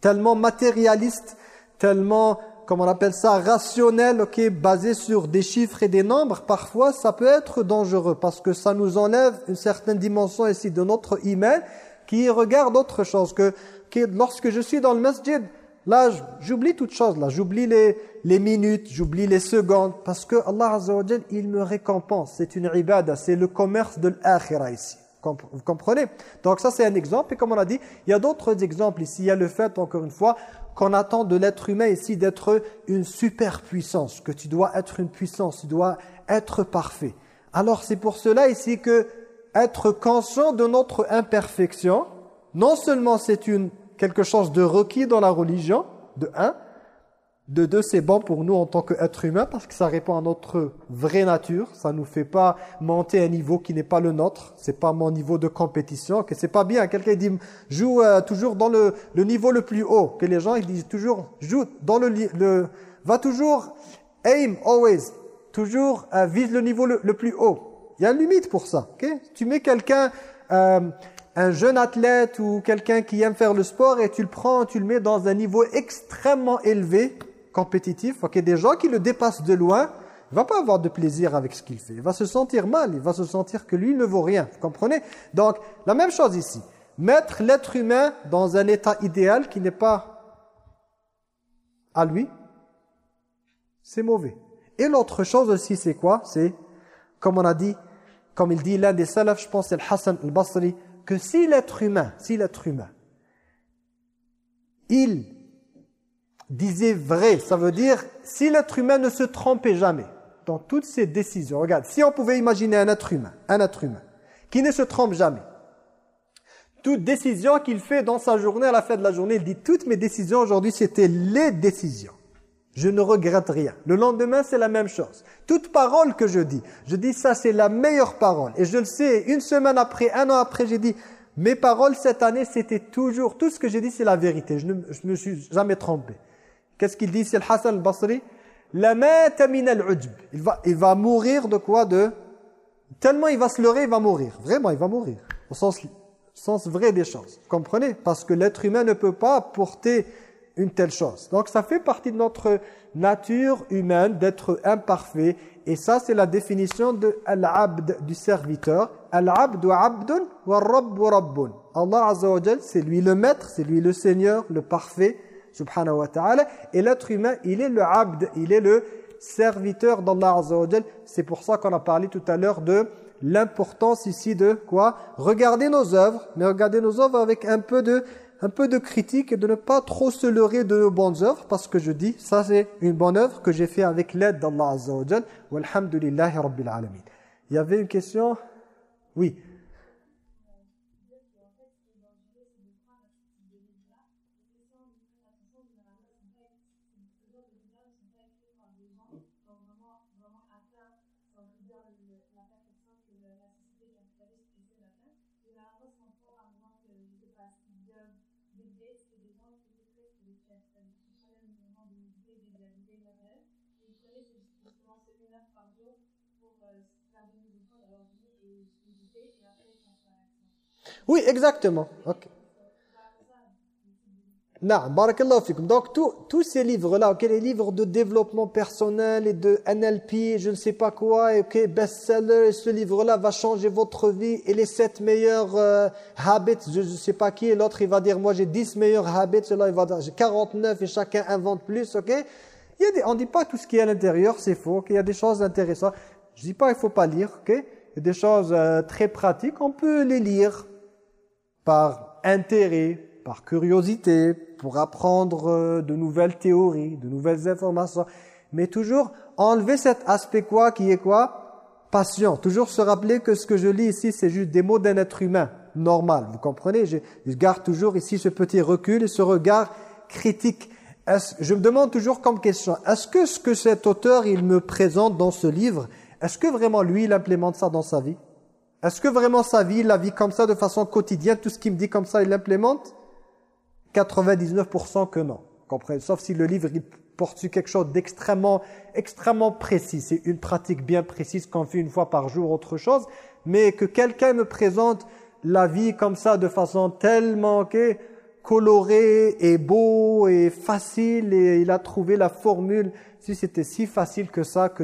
tellement matérialiste, tellement, comment on appelle ça, rationnelle, ok, basée sur des chiffres et des nombres, parfois ça peut être dangereux parce que ça nous enlève une certaine dimension ici de notre email qui regarde autre chose que, que lorsque je suis dans le masjid, Là, j'oublie toute chose. Là, j'oublie les, les minutes, j'oublie les secondes. Parce que Allah Azza wa il me récompense. C'est une ibada, c'est le commerce de l'akhira ici. Vous comprenez? Donc ça, c'est un exemple. Et comme on a dit, il y a d'autres exemples ici. Il y a le fait, encore une fois, qu'on attend de l'être humain ici d'être une superpuissance, que tu dois être une puissance, tu dois être parfait. Alors c'est pour cela ici que être conscient de notre imperfection, non seulement c'est une quelque chose de requis dans la religion, de un, de deux, c'est bon pour nous en tant qu'être humain parce que ça répond à notre vraie nature. Ça nous fait pas monter un niveau qui n'est pas le nôtre. C'est pas mon niveau de compétition. Que c'est pas bien. Quelqu'un dit joue euh, toujours dans le, le, niveau le plus haut. Que les gens ils disent toujours joue dans le, le va toujours aim always toujours euh, vise le niveau le, plus haut. Il y a une limite pour ça. Okay? Tu mets quelqu'un euh, un jeune athlète ou quelqu'un qui aime faire le sport et tu le prends, tu le mets dans un niveau extrêmement élevé compétitif, ok, des gens qui le dépassent de loin, il va pas avoir de plaisir avec ce qu'il fait. Il va se sentir mal, il va se sentir que lui ne vaut rien. Vous comprenez? Donc, la même chose ici. Mettre l'être humain dans un état idéal qui n'est pas à lui, c'est mauvais. Et l'autre chose aussi, c'est quoi? C'est, comme on a dit, comme il dit l'un des salafs, je pense c'est le Hassan al-Basri, que si l'être humain, si l'être humain, il disait vrai. Ça veut dire, si l'être humain ne se trompait jamais dans toutes ses décisions. Regarde, si on pouvait imaginer un être humain, un être humain, qui ne se trompe jamais. Toute décision qu'il fait dans sa journée, à la fin de la journée, il dit, toutes mes décisions aujourd'hui, c'était les décisions. Je ne regrette rien. Le lendemain, c'est la même chose. Toute parole que je dis, je dis ça, c'est la meilleure parole. Et je le sais, une semaine après, un an après, j'ai dit, mes paroles cette année, c'était toujours, tout ce que j'ai dit, c'est la vérité. Je ne me suis jamais trompé. Qu'est-ce qu'il dit C'est le Hassan al-Basri? La il va, il va mourir de quoi? De Tellement il va se leurrer, il va mourir. Vraiment, il va mourir. Au sens, sens vrai des choses. Vous comprenez? Parce que l'être humain ne peut pas porter une telle chose. Donc ça fait partie de notre nature humaine d'être imparfait. Et ça, c'est la définition de al-abd du serviteur. Al-abd abdun rabb wa rabbun. Allah Azza wa c'est lui le maître, c'est lui le Seigneur, le parfait subhanahu wa ta'ala. Et l'être humain, il est le abd, il est le serviteur d'Allah Azza wa C'est pour ça qu'on a parlé tout à l'heure de l'importance ici de quoi? Regarder nos œuvres, mais regarder nos œuvres avec un peu de un peu de critique et de ne pas trop se leurrer de nos bonnes œuvres parce que je dis, ça c'est une bonne œuvre que j'ai fait avec l'aide d'Allah Azza wa Jal. Walhamdulillahi Rabbil Alamin. Il y avait une question? Oui. Oui, exactement. Okay. Donc tous ces livres-là, les livres de développement personnel et de NLP, je ne sais pas quoi, ok, best-seller, ce livre-là va changer votre vie et les 7 meilleurs euh, habits, je ne sais pas qui, et l'autre il va dire moi j'ai 10 meilleurs habits, là il va dire j'ai 49 et chacun invente plus, ok il y a des, On ne dit pas tout ce qui est à l'intérieur, c'est faux, il y a des choses intéressantes. Je ne dis pas il ne faut pas lire, ok il y a des choses euh, très pratiques, on peut les lire par intérêt, par curiosité, pour apprendre euh, de nouvelles théories, de nouvelles informations. Mais toujours enlever cet aspect quoi qui est quoi? Passion. Toujours se rappeler que ce que je lis ici, c'est juste des mots d'un être humain normal. Vous comprenez? Je, garde toujours ici ce petit recul et ce regard critique. Je me demande toujours comme question, est-ce que ce que cet auteur il me présente dans ce livre, est-ce que vraiment lui il implémente ça dans sa vie? Est-ce que vraiment sa vie, la vit comme ça de façon quotidienne Tout ce qu'il me dit comme ça, il l'implémente? 99% que non. Comprenez Sauf si le livre il porte sur quelque chose d'extrêmement extrêmement précis. C'est une pratique bien précise qu'on fait une fois par jour, autre chose. Mais que quelqu'un me présente la vie comme ça de façon tellement coloré et beau et facile et il a trouvé la formule. Si c'était si facile que ça que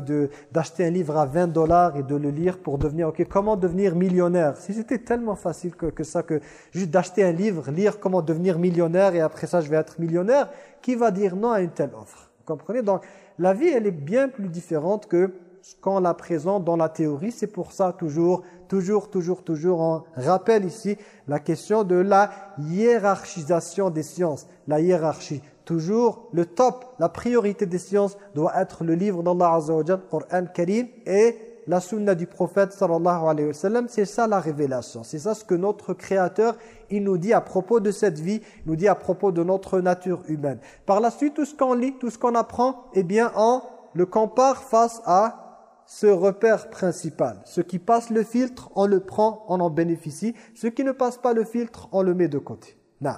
d'acheter un livre à 20 dollars et de le lire pour devenir, ok, comment devenir millionnaire? Si c'était tellement facile que, que ça, que juste d'acheter un livre, lire comment devenir millionnaire et après ça je vais être millionnaire, qui va dire non à une telle offre? Vous comprenez? Donc la vie elle est bien plus différente que qu'on la présente dans la théorie. C'est pour ça toujours, toujours, toujours, toujours, on rappelle ici la question de la hiérarchisation des sciences. La hiérarchie. Toujours le top, la priorité des sciences doit être le livre d'Allah Azza wa Coran Karim et la sunna du prophète sallallahu alayhi wa sallam, c'est ça la révélation. C'est ça ce que notre créateur, il nous dit à propos de cette vie, il nous dit à propos de notre nature humaine. Par la suite, tout ce qu'on lit, tout ce qu'on apprend, eh bien, on le compare face à ce repère principal. Ce qui passe le filtre, on le prend, on en bénéficie. Ce qui ne passe pas le filtre, on le met de côté. Non.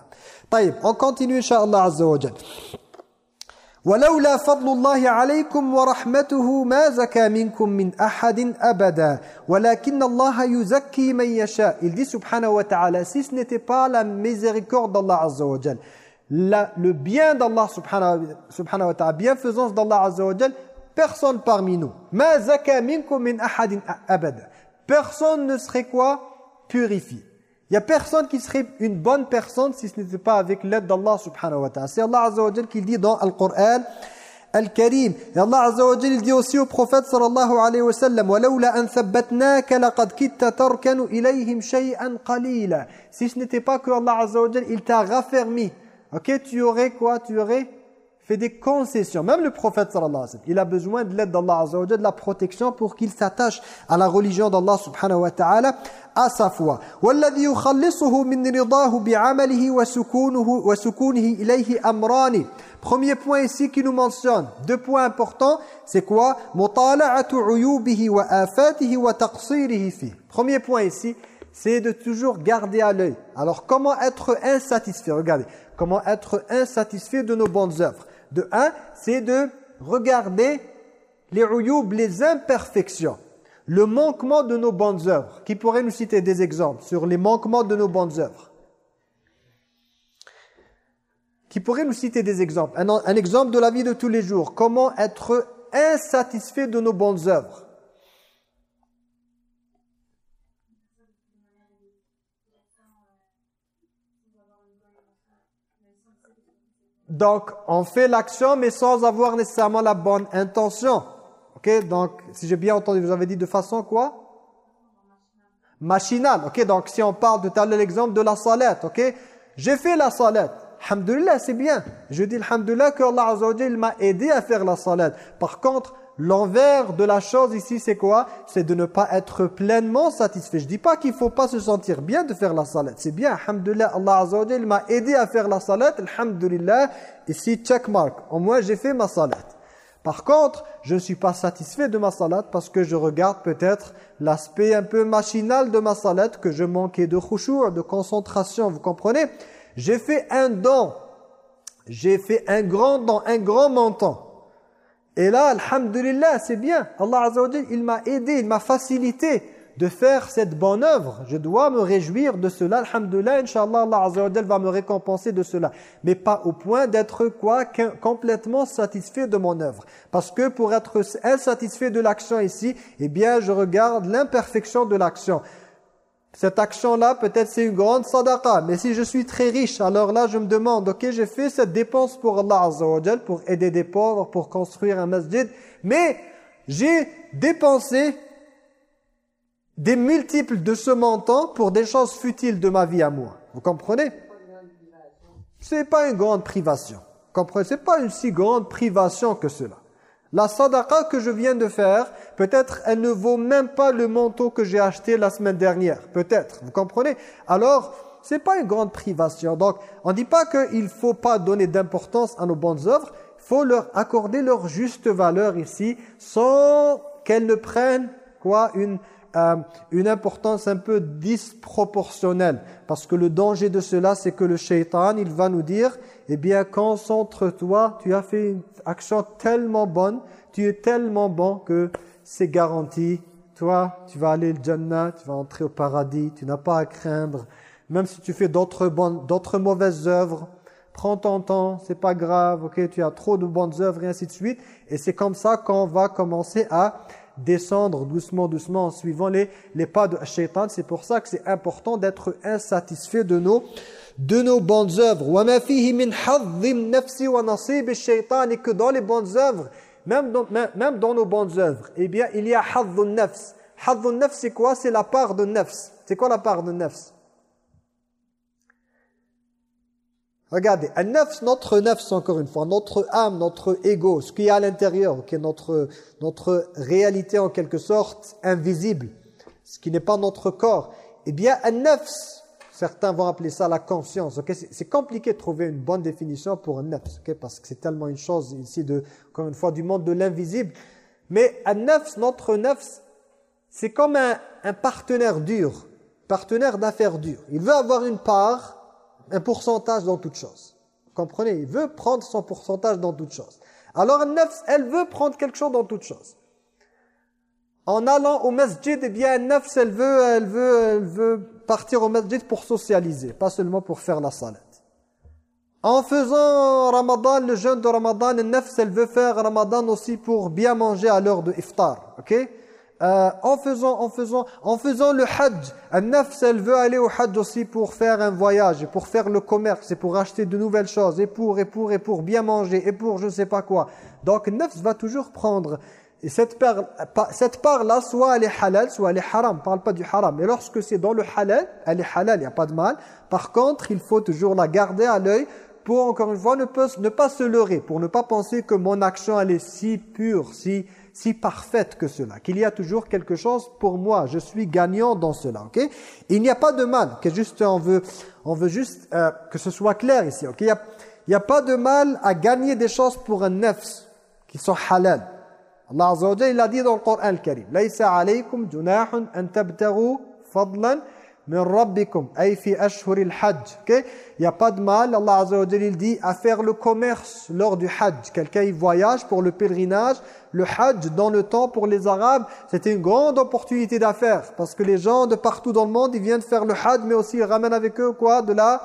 on continue inshallah azza wa jalla. ولولا فضل الله عليكم ورحمته ما زكى منكم من أحد أبدا ولكن الله يزكي من يشاء il dit subhanahu wa ta'ala si ce n'était pas la miséricorde d'Allah azza wa jalla le bien d'Allah subhanahu, subhanahu wa ta'ala bienfaisance d'Allah azza wa jalla personne parmi nous. Personne ne serait quoi? Purifié. Il n'y a personne qui serait une bonne personne si ce n'était pas avec l'aide d'Allah subhanahu wa ta'ala. C'est Allah azza wa qui dit dans le Coran Al-Karim. Et Allah azza wa il dit aussi au prophète sallallahu alayhi wa sallam "Walaula kitta tarkanu ilayhim shay'an qalila." Si ce n'était pas que Allah azza wa il t'a raffermi, OK, tu aurais quoi? Tu aurais fait des concessions. Même le prophète sallallahu alayhi wa sallam, il a besoin de l'aide d'Allah azza wa de la protection pour qu'il s'attache à la religion d'Allah subhanahu wa ta'ala à sa foi. وَالَّذِي يُخَلِّصُهُ مِنْ رِضَاهُ بِعَمَلِهِ وَسُكُونِهِ إِلَيْهِ أَمْرَانِ Premier point ici qui nous mentionne, deux points importants, c'est quoi مُطَالَعَةُ عُيُوبِهِ وَآفَاتِهِ وَتَقْصِيرِهِ فِيهِ Premier point ici, c'est de toujours garder à l'œil. Alors comment être insatisfait Regardez, comment être insatisfait de nos bonnes œuvres De un, c'est de regarder les uyub, les imperfections, le manquement de nos bonnes œuvres. Qui pourrait nous citer des exemples sur les manquements de nos bonnes œuvres? Qui pourrait nous citer des exemples? Un, un exemple de la vie de tous les jours. Comment être insatisfait de nos bonnes œuvres? Donc, on fait l'action, mais sans avoir nécessairement la bonne intention. Ok, donc, si j'ai bien entendu, vous avez dit de façon quoi? Machinale. Ok, donc si on parle de tel l'exemple de la salette, ok? J'ai fait la salette. Alhamdulillah, c'est bien. Je dis alhamdulillah que Allah m'a aidé à faire la salette. Par contre, L'envers de la chose ici, c'est quoi? C'est de ne pas être pleinement satisfait. Je dis pas qu'il faut pas se sentir bien de faire la salat. C'est bien, alhamdulillah, Allah Azza m'a aidé à faire la salat, alhamdulillah. Ici, checkmark. Au moins, j'ai fait ma salat. Par contre, je ne suis pas satisfait de ma salat parce que je regarde peut-être l'aspect un peu machinal de ma salat, que je manquais de khushu', de concentration, vous comprenez? J'ai fait un don, j'ai fait un grand don, un grand montant. Et là, alhamdulillah, c'est bien. Allah Azza wa il m'a aidé, il m'a facilité de faire cette bonne œuvre. Je dois me réjouir de cela. Alhamdulillah, Inch'Allah, Allah Azza va me récompenser de cela. Mais pas au point d'être quoi complètement satisfait de mon œuvre. Parce que pour être insatisfait de l'action ici, eh bien, je regarde l'imperfection de l'action. Cette action-là, peut-être c'est une grande sadaqa, mais si je suis très riche, alors là je me demande, ok, j'ai fait cette dépense pour Allah pour aider des pauvres, pour construire un masjid, mais j'ai dépensé des multiples de ce montant pour des choses futiles de ma vie à moi. Vous comprenez? C'est pas une grande privation. Vous comprenez? C'est pas une si grande privation que cela. La sadaqa que je viens de faire, peut-être elle ne vaut même pas le manteau que j'ai acheté la semaine dernière. Peut-être, vous comprenez? Alors, c'est pas une grande privation. Donc, on ne dit pas qu'il ne faut pas donner d'importance à nos bonnes œuvres. Il faut leur accorder leur juste valeur ici, sans qu'elles ne prennent quoi une euh, une importance un peu disproportionnelle. Parce que le danger de cela, c'est que le shaitan, il va nous dire, eh bien, concentre-toi, tu as fait une action tellement bonne, tu es tellement bon que c'est garanti. Toi, tu vas aller au Jannah, tu vas entrer au paradis, tu n'as pas à craindre Même si tu fais d'autres d'autres mauvaises œuvres, prends ton temps, c'est pas grave, ok, tu as trop de bonnes œuvres et ainsi de suite. Et c'est comme ça qu'on va commencer à descendre doucement, doucement en suivant les, les pas de shaitan. C'est pour ça que c'est important d'être insatisfait de nos, de nos bonnes œuvres. Et que dans les bonnes œuvres, même dans, même dans nos bonnes œuvres, eh bien, il y a hadhun nafs. Hadhun nafs, c'est quoi? C'est la part de nafs. C'est quoi la part de nafs? Regardez, un nafs, notre nafs encore une fois, notre âme, notre ego, ce qui est à l'intérieur, qui est notre, notre réalité en quelque sorte invisible, ce qui n'est pas notre corps. Eh bien, un nafs, certains vont appeler ça la conscience. C'est compliqué de trouver une bonne définition pour un nafs, parce que c'est tellement une chose ici, de, encore une fois, du monde de l'invisible. Mais un nafs, notre nafs, c'est comme un, un partenaire dur, partenaire d'affaires dur. Il veut avoir une part un pourcentage dans toute chose. comprenez? Il veut prendre son pourcentage dans toute chose. Alors, nafs, elle veut prendre quelque chose dans toute chose. En allant au masjid, eh bien, elle veut, elle veut, elle veut partir au masjid pour socialiser, pas seulement pour faire la salat. En faisant Ramadan, le jeûne de Ramadan, elle veut faire Ramadan aussi pour bien manger à l'heure de iftar. ok? Euh, en faisant en faisant en faisant le hajj un nafs elle veut aller au hajj aussi pour faire un voyage pour faire le commerce et pour acheter de nouvelles choses et pour et pour et pour bien manger et pour je ne sais pas quoi donc nafs va toujours prendre et cette part cette part soit elle est halal soit elle est haram. Parle pas du haram. Mais lorsque c'est dans le halal elle est halal il y a pas de mal. Par contre il faut toujours la garder à l'œil pour encore une fois ne, pas, ne se leurrer pour ne pas penser que mon action elle est si pure si si parfaite que cela, qu'il y a toujours quelque chose pour moi, je suis gagnant dans cela, ok? Il n'y a pas de mal, que juste on veut, on veut juste euh, que ce soit clair ici, ok? Il n'y a, a pas de mal à gagner des choses pour un nefs qui sont halal. Allah Azza wa il a dit dans le Coran al-Karim, « Laysa alaykum junahun an tabtaru fadlan » min rabbikum ay fi ashhuril hajj OK? Il y a pas de mal Allah azza wa jalla dit à faire le commerce lors du hajj. Quelqu'un il voyage pour le pèlerinage le hajj dans le temps pour les arabes c'était une grande opportunité d'affaires. Parce que les gens de partout dans le monde ils viennent faire le hajj mais aussi ils ramènent avec eux quoi? De la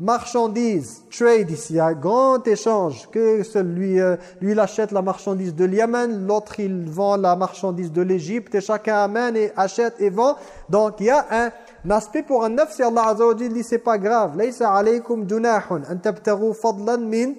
marchandise, trade ici, un grand échange, que celui, euh, lui il achète la marchandise de Yémen, l'autre il vend la marchandise de l'Égypte, et chacun amène et achète et vend. Donc il y a un, aspect pour un neuf, si Allah Azza wa dit c'est pas grave, « Laysa alaykum junahun an tabtaru fadlan min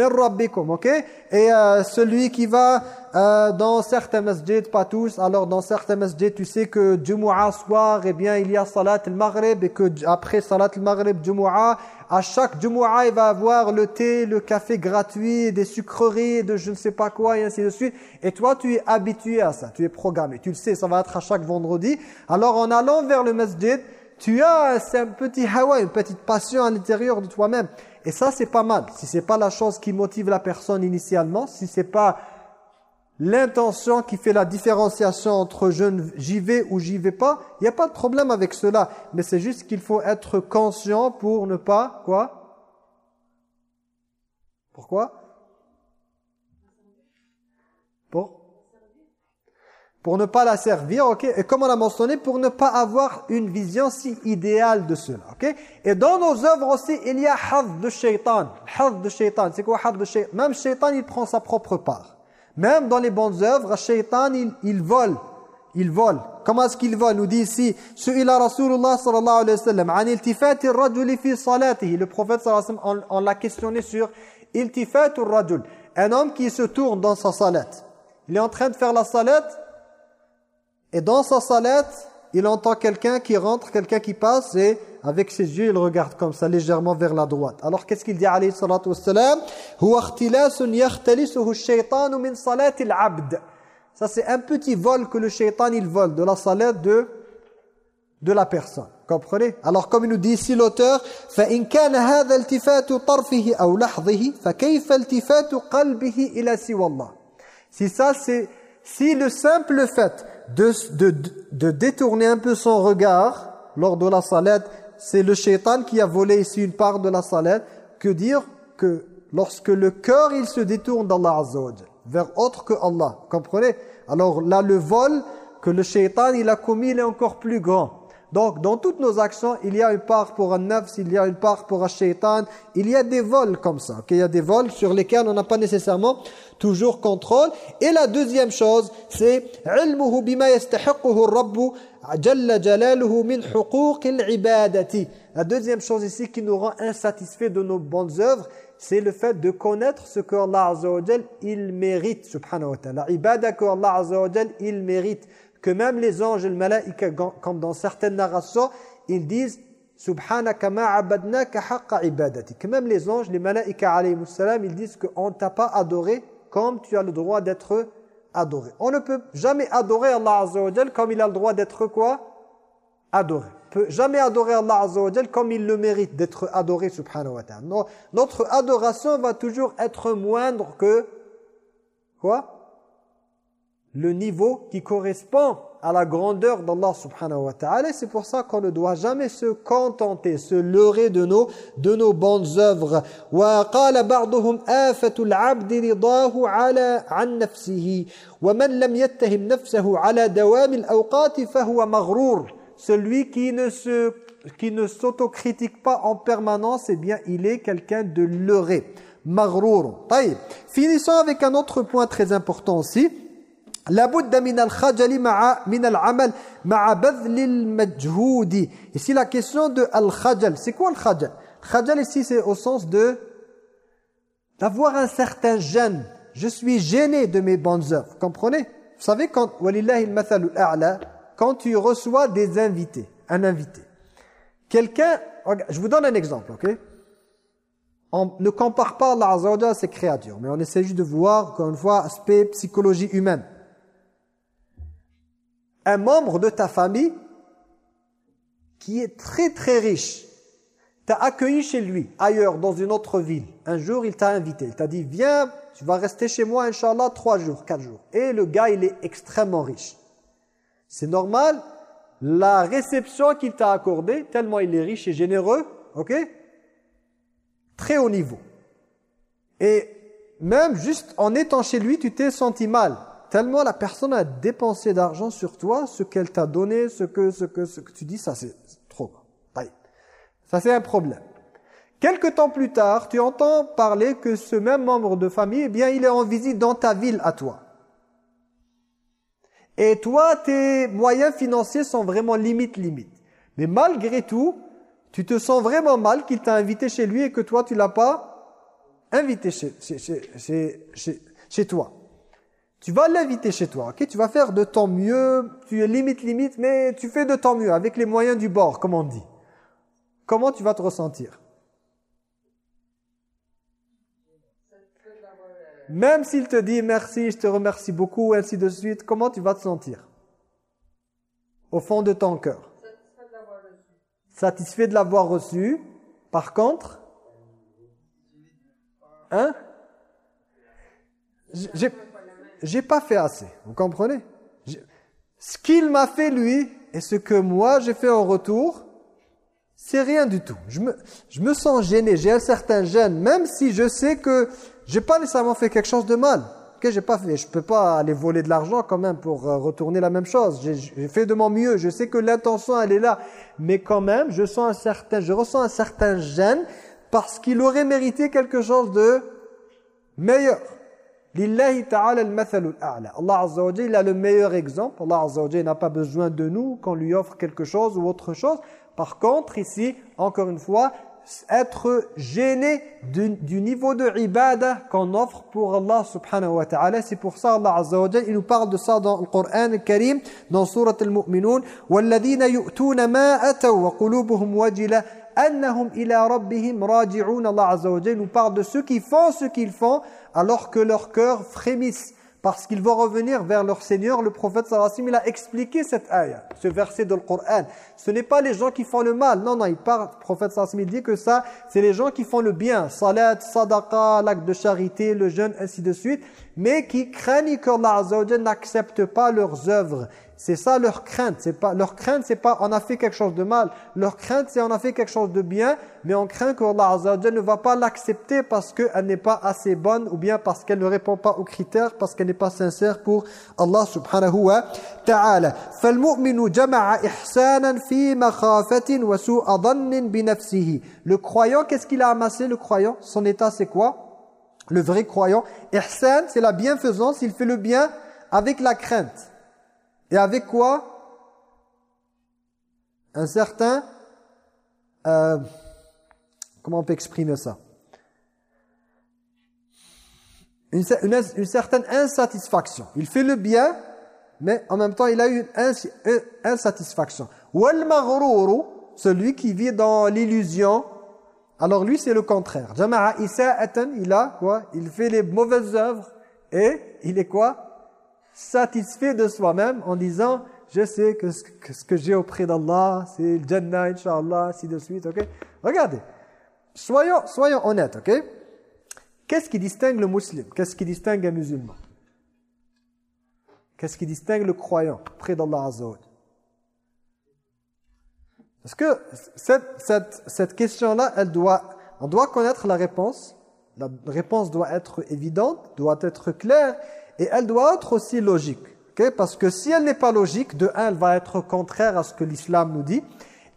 rabbikum » ok Et euh, celui qui va euh, dans certains masjids, pas tous, alors dans certains masjids, tu sais que Jumu'ah soir, eh bien, il y a Salat al-Maghrib, et que après Salat al-Maghrib, Jumu'ah, à chaque Jumu'ah, il va avoir le thé, le café gratuit, des sucreries, de je ne sais pas quoi, et ainsi de suite. Et toi, tu es habitué à ça, tu es programmé. Tu le sais, ça va être à chaque vendredi. Alors, en allant vers le masjid, tu as un petit hawa, une petite passion à l'intérieur de toi-même. Et ça, c'est pas mal. Si c'est pas la chose qui motive la personne initialement, si c'est pas l'intention qui fait la différenciation entre j'y vais ou j'y vais pas, il n'y a pas de problème avec cela. Mais c'est juste qu'il faut être conscient pour ne pas... Quoi? Pourquoi? Pour pour ne pas la servir, ok? Et comme on a mentionné, pour ne pas avoir une vision si idéale de cela, ok? Et dans nos œuvres aussi, il y a had de shaitan. Had de shaitan, c'est quoi had de shaitan Même shaitan, il prend sa propre part. Même dans les bonnes œuvres, shaitan, il, il vole. Il vole. Comment est-ce qu'il vole? Nous dit ici, « Su'ila Rasulullah sallallahu alayhi wa sallam, an iltifati rajuli fi salatihi » Le prophète sallallahu alayhi wa sallam, on, l'a questionné sur « iltifatu rajul » Un homme qui se tourne dans sa salat. Il est en train de faire la salat, et dans sa salat, il entend quelqu'un qui rentre, quelqu'un qui passe, et avec ses yeux, il regarde comme ça, légèrement vers la droite. Alors, qu'est-ce qu'il dit, alayhi salatu wassalam min salati al-abd. Ça, c'est un petit vol que le shaitan, il vole de la salat de, de la personne. Comprenez Alors, comme il nous dit ici l'auteur, فَإِنْ كَانَ هَذَا الْتِفَاتُ طَرْفِهِ أَوْ لَحْظِهِ فَكَيْفَ الْتِفَاتُ قَلْبِهِ إِلَى سِوَ اللَّهِ Si ça, c'est... Si le simple fait de, de, de détourner un peu son regard lors de la salat c'est le shaitan qui a volé ici une part de la salat. Que dire que lorsque le cœur il se détourne d'Allah Azza vers autre que Allah, comprenez? Alors là le vol que le shaitan il a commis il est encore plus grand. Donc, dans toutes nos actions, il y a une part pour un nafs, il y a une part pour un shaitan. Il y a des vols comme ça. Il y a des vols sur lesquels on n'a pas nécessairement toujours contrôle. Et la deuxième chose, c'est « ilmuhu bima yastahiquhu rabbu jalla jalaluhu min ibadati La deuxième chose ici qui nous rend insatisfaits de nos bonnes œuvres, c'est le fait de connaître ce que Allah Azza wa il mérite, subhanahu wa ta'ala. Ibada que Allah Azza wa il mérite que même les anges les malaïka, comme dans certaines narrations, ils disent Subhanaka ma abadnaka haqqa ibadati. Que même les anges, les malaïka alayhi salam, ils disent qu'on ne t'a pas adoré comme tu as le droit d'être adoré. On ne peut jamais adorer Allah Azza comme il a le droit d'être quoi? Adoré. On peut jamais adorer Allah Azza comme il le mérite d'être adoré subhanahu wa ta'ala. Notre adoration va toujours être moindre que quoi? Le niveau qui correspond à la grandeur d'Allah subhanahu wa ta'ala. C'est pour ça qu'on ne doit jamais se contenter, se leurrer de nos, de nos bonnes œuvres. وقال بعضهم آفة العبد رضاه على عن نفسه ومن لم يتهم نفسه على دوام الأوقات فهو مغرور. Celui qui ne se qui ne s'autocritique pas en permanence, eh bien, il est quelqu'un de leurré. Maghrour. Finissons avec un autre point très important aussi. Ici la question de al-khajal, c'est quoi al-khajal? Khajal ici c'est au sens de d'avoir un certain gêne. Je suis gêné de mes bonnes œuvres, comprenez? Vous savez quand quand tu reçois des invités, un invité. Quelqu'un je vous donne un exemple, OK? On ne compare pas Allah Azza à ses créatures, mais on essaie juste de voir, encore une fois, aspect psychologie humaine un membre de ta famille qui est très très riche t'a accueilli chez lui, ailleurs, dans une autre ville. Un jour, il t'a invité. Il t'a dit, viens, tu vas rester chez moi, Inch'Allah, trois jours, quatre jours. Et le gars, il est extrêmement riche. C'est normal, la réception qu'il t'a accordée, tellement il est riche et généreux, ok? Très haut niveau. Et même juste en étant chez lui, tu t'es senti mal. Tellement la personne a dépensé d'argent sur toi, ce qu'elle t'a donné, ce que, ce, que, ce que tu dis, ça c'est trop. Ça c'est un problème. Quelque temps plus tard, tu entends parler que ce même membre de famille, eh bien, il est en visite dans ta ville à toi. Et toi, tes moyens financiers sont vraiment limite, limite. Mais malgré tout, tu te sens vraiment mal qu'il t'a invité chez lui et que toi, tu l'as pas invité chez, chez, chez, chez toi. Tu vas l'inviter chez toi, ok? Tu vas faire de ton mieux, tu es limite, limite, mais tu fais de ton mieux, avec les moyens du bord, comme on dit. Comment tu vas te ressentir? Même s'il te dit merci, je te remercie beaucoup, ainsi de suite, comment tu vas te sentir? Au fond de ton cœur. Satisfait de l'avoir reçu. Par contre, hein? J'ai j'ai pas fait assez. Vous comprenez? Ce qu'il m'a fait lui et ce que moi j'ai fait en retour, c'est rien du tout. Je me, je me sens gêné, j'ai un certain gêne, même si je sais que j'ai pas nécessairement fait quelque chose de mal. Que j'ai pas fait, je peux pas aller voler de l'argent quand même pour euh, retourner la même chose. J'ai fait de mon mieux, je sais que l'intention elle est là, mais quand même, je sens un certain, je ressens un certain gêne parce qu'il aurait mérité quelque chose de meilleur. Lillahi ta'ala al-mathalul a'la. Allah Azza wa il a le meilleur exemple. Allah Azza wa n'a pas besoin de nous qu'on lui offre quelque chose ou autre chose. Par contre, ici, encore une fois, être gêné du, du niveau de ibada qu'on offre pour Allah subhanahu wa ta'ala. C'est pour ça Allah Azza wa il nous parle de ça dans le Coran Karim, dans Surat al-Mu'minun. وَالَّذِينَ يُؤْتُونَ مَا أَتَوْا وَقُلُوبُهُمْ وَجِلَةً Azza nous parle de ceux qui font ce qu'ils font alors que leur cœur frémisse parce qu'ils vont revenir vers leur Seigneur. Le prophète sallallahu alayhi wa a expliqué cette ayah, ce verset de le. Ce n'est pas les gens qui font le mal. Non, non, il parle, le prophète sallallahu alayhi wa dit que ça, c'est les gens qui font le bien. Salat, sadaqa, l'acte de charité, le jeûne, ainsi de suite. Mais qui craignent que Allah n'accepte pas leurs œuvres. C'est ça leur crainte. C'est pas leur crainte, c'est pas on a fait quelque chose de mal. Leur crainte, c'est on a fait quelque chose de bien, mais on craint que Allah Azza ne va pas l'accepter parce qu'elle n'est pas assez bonne ou bien parce qu'elle ne répond pas aux critères, parce qu'elle n'est pas sincère pour Allah subhanahu wa ta'ala. Le croyant, qu'est-ce qu'il a amassé le croyant? Son état c'est quoi? Le vrai croyant, ihsan, c'est la bienfaisance, il fait le bien avec la crainte. Et avec quoi Un certain... Euh, comment on peut exprimer ça? Une, certaine insatisfaction. Il fait le bien, mais en même temps, il a une, une insatisfaction. celui qui vit dans l'illusion, alors lui, c'est le contraire. Il a quoi? Il fait les mauvaises œuvres et il est quoi? Satisfait de soi-même en disant je sais que ce que, j'ai auprès d'Allah, c'est le Jannah, Inch'Allah, ainsi de suite, ok? Regardez, soyons, soyons honnêtes, ok? Qu'est-ce qui distingue le musulman? Qu'est-ce qui distingue un musulman? Qu'est-ce qui distingue le croyant auprès d'Allah Azza Parce que cette, cette, cette question-là, elle doit, on doit connaître la réponse. La réponse doit être évidente, doit être claire, et elle doit être aussi logique. Parce que si elle n'est pas logique, de un, elle va être contraire à ce que l'islam nous dit.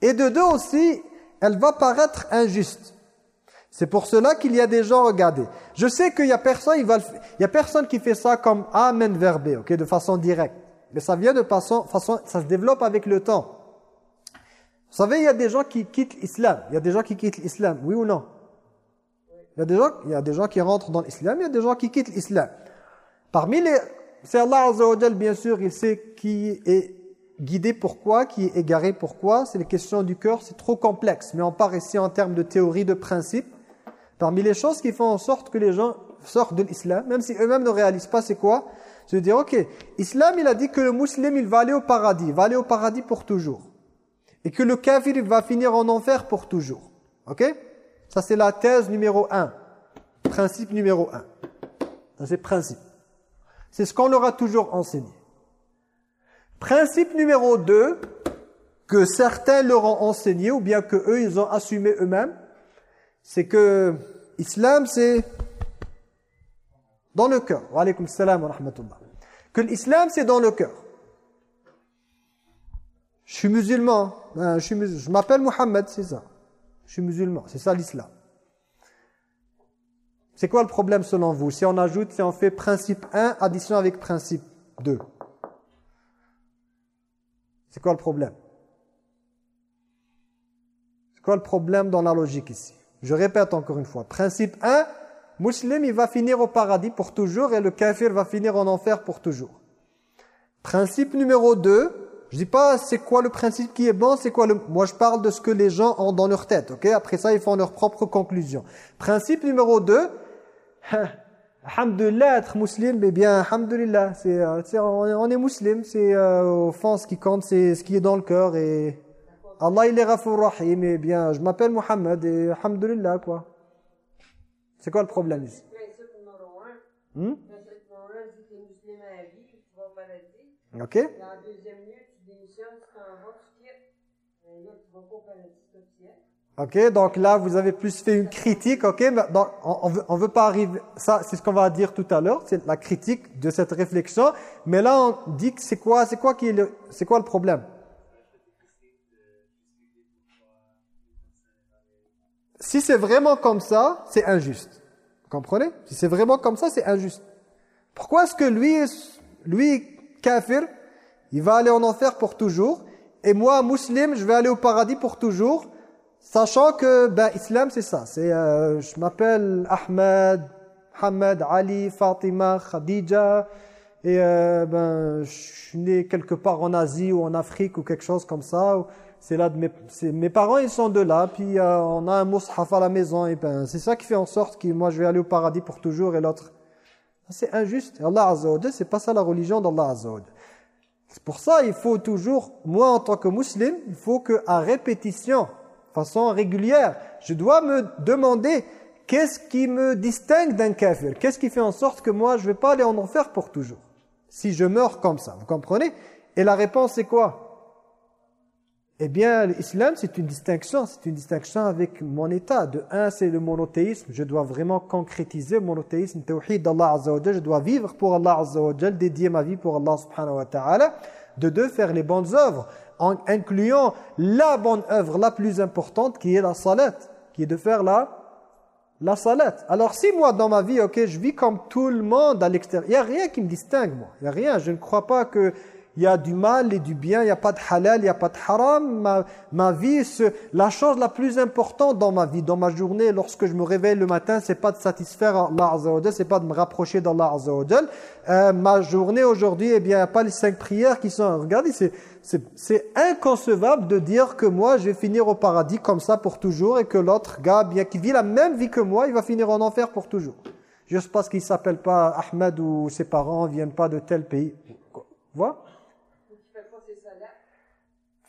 Et de deux aussi, elle va paraître injuste. C'est pour cela qu'il y a des gens, regardez. Je sais qu'il y a personne, il a personne qui fait ça comme amen verbé, ok, de façon directe. Mais ça vient de façon, façon, ça se développe avec le temps. Vous savez, il y a des gens qui quittent l'islam. Il y a des gens qui quittent l'islam, oui ou non? Il y, a des gens, il y a des gens qui rentrent dans l'islam, il y a des gens qui quittent l'islam. Parmi les... C'est Allah Azza bien sûr, il sait qui est guidé pourquoi, qui est égaré pourquoi. C'est les questions du cœur, c'est trop complexe. Mais on part ici en termes de théorie, de principe. Parmi les choses qui font en sorte que les gens sortent de l'islam, même si eux-mêmes ne réalisent pas c'est quoi, c'est de dire, ok, islam il a dit que le musulman il va aller au paradis, il va aller au paradis pour toujours. Et que le kafir il va finir en enfer pour toujours. Ok? Ça c'est la thèse numéro un. Principe numéro un. Ça c'est principe. C'est ce qu'on leur a toujours enseigné. Principe numéro 2, que certains leur ont enseigné, ou bien que eux ils ont assumé eux-mêmes, c'est que l'islam c'est dans le cœur. Wa alaykum wa rahmatullah. Que l'islam c'est dans le cœur. Je suis musulman, hein, je, je m'appelle Mohammed, c'est ça. Je suis musulman, c'est ça l'islam. C'est quoi le problème selon vous? Si on ajoute, si on fait principe 1, addition avec principe 2. C'est quoi le problème? C'est quoi le problème dans la logique ici? Je répète encore une fois. Principe 1, musulman il va finir au paradis pour toujours et le kafir va finir en enfer pour toujours. Principe numéro 2, je dis pas c'est quoi le principe qui est bon, c'est quoi le... Moi je parle de ce que les gens ont dans leur tête, ok? Après ça, ils font leur propre conclusion. Principe numéro 2, Alhamdulillah, être musulman, mais bien, alhamdulillah, c'est, euh, on est musulman, c'est euh, au fond ce qui compte, c'est ce qui est dans le cœur et Allah il est Rafour Rahim, et bien, je m'appelle Mohammed et alhamdulillah, quoi. C'est quoi le problème ici? Hmm? Ok? La deuxième lieu, tu démissionnes, tu t'en vas, tu quittes, et là, tu vas pas au paradis, Ok, donc là, vous avez plus fait une critique, ok veut, on veut pas arriver... Ça, c'est ce qu'on va dire tout à l'heure, c'est la critique de cette réflexion. Mais là, on dit que c'est quoi, c'est quoi, qui c'est quoi le problème? Si c'est vraiment comme ça, c'est injuste. Vous comprenez? Si c'est vraiment comme ça, c'est injuste. Pourquoi est-ce que lui, lui, kafir, il va aller en enfer pour toujours, et moi, musulman, je vais aller au paradis pour toujours Sachant que ben, islam c'est ça, c'est euh, je m'appelle Ahmed, Mohamed, Ali, Fatima, Khadija et euh, ben je suis né quelque part en Asie ou en Afrique ou quelque chose comme ça. C'est là de mes mes parents ils sont de là puis euh, on a un mushaf à la maison et ben c'est ça qui fait en sorte que moi je vais aller au paradis pour toujours et l'autre c'est injuste. Allah Azza c'est pas ça la religion d'Allah Azza C'est pour ça il faut toujours moi en tant que musulman, il faut que à répétition façon régulière. Je dois me demander qu'est-ce qui me distingue d'un kafir? Qu'est-ce qui fait en sorte que moi, je ne vais pas aller en enfer pour toujours? Si je meurs comme ça, vous comprenez? Et la réponse c'est quoi? Eh bien, l'islam, c'est une distinction. C'est une distinction avec mon état. De un, c'est le monothéisme. Je dois vraiment concrétiser le monothéisme, tawhid d'Allah Azza Je dois vivre pour Allah Azza dédier ma vie pour Allah subhanahu wa ta'ala. De deux, faire les bonnes œuvres, en incluant la bonne œuvre la plus importante qui est la salat, qui est de faire la, la salat. Alors si moi, dans ma vie, ok, je vis comme tout le monde à l'extérieur, il n'y a rien qui me distingue, moi. Il n'y a rien. Je ne crois pas que il y a du mal et du bien, il n'y a pas de halal, il n'y a pas de haram. Ma, ma vie, la chose la plus importante dans ma vie, dans ma journée, lorsque je me réveille le matin, c'est pas de satisfaire Allah Azza wa c'est pas de me rapprocher d'Allah Azza wa euh, Ma journée aujourd'hui, eh bien, il n'y a pas les cinq prières qui sont... Regardez, c'est inconcevable de dire que moi, je vais finir au paradis comme ça pour toujours et que l'autre gars, bien qui vit la même vie que moi, il va finir en enfer pour toujours. Juste parce qu'il s'appelle pas Ahmed ou ses parents viennent pas de tel pays. Vois?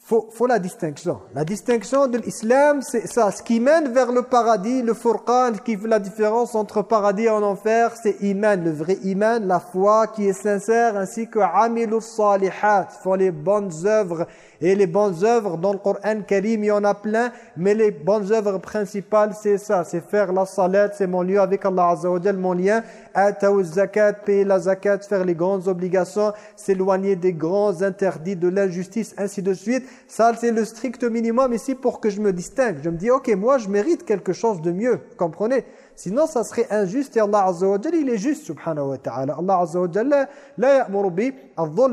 Faut, faut la distinction. La distinction de l'islam, c'est ça. Ce qui mène vers le paradis, le furqan, qui fait la différence entre paradis et en enfer, c'est iman, le vrai iman, la foi qui est sincère, ainsi que amilus salihat, font les bonnes œuvres et les bonnes œuvres, dans le Coran Karim, il y en a plein, mais les bonnes œuvres principales, c'est ça, c'est faire la salat, c'est mon lieu avec Allah Azza wa mon lien, ataou zakat, payer la zakat, faire les grandes obligations, s'éloigner des grands interdits, de l'injustice, ainsi de suite. Ça, c'est le strict minimum ici pour que je me distingue. Je me dis, ok, moi, je mérite quelque chose de mieux, comprenez? Sinon, ça serait injuste et Allah Azza wa il est juste, subhanahu wa ta'ala. Allah Azza wa Jalla, la bi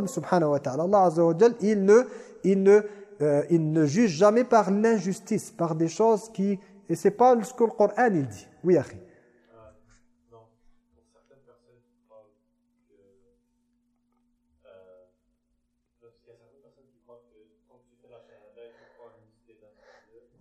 subhanahu wa ta'ala. Allah Azza wa il ne il ne, euh, il ne juge jamais par l'injustice, par des choses qui... Et c'est pas ce que le Coran il dit. Oui, Akhi.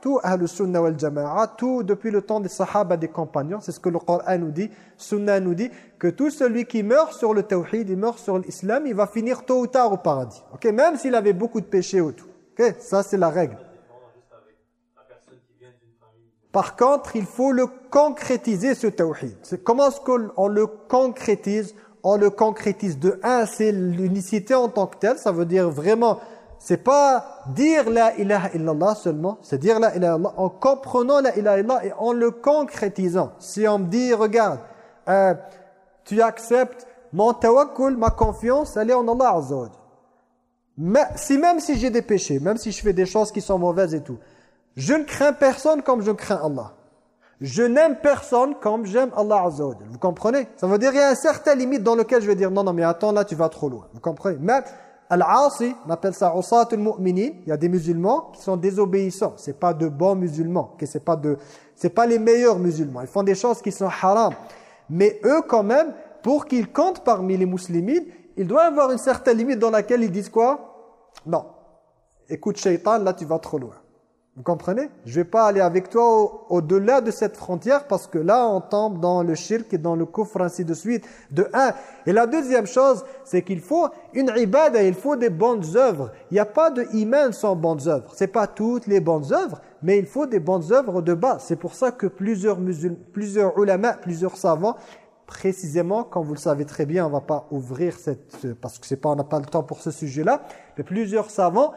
tout ahlus sunnah wal jama'a, tout depuis le temps des sahaba, des compagnons, c'est ce que le Coran nous dit, sunna nous dit, que tout celui qui meurt sur le tawhid, il meurt sur l'islam, il va finir tôt ou tard au paradis, Même s'il avait beaucoup de péchés ou tout, Ça c'est la règle. Par contre, il faut le concrétiser ce tawhid. Comment est-ce qu'on le concrétise? On le concrétise de un, c'est l'unicité en tant que telle. Ça veut dire vraiment, c'est pas dire la ilaha illallah seulement, c'est dire la ilaha illallah en comprenant la ilaha illallah et en le concrétisant. Si on me dit, regarde, euh, tu acceptes mon tawakkul, ma confiance, elle est en Allah Azza Mais si même si j'ai des péchés, même si je fais des choses qui sont mauvaises et tout, je ne crains personne comme je crains Allah. Je n'aime personne comme j'aime Allah Azza Vous comprenez? Ça veut dire qu'il y a une certaine limite dans lequel je vais dire non, non, mais attends, là tu vas trop loin. Vous comprenez? Mais Al-Asi, on appelle ça al Mu'minin. Il y a des musulmans qui sont désobéissants. C'est pas de bons musulmans. Ce c'est pas pas les meilleurs musulmans. Ils font des choses qui sont haram. Mais eux, quand même, pour qu'ils comptent parmi les musulmans, ils doivent avoir une certaine limite dans laquelle ils disent quoi? Non. Écoute, shaitan, là tu vas trop loin. Vous comprenez? Je ne vais pas aller avec toi au-delà de cette frontière parce que là, on tombe dans le shirk et dans le kufr, ainsi de suite. De un. Et la deuxième chose, c'est qu'il faut une ibada, il faut des bonnes œuvres. Il n'y a pas de iman sans bonnes œuvres. Ce pas toutes les bonnes œuvres, mais il faut des bonnes œuvres de base. C'est pour ça que plusieurs musulmans, plusieurs ulama, plusieurs savants, précisément, comme vous le savez très bien, on ne va pas ouvrir cette... parce que c'est pas, on n'a pas le temps pour ce sujet-là, mais plusieurs savants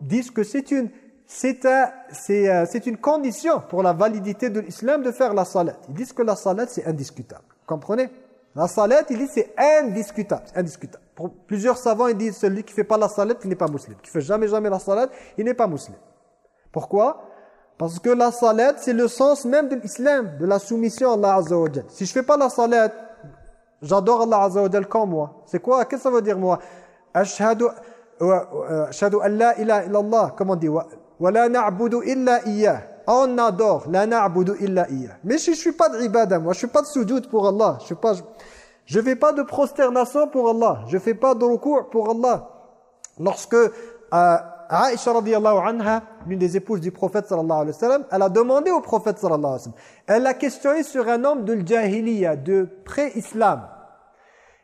disent que c'est une c'est une condition pour la validité de l'islam de faire la salat. Ils disent que la salat, c'est indiscutable. comprenez? La salat, ils disent c'est indiscutable. indiscutable. Pour plusieurs savants, ils disent celui qui ne fait pas la salat, il n'est pas musulman. Qui ne fait jamais, jamais la salat, il n'est pas musulman. Pourquoi? Parce que la salat, c'est le sens même de l'islam, de la soumission à Allah Azza Si je ne fais pas la salat, j'adore Allah Azza wa comme moi. C'est quoi? Qu'est-ce que ça veut dire moi? Ashhadu an la ilaha illallah. On dit Na'budu illa iyyah. On adore. La na'budu illa iyyah. Mais je ne suis pas d'ibada, moi. Je ne suis pas de soujoud pour Allah. Je ne suis pas... Je fais pas de prosternation pour Allah. Je fais pas de recours pour Allah. Lorsque euh, Aïcha radiyallahu anha, l'une des épouses du prophète sallallahu alayhi wa sallam, elle a demandé au prophète sallallahu alayhi wa sallam. Elle l'a questionné sur un homme de l'jahiliya, de pré-islam.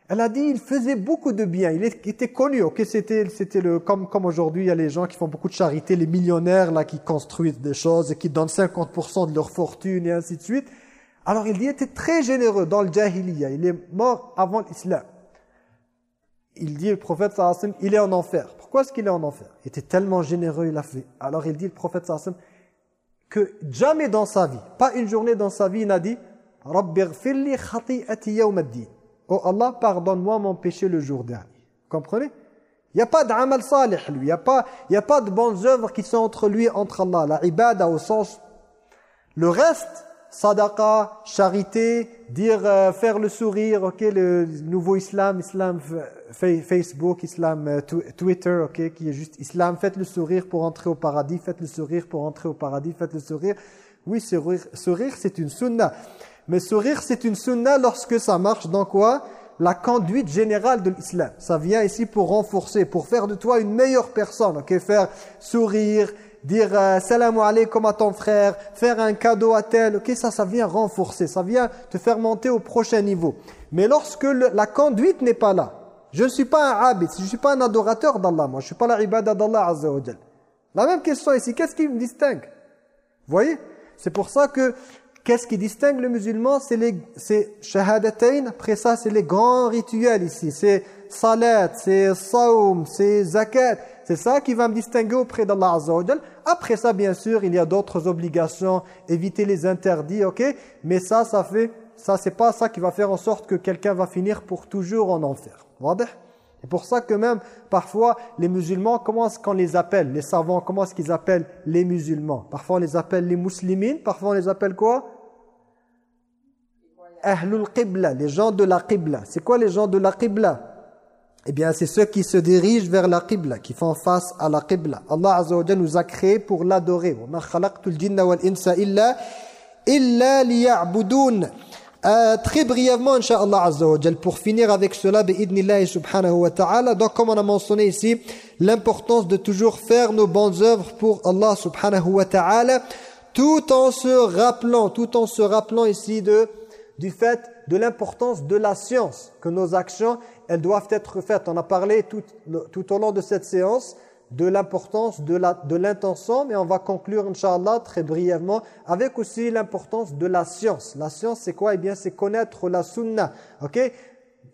Elle a dit il faisait beaucoup de bien, il était connu, ok, c'était c'était le comme comme aujourd'hui il y a les gens qui font beaucoup de charité, les millionnaires là qui construisent des choses et qui donnent 50% de leur fortune et ainsi de suite. Alors il dit, il était très généreux dans le jahiliya, il est mort avant l'islam. Il dit le prophète sallallahu il est en enfer. Pourquoi est-ce qu'il est en enfer? Il était tellement généreux, il a fait. Alors il dit le prophète sallallahu que jamais dans sa vie, pas une journée dans sa vie, il n'a dit khati'ati. Oh Allah, pardonne-moi mon péché le jour dernier. Vous comprenez? Il n'y a pas d'amal salih, lui. Il n'y a, pas, il a pas de bonnes œuvres qui sont entre lui et entre Allah. La ibada au sens... Le reste, sadaqa, charité, dire, euh, faire le sourire, ok, le nouveau islam, islam Facebook, islam euh, Twitter, ok, qui est juste islam. Faites le sourire pour entrer au paradis, faites le sourire pour entrer au paradis, faites le sourire. Oui, sourire, sourire c'est une sunnah. Mais sourire, c'est une sunna lorsque ça marche dans quoi? La conduite générale de l'islam. Ça vient ici pour renforcer, pour faire de toi une meilleure personne. ok Faire sourire, dire euh, salam alaikum à ton frère, faire un cadeau à tel. ok Ça, ça vient renforcer, ça vient te faire monter au prochain niveau. Mais lorsque la conduite n'est pas là, je ne suis pas un abid, je ne suis pas un adorateur d'Allah, moi je ne suis pas la ibada d'Allah Azza La même question ici, qu'est-ce qui me distingue? Vous voyez? C'est pour ça que Qu'est-ce qui distingue le musulman? C'est les shahadatayn, après ça c'est les grands rituels ici, c'est salat, c'est saoum, c'est zakat, c'est ça qui va me distinguer auprès d'Allah Azza Après ça bien sûr, il y a d'autres obligations, éviter les interdits, OK? Mais ça ça fait ça c'est pas ça qui va faire en sorte que quelqu'un va finir pour toujours en enfer. C'est pour ça que même parfois les musulmans, comment est-ce qu'on les appelle? Les savants, comment est-ce qu'ils appellent les musulmans? Parfois on les appelle les muslimines, parfois on les appelle quoi? Ahlul Qibla, les gens de la Qibla. C'est quoi les gens de la Qibla Eh bien, c'est ceux qui se dirigent vers la Qibla, qui font face à la Qibla. Allah Azza wa nous a créés pour l'adorer. وَمَا خَلَقْتُ الْجِنَّ وَالْإِنسَ إِلَّا إِلَّا لِيَعْبُدُونَ euh, très brièvement, Inch'Allah Azza wa pour finir avec cela, bi'idnillahi subhanahu wa ta'ala, donc comme on a mentionné ici, l'importance de toujours faire nos bonnes œuvres pour Allah subhanahu wa ta'ala, tout en se rappelant, tout en se rappelant ici de du fait de l'importance de la science, que nos actions, elles doivent être faites. On a parlé tout, tout au long de cette séance de l'importance de l'intention, mais on va conclure, Inch'Allah, très brièvement, avec aussi l'importance de la science. La science, c'est quoi? Eh bien, c'est connaître la sunna. Ok?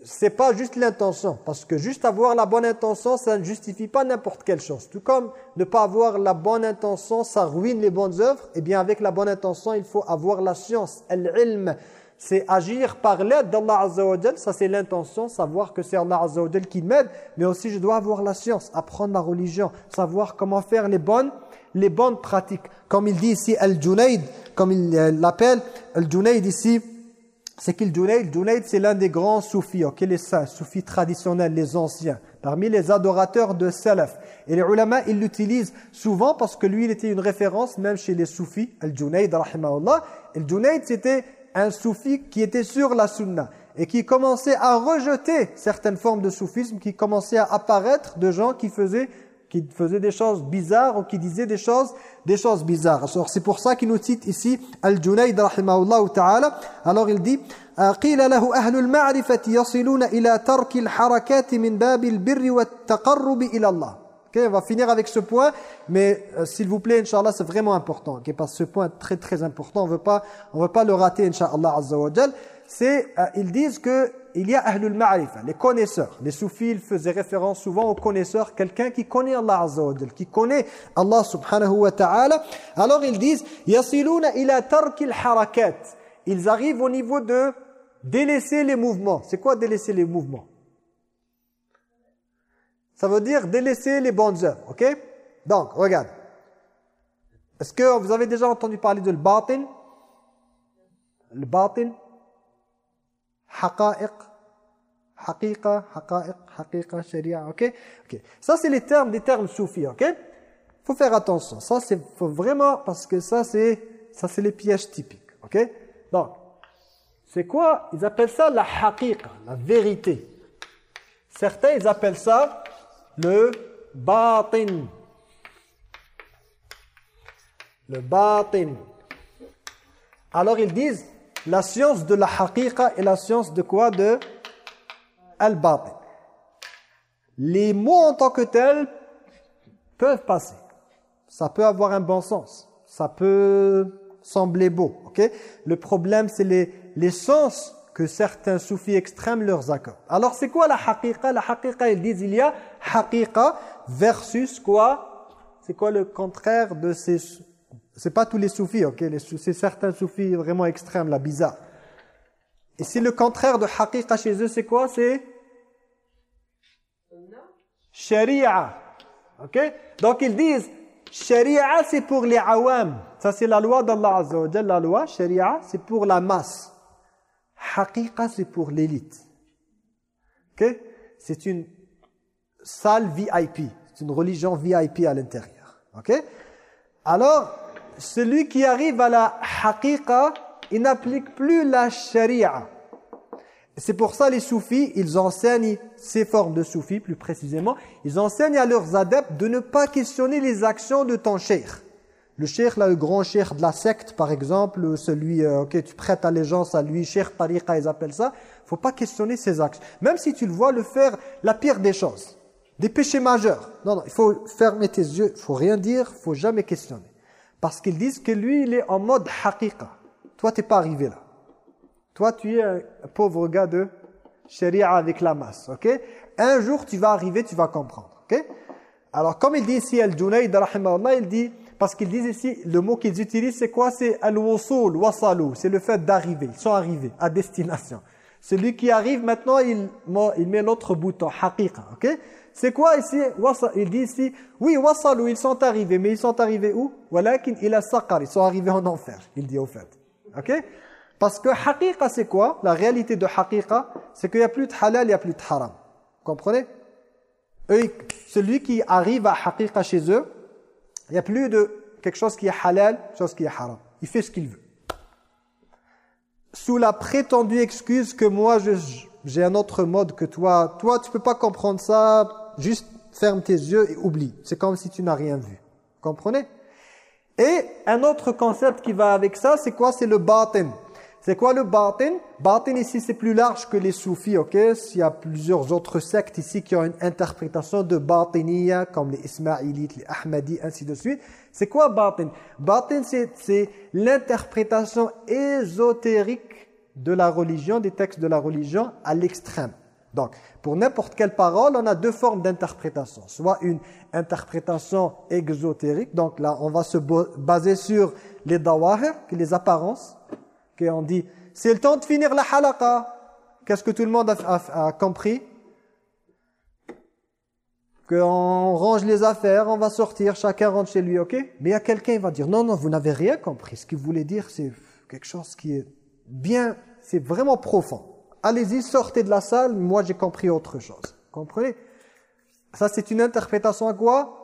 C'est pas juste l'intention, parce que juste avoir la bonne intention, ça ne justifie pas n'importe quelle chose. Tout comme ne pas avoir la bonne intention, ça ruine les bonnes œuvres, eh bien avec la bonne intention, il faut avoir la science, al-ilm, c'est agir par l'aide d'Allah Azza wa ça c'est l'intention, savoir que c'est Allah Azza wa qui m'aide, mais aussi je dois avoir la science, apprendre la religion, savoir comment faire les bonnes les bonnes pratiques. Comme il dit ici Al-Junayd, comme il euh, l'appelle, Al-Junayd ici, c'est qu'il Junayd, Junayd c'est l'un des grands soufis, ok, les saints, soufis traditionnels, les anciens, parmi les adorateurs de Salaf. Et les ulama, ils l'utilisent souvent parce que lui, il était une référence même chez les soufis, Al-Junayd, rahimahullah. Al-Junayd, c'était un soufi qui était sur la sunna et qui commençait à rejeter certaines formes de soufisme, qui commençait à apparaître de gens qui faisaient qui faisaient des choses bizarres ou qui disaient des choses des choses bizarres. Alors c'est pour ça qu'il nous cite ici Al-Junayd rahimahullah ta'ala. Alors il dit قيل له أهل المعرفة يصلون إلى ترك الحركات من باب البر والتقرب إلى الله on va finir avec ce point, mais euh, s'il vous plaît, Inch'Allah, c'est vraiment important, okay, parce que ce point est très très important, on on veut pas le rater, Inch'Allah Azza C'est, euh, ils disent que il y a Ahlul Ma'rifa, les connaisseurs. Les soufis, ils faisaient référence souvent aux connaisseurs, quelqu'un qui connaît Allah Azza qui connaît Allah subhanahu wa ta'ala. Alors ils disent, ila. Ils arrivent au niveau de délaisser les mouvements. C'est quoi délaisser les mouvements? Ça veut dire délaisser les bonnes œuvres, ok? Donc, regarde. Est-ce que vous avez déjà entendu parler de le Le batin Haqa'iq? Haqiqa, haqa'iq, haqiqa, sharia, ok? Ok. Ça, c'est les termes, des termes soufis, ok? Faut faire attention. Ça, c'est vraiment, parce que ça, c'est ça c'est les pièges typiques, ok? Donc, c'est quoi? Ils appellent ça la haqiqa, la vérité. Certains, ils appellent ça le batin. Le batin. Alors ils disent la science de la haqiqa et la science de quoi? De al-batin. Les mots en tant que tels peuvent passer. Ça peut avoir un bon sens. Ça peut sembler beau. ok? Le problème, c'est les, les sens que certains soufis extrêmes leur accordent. Alors, c'est quoi la haqiqa? La haqiqa, ils disent, il y a haqiqa versus quoi? C'est quoi le contraire de ces... C'est pas tous les soufis, ok? C'est certains soufis vraiment extrêmes, la bizarre. Et c'est le contraire de haqiqa chez eux, c'est quoi? C'est sharia. Ok? Donc ils disent, sharia c'est pour les awam. Ça c'est la loi d'Allah Azza La loi, sharia, c'est pour la masse. Haqiqa c'est pour l'élite. Ok? C'est une salle VIP. C'est une religion VIP à l'intérieur. Ok? Alors, celui qui arrive à la haqiqa, il n'applique plus la sharia. C'est pour ça les soufis, ils enseignent ces formes de soufis plus précisément, ils enseignent à leurs adeptes de ne pas questionner les actions de ton. Le cheikh, là, le grand cheikh de la secte, par exemple, celui, euh, tu prêtes allégeance à lui, cheikh tariqa, ils appellent ça, faut pas questionner ses actes. Même si tu le vois le faire la pire des choses, des péchés majeurs. Non, non, il faut fermer tes yeux, il faut rien dire, il faut jamais questionner. Parce qu'ils disent que lui, il est en mode haqiqa. Toi, t'es pas arrivé là. Toi, tu es un pauvre gars de sharia avec la masse, ok? Un jour, tu vas arriver, tu vas comprendre, ok? Alors, comme il dit ici, Al-Junayd, il dit, parce qu'ils disent ici, le mot qu'ils utilisent, c'est quoi? C'est al-wusul, wasalu, c'est le fait d'arriver, ils sont arrivés à destination. Celui qui arrive maintenant, il, met l'autre bouton, haqiqa, ok? C'est quoi ici? Il dit ici, oui, ils sont arrivés, mais ils sont arrivés où? Walakin ila saqar, ils sont arrivés en enfer, il dit au fait, parce que haqiqa, c'est quoi? La réalité de haqiqa, c'est qu'il n'y a plus de halal, il n'y a plus de haram. Vous comprenez Celui qui arrive à haqiqa chez eux, il n'y a plus de quelque chose qui est halal, quelque chose qui est haram. Il fait ce qu'il veut. Sous la prétendue excuse que moi, j'ai un autre mode que toi. Toi, tu peux pas comprendre ça. Juste ferme tes yeux et oublie. C'est comme si tu n'as rien vu. Comprenez? Et un autre concept qui va avec ça, c'est quoi? C'est le batin. C'est quoi le batin? Batin ici c'est plus large que les soufis, ok? Il y a plusieurs autres sectes ici qui ont une interprétation de batiniya comme les ismaïlites, les ahmadis, ainsi de suite. C'est quoi batin? Batin c'est l'interprétation ésotérique de la religion, des textes de la religion à l'extrême. Donc, pour n'importe quelle parole, on a deux formes d'interprétation. Soit une interprétation exotérique, donc là on va se baser sur les dawahir, les apparences, on dit, c'est le temps de finir la halaqa. Qu'est-ce que tout le monde a, compris? Qu'on range les affaires, on va sortir, chacun rentre chez lui, ok? Mais il y a quelqu'un qui va dire, non, non, vous n'avez rien compris. Ce qu'il voulait dire, c'est quelque chose qui est bien, c'est vraiment profond. Allez-y, sortez de la salle, moi j'ai compris autre chose. Comprenez? Ça c'est une interprétation à quoi?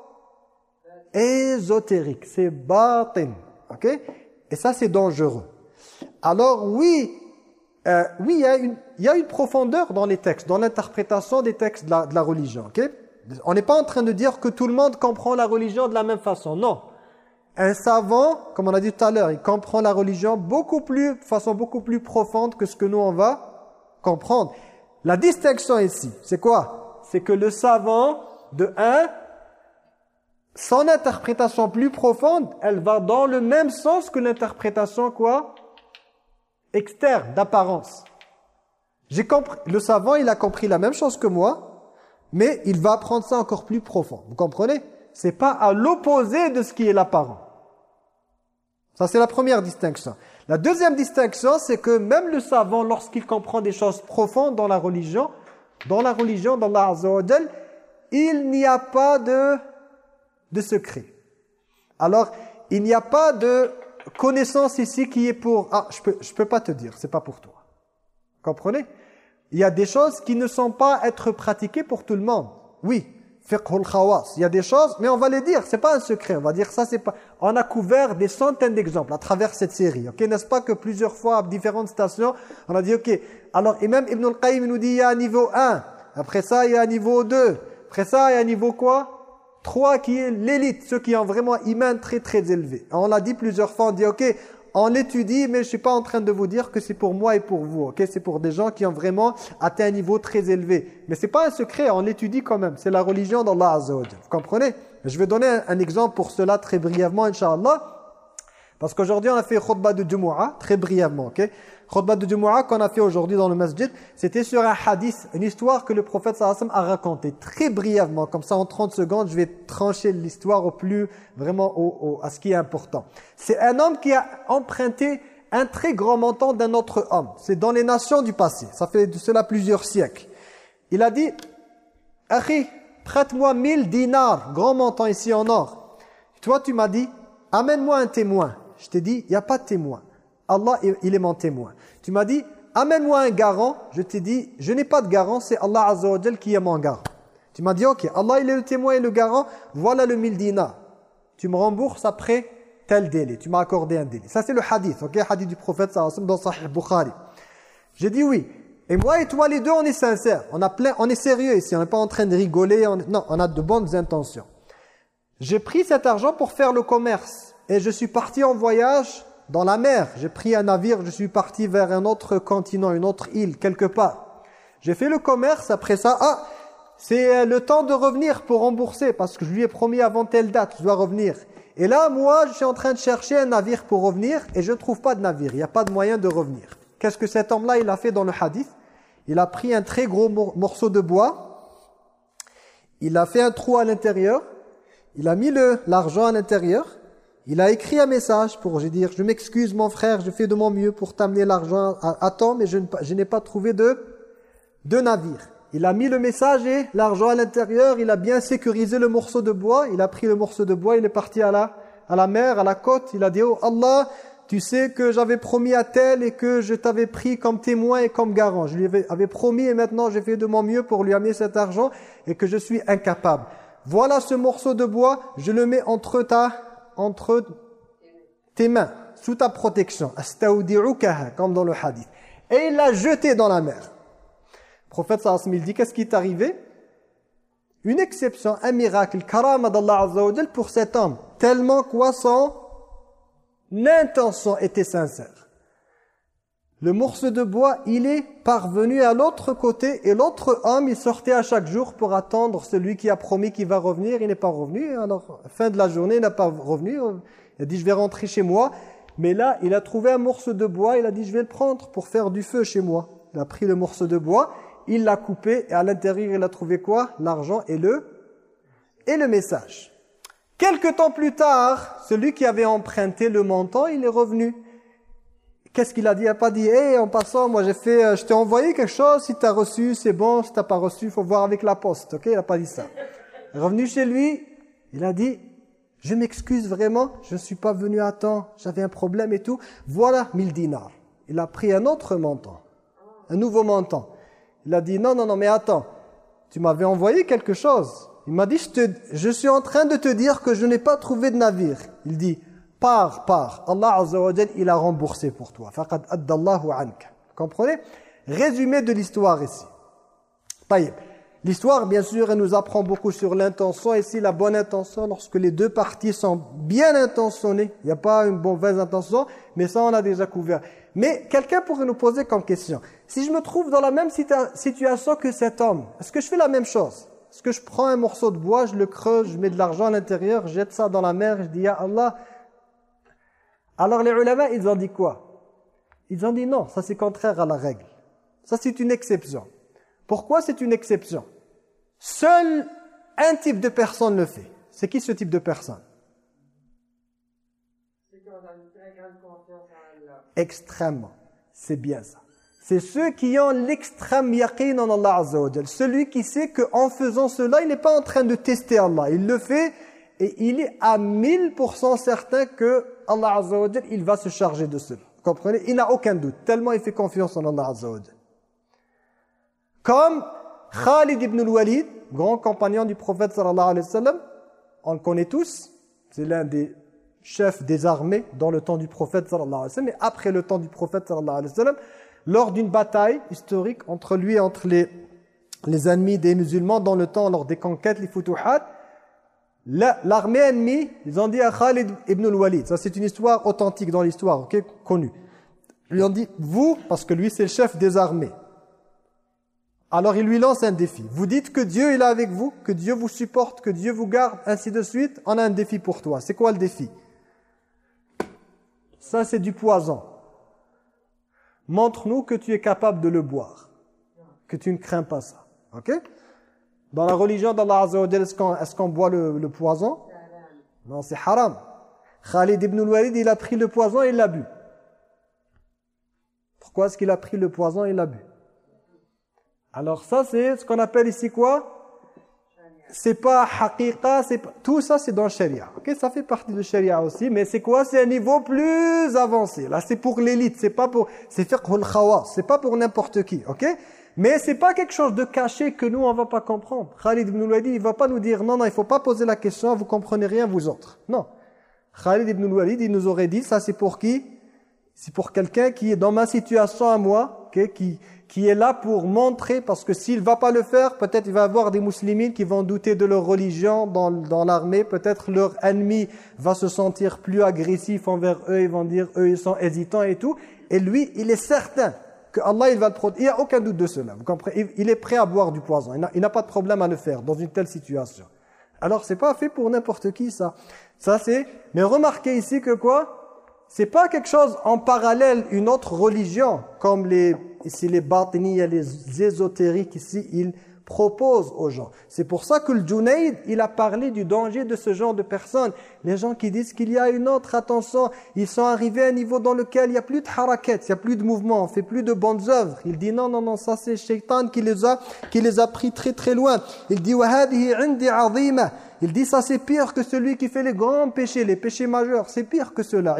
Ésotérique, c'est batin. Ok? Et ça c'est dangereux alors oui, euh, oui, il y, a une, profondeur dans les textes, dans l'interprétation des textes de la, religion. On n'est pas en train de dire que tout le monde comprend la religion de la même façon. Non. Un savant, comme on a dit tout à l'heure, il comprend la religion beaucoup plus, de façon beaucoup plus profonde que ce que nous on va comprendre. La distinction ici, c'est quoi? C'est que le savant, de un, son interprétation plus profonde, elle va dans le même sens que l'interprétation quoi? Externe, d'apparence. Le savant, il a compris la même chose que moi, mais il va apprendre ça encore plus profond. Vous comprenez? C'est pas à l'opposé de ce qui est l'apparent. Ça, c'est la première distinction. La deuxième distinction, c'est que même le savant, lorsqu'il comprend des choses profondes dans la religion, dans la religion d'Allah Azza il n'y a pas de, de secret. Alors, il n'y a pas de connaissance ici qui est pour... Ah, je peux, je peux pas te dire, c'est pas pour toi. Comprenez? Il y a des choses qui ne sont pas être pratiquées pour tout le monde. Oui, khawas. Il y a des choses, mais on va les dire, c'est pas un secret. On va dire ça, c'est pas... On a couvert des centaines d'exemples à travers cette série. Ok, n'est-ce pas que plusieurs fois, à différentes stations, on a dit, ok, alors et même Ibn al-Qayyim nous dit, il y a un niveau 1. Après ça, il y a un niveau 2. Après ça, il y a un niveau quoi? Trois qui est l'élite, ceux qui ont vraiment un iman très très élevé. On l'a dit plusieurs fois, on dit ok, on l'étudie, mais je suis pas en train de vous dire que c'est pour moi et pour vous. ok? C'est pour des gens qui ont vraiment atteint un niveau très élevé. Mais c'est pas un secret, on l'étudie quand même. C'est la religion d'Allah Azza Vous comprenez? Je vais donner un, exemple pour cela très brièvement, Inch'Allah. Parce qu'aujourd'hui, on a fait khutbah de Jumu'ah, très brièvement, ok? Khutbah de Jumu'ah qu'on a fait aujourd'hui dans le masjid, c'était sur un hadith, une histoire que le prophète sallallahu a raconté très brièvement, comme ça en 30 secondes, je vais trancher l'histoire au plus, vraiment au, à ce qui est important. C'est un homme qui a emprunté un très grand montant d'un autre homme. C'est dans les nations du passé, ça fait de cela plusieurs siècles. Il a dit, « Akhi, prête-moi 1000 dinars, grand montant ici en or. » Toi, tu m'as dit, « Amène-moi un témoin. » Je t'ai dit, il n'y a pas de témoin. Allah, il est mon témoin. Tu m'as dit, amène-moi un garant. Je t'ai dit, je n'ai pas de garant, c'est Allah Azza wa qui est mon garant. Tu m'as dit, ok, Allah il est le témoin et le garant, voilà le mille dinars. Tu me rembourses après tel délai. Tu m'as accordé un délai. Ça c'est le hadith, ok, hadith du prophète dans Sahih Bukhari. J'ai dit oui. Et moi et toi les deux, on est sincères. On, a plein, on est sérieux ici, on n'est pas en train de rigoler. non, on a de bonnes intentions. J'ai pris cet argent pour faire le commerce. Et je suis parti en voyage dans la mer. J'ai pris un navire, je suis parti vers un autre continent, une autre île, quelque part. J'ai fait le commerce, après ça, ah, c'est euh, le temps de revenir pour rembourser, parce que je lui ai promis avant telle date, je dois revenir. Et là, moi, je suis en train de chercher un navire pour revenir, et je ne trouve pas de navire, il n'y a pas de moyen de revenir. Qu'est-ce que cet homme-là, il a fait dans le hadith? Il a pris un très gros morceau de bois, il a fait un trou à l'intérieur, il a mis l'argent à l'intérieur, il a écrit un message pour dire « Je m'excuse mon frère, je fais de mon mieux pour t'amener l'argent à, temps, mais je, n'ai pas trouvé de, de navire. » Il a mis le message et l'argent à l'intérieur, il a bien sécurisé le morceau de bois, il a pris le morceau de bois, il est parti à la, à la mer, à la côte, il a dit « Oh Allah, tu sais que j'avais promis à tel et que je t'avais pris comme témoin et comme garant. Je lui avais promis et maintenant j'ai fait de mon mieux pour lui amener cet argent et que je suis incapable. Voilà ce morceau de bois, je le mets entre ta entre tes mains, sous ta protection. comme dans le hadith. Et il l'a jeté dans la mer. Le prophète sallallahu dit, qu'est-ce qui est arrivé? Une exception, un miracle, karama d'Allah Azza pour cet homme. Tellement quoi son intention était sincère. Le morceau de bois, il est parvenu à l'autre côté et l'autre homme, il sortait à chaque jour pour attendre celui qui a promis qu'il va revenir. Il n'est pas revenu. Alors, fin de la journée, il n'a pas revenu. Il a dit, je vais rentrer chez moi. Mais là, il a trouvé un morceau de bois. Il a dit, je vais le prendre pour faire du feu chez moi. Il a pris le morceau de bois, il l'a coupé et à l'intérieur, il a trouvé quoi? L'argent et le, et le message. Quelque temps plus tard, celui qui avait emprunté le montant, il est revenu. Qu'est-ce qu'il a dit? Il n'a pas dit, hé, en passant, moi j'ai fait, euh, je t'ai envoyé quelque chose, si tu as reçu, c'est bon, si tu n'as pas reçu, il faut voir avec la poste, ok? Il n'a pas dit ça. Revenu chez lui, il a dit, je m'excuse vraiment, je ne suis pas venu à temps, j'avais un problème et tout. Voilà 1000 dinars. Il a pris un autre montant, un nouveau montant. Il a dit, non, non, non, mais attends, tu m'avais envoyé quelque chose. Il m'a dit, je, je suis en train de te dire que je n'ai pas trouvé de navire. Il dit, Pars, pars. Allah Azza il a remboursé pour toi. Faqad addallahu anka. Comprenez? Résumé de l'histoire ici. L'histoire, bien sûr, elle nous apprend beaucoup sur l'intention. Ici, la bonne intention, lorsque les deux parties sont bien intentionnées, il n'y a pas une mauvaise intention, mais ça, on a déjà couvert. Mais quelqu'un pourrait nous poser comme question, si je me trouve dans la même situation que cet homme, est-ce que je fais la même chose? Est-ce que je prends un morceau de bois, je le creuse, je mets de l'argent à l'intérieur, je jette ça dans la mer, je dis, Ya Allah, alors les ulama, ils ont dit quoi? Ils ont dit non, ça c'est contraire à la règle. Ça c'est une exception. Pourquoi c'est une exception? Seul un type de personne le fait. C'est qui ce type de personne? Extrêmement. C'est bien ça. C'est ceux qui ont l'extrême yaqin en Allah Azza wa Celui qui sait qu'en faisant cela, il n'est pas en train de tester Allah. Il le fait et il est à 1000% certain que Allah Azza wa il va se charger de cela. Vous comprenez? Il n'a aucun doute, tellement il fait confiance en Allah Azza wa Comme Khalid ibn al-Walid, grand compagnon du prophète sallallahu alayhi wa sallam, on le connaît tous, c'est l'un des chefs des armées dans le temps du prophète sallallahu alayhi wa sallam, et après le temps du prophète sallallahu alayhi wa sallam, lors d'une bataille historique entre lui et entre les, les ennemis des musulmans dans le temps, lors des conquêtes, les futuhat, L'armée ennemie, ils ont dit à Khalid ibn al-Walid, ça c'est une histoire authentique dans l'histoire, ok, connue. Ils lui ont dit, vous, parce que lui c'est le chef des armées. Alors il lui lance un défi. Vous dites que Dieu il est avec vous, que Dieu vous supporte, que Dieu vous garde, ainsi de suite. On a un défi pour toi. C'est quoi le défi? Ça c'est du poison. Montre-nous que tu es capable de le boire. Que tu ne crains pas ça. Ok? Dans la religion d'Allah Azza wa est-ce qu'on boit le, poison? Non, c'est haram. Khalid ibn al-Walid, il a pris le poison et il l'a bu. Pourquoi est-ce qu'il a pris le poison et il l'a bu? Alors ça, c'est ce qu'on appelle ici quoi? C'est pas haqiqa, pas... tout ça c'est dans le sharia. OK, ça fait partie du sharia aussi, mais c'est quoi? C'est un niveau plus avancé. Là, c'est pour l'élite, c'est pas pour c'est fiqhul khawas, c'est pas pour n'importe qui, OK? Mais c'est pas quelque chose de caché que nous on va pas comprendre. Khalid ibn Walid, il va pas nous dire non non, il faut pas poser la question, vous comprenez rien vous autres. Non. Khalid ibn Walid, il nous aurait dit ça c'est pour qui? C'est pour quelqu'un qui est dans ma situation à moi, qui qui est là pour montrer, parce que s'il va pas le faire, peut-être il va avoir des musulmans qui vont douter de leur religion dans, dans l'armée, peut-être leur ennemi va se sentir plus agressif envers eux, ils vont dire, eux ils sont hésitants et tout, et lui, il est certain que Allah il va le il n'y a aucun doute de cela, vous comprenez? Il est prêt à boire du poison, il n'a- il n'a pas de problème à le faire dans une telle situation. Alors c'est pas fait pour n'importe qui ça. Ça c'est, mais remarquez ici que quoi? C'est pas quelque chose en parallèle, une autre religion, comme les, ici les batini, les ésotériques ici, ils propose aux gens. C'est pour ça que le Junaid, il a parlé du danger de ce genre de personnes. Les gens qui disent qu'il y a une autre, attention, ils sont arrivés à un niveau dans lequel il n'y a plus de harakat, il n'y a plus de mouvement, on ne fait plus de bonnes œuvres. Il dit non, non, non, ça c'est Shaitan qui les a, qui les a pris très très loin. Il dit, il dit ça c'est pire que celui qui fait les grands péchés, les péchés majeurs, c'est pire que cela.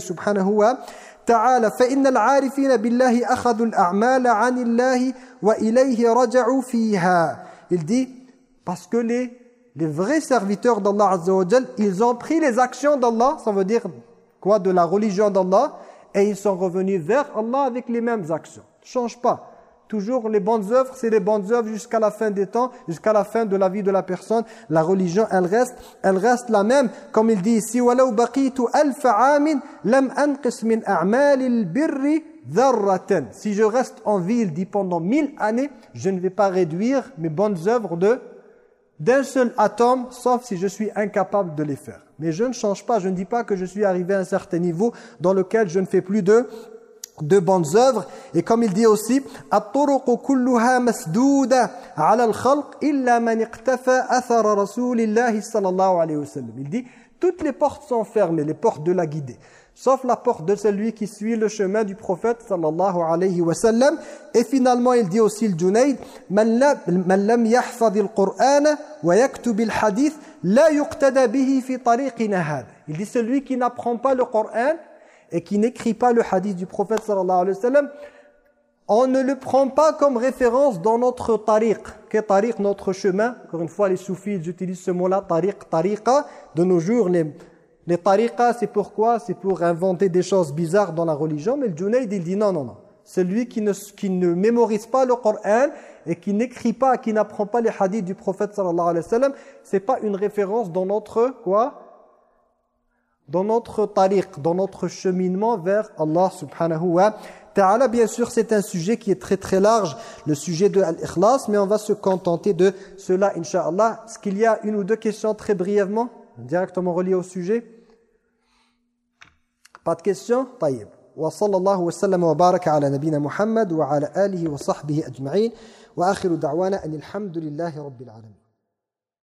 subhanahu wa ta'ala. فَإِنَّ الْعَارِفِينَ بِاللَّهِ أَخَذُوا الْأَعْمَالَ عَنِ اللَّهِ وَإِلَيْهِ رَجَعُوا فِيهَا Il dit, parce que les, les vrais serviteurs d'Allah Azza wa Jal, ils ont pris les actions d'Allah, ça veut dire quoi De la religion d'Allah, et ils sont revenus vers Allah avec les mêmes actions. Ne change pas. Toujours les bonnes œuvres, c'est les bonnes œuvres jusqu'à la fin des temps, jusqu'à la fin de la vie de la personne. La religion, elle reste, elle reste la même. Comme il dit ici, Si je reste en vie, il dit pendant mille années, je ne vais pas réduire mes bonnes œuvres d'un seul atome, sauf si je suis incapable de les faire. Mais je ne change pas, je ne dis pas que je suis arrivé à un certain niveau dans lequel je ne fais plus de de bonnes œuvres et comme il dit aussi الطرق كلها مسدودة على الخلق إلا من اقتفى أثر رسول الله صلى الله عليه وسلم il dit toutes les portes sont fermées les portes de la guidée sauf la porte de celui qui suit le chemin du prophète sallallahu alayhi wa sallam et finalement il dit aussi le Junayd من لا- من لم يحفظ القرآن الحديث لا يقتدى به في طريقنا هذا il dit celui qui n'apprend pas le Coran et qui n'écrit pas le hadith du prophète sallallahu alayhi wa sallam, on ne le prend pas comme référence dans notre tariq. Qu'est tariq, notre chemin Encore une fois, les soufis, ils utilisent ce mot-là, tariq, tariqa. De nos jours, les, les tariqas, c'est pourquoi? C'est pour inventer des choses bizarres dans la religion. Mais le Junayd, il dit non, non, non. Celui qui ne, qui ne mémorise pas le Coran et qui n'écrit pas, qui n'apprend pas les hadiths du prophète sallallahu alayhi wa sallam, c'est pas une référence dans notre, quoi? dans notre tariq, dans notre cheminement vers Allah subhanahu wa ta'ala. Bien sûr, c'est un sujet qui est très très large, le sujet de l'ikhlas, mais on va se contenter de cela, inshallah. Est-ce qu'il y a une ou deux questions très brièvement, directement reliées au sujet Pas de questions طيب. وصلى الله وسلم وبارك على نبينا محمد وعلى آله وصحبه أجمعين وآخر دعوانا أن الحمد لله رب العالمين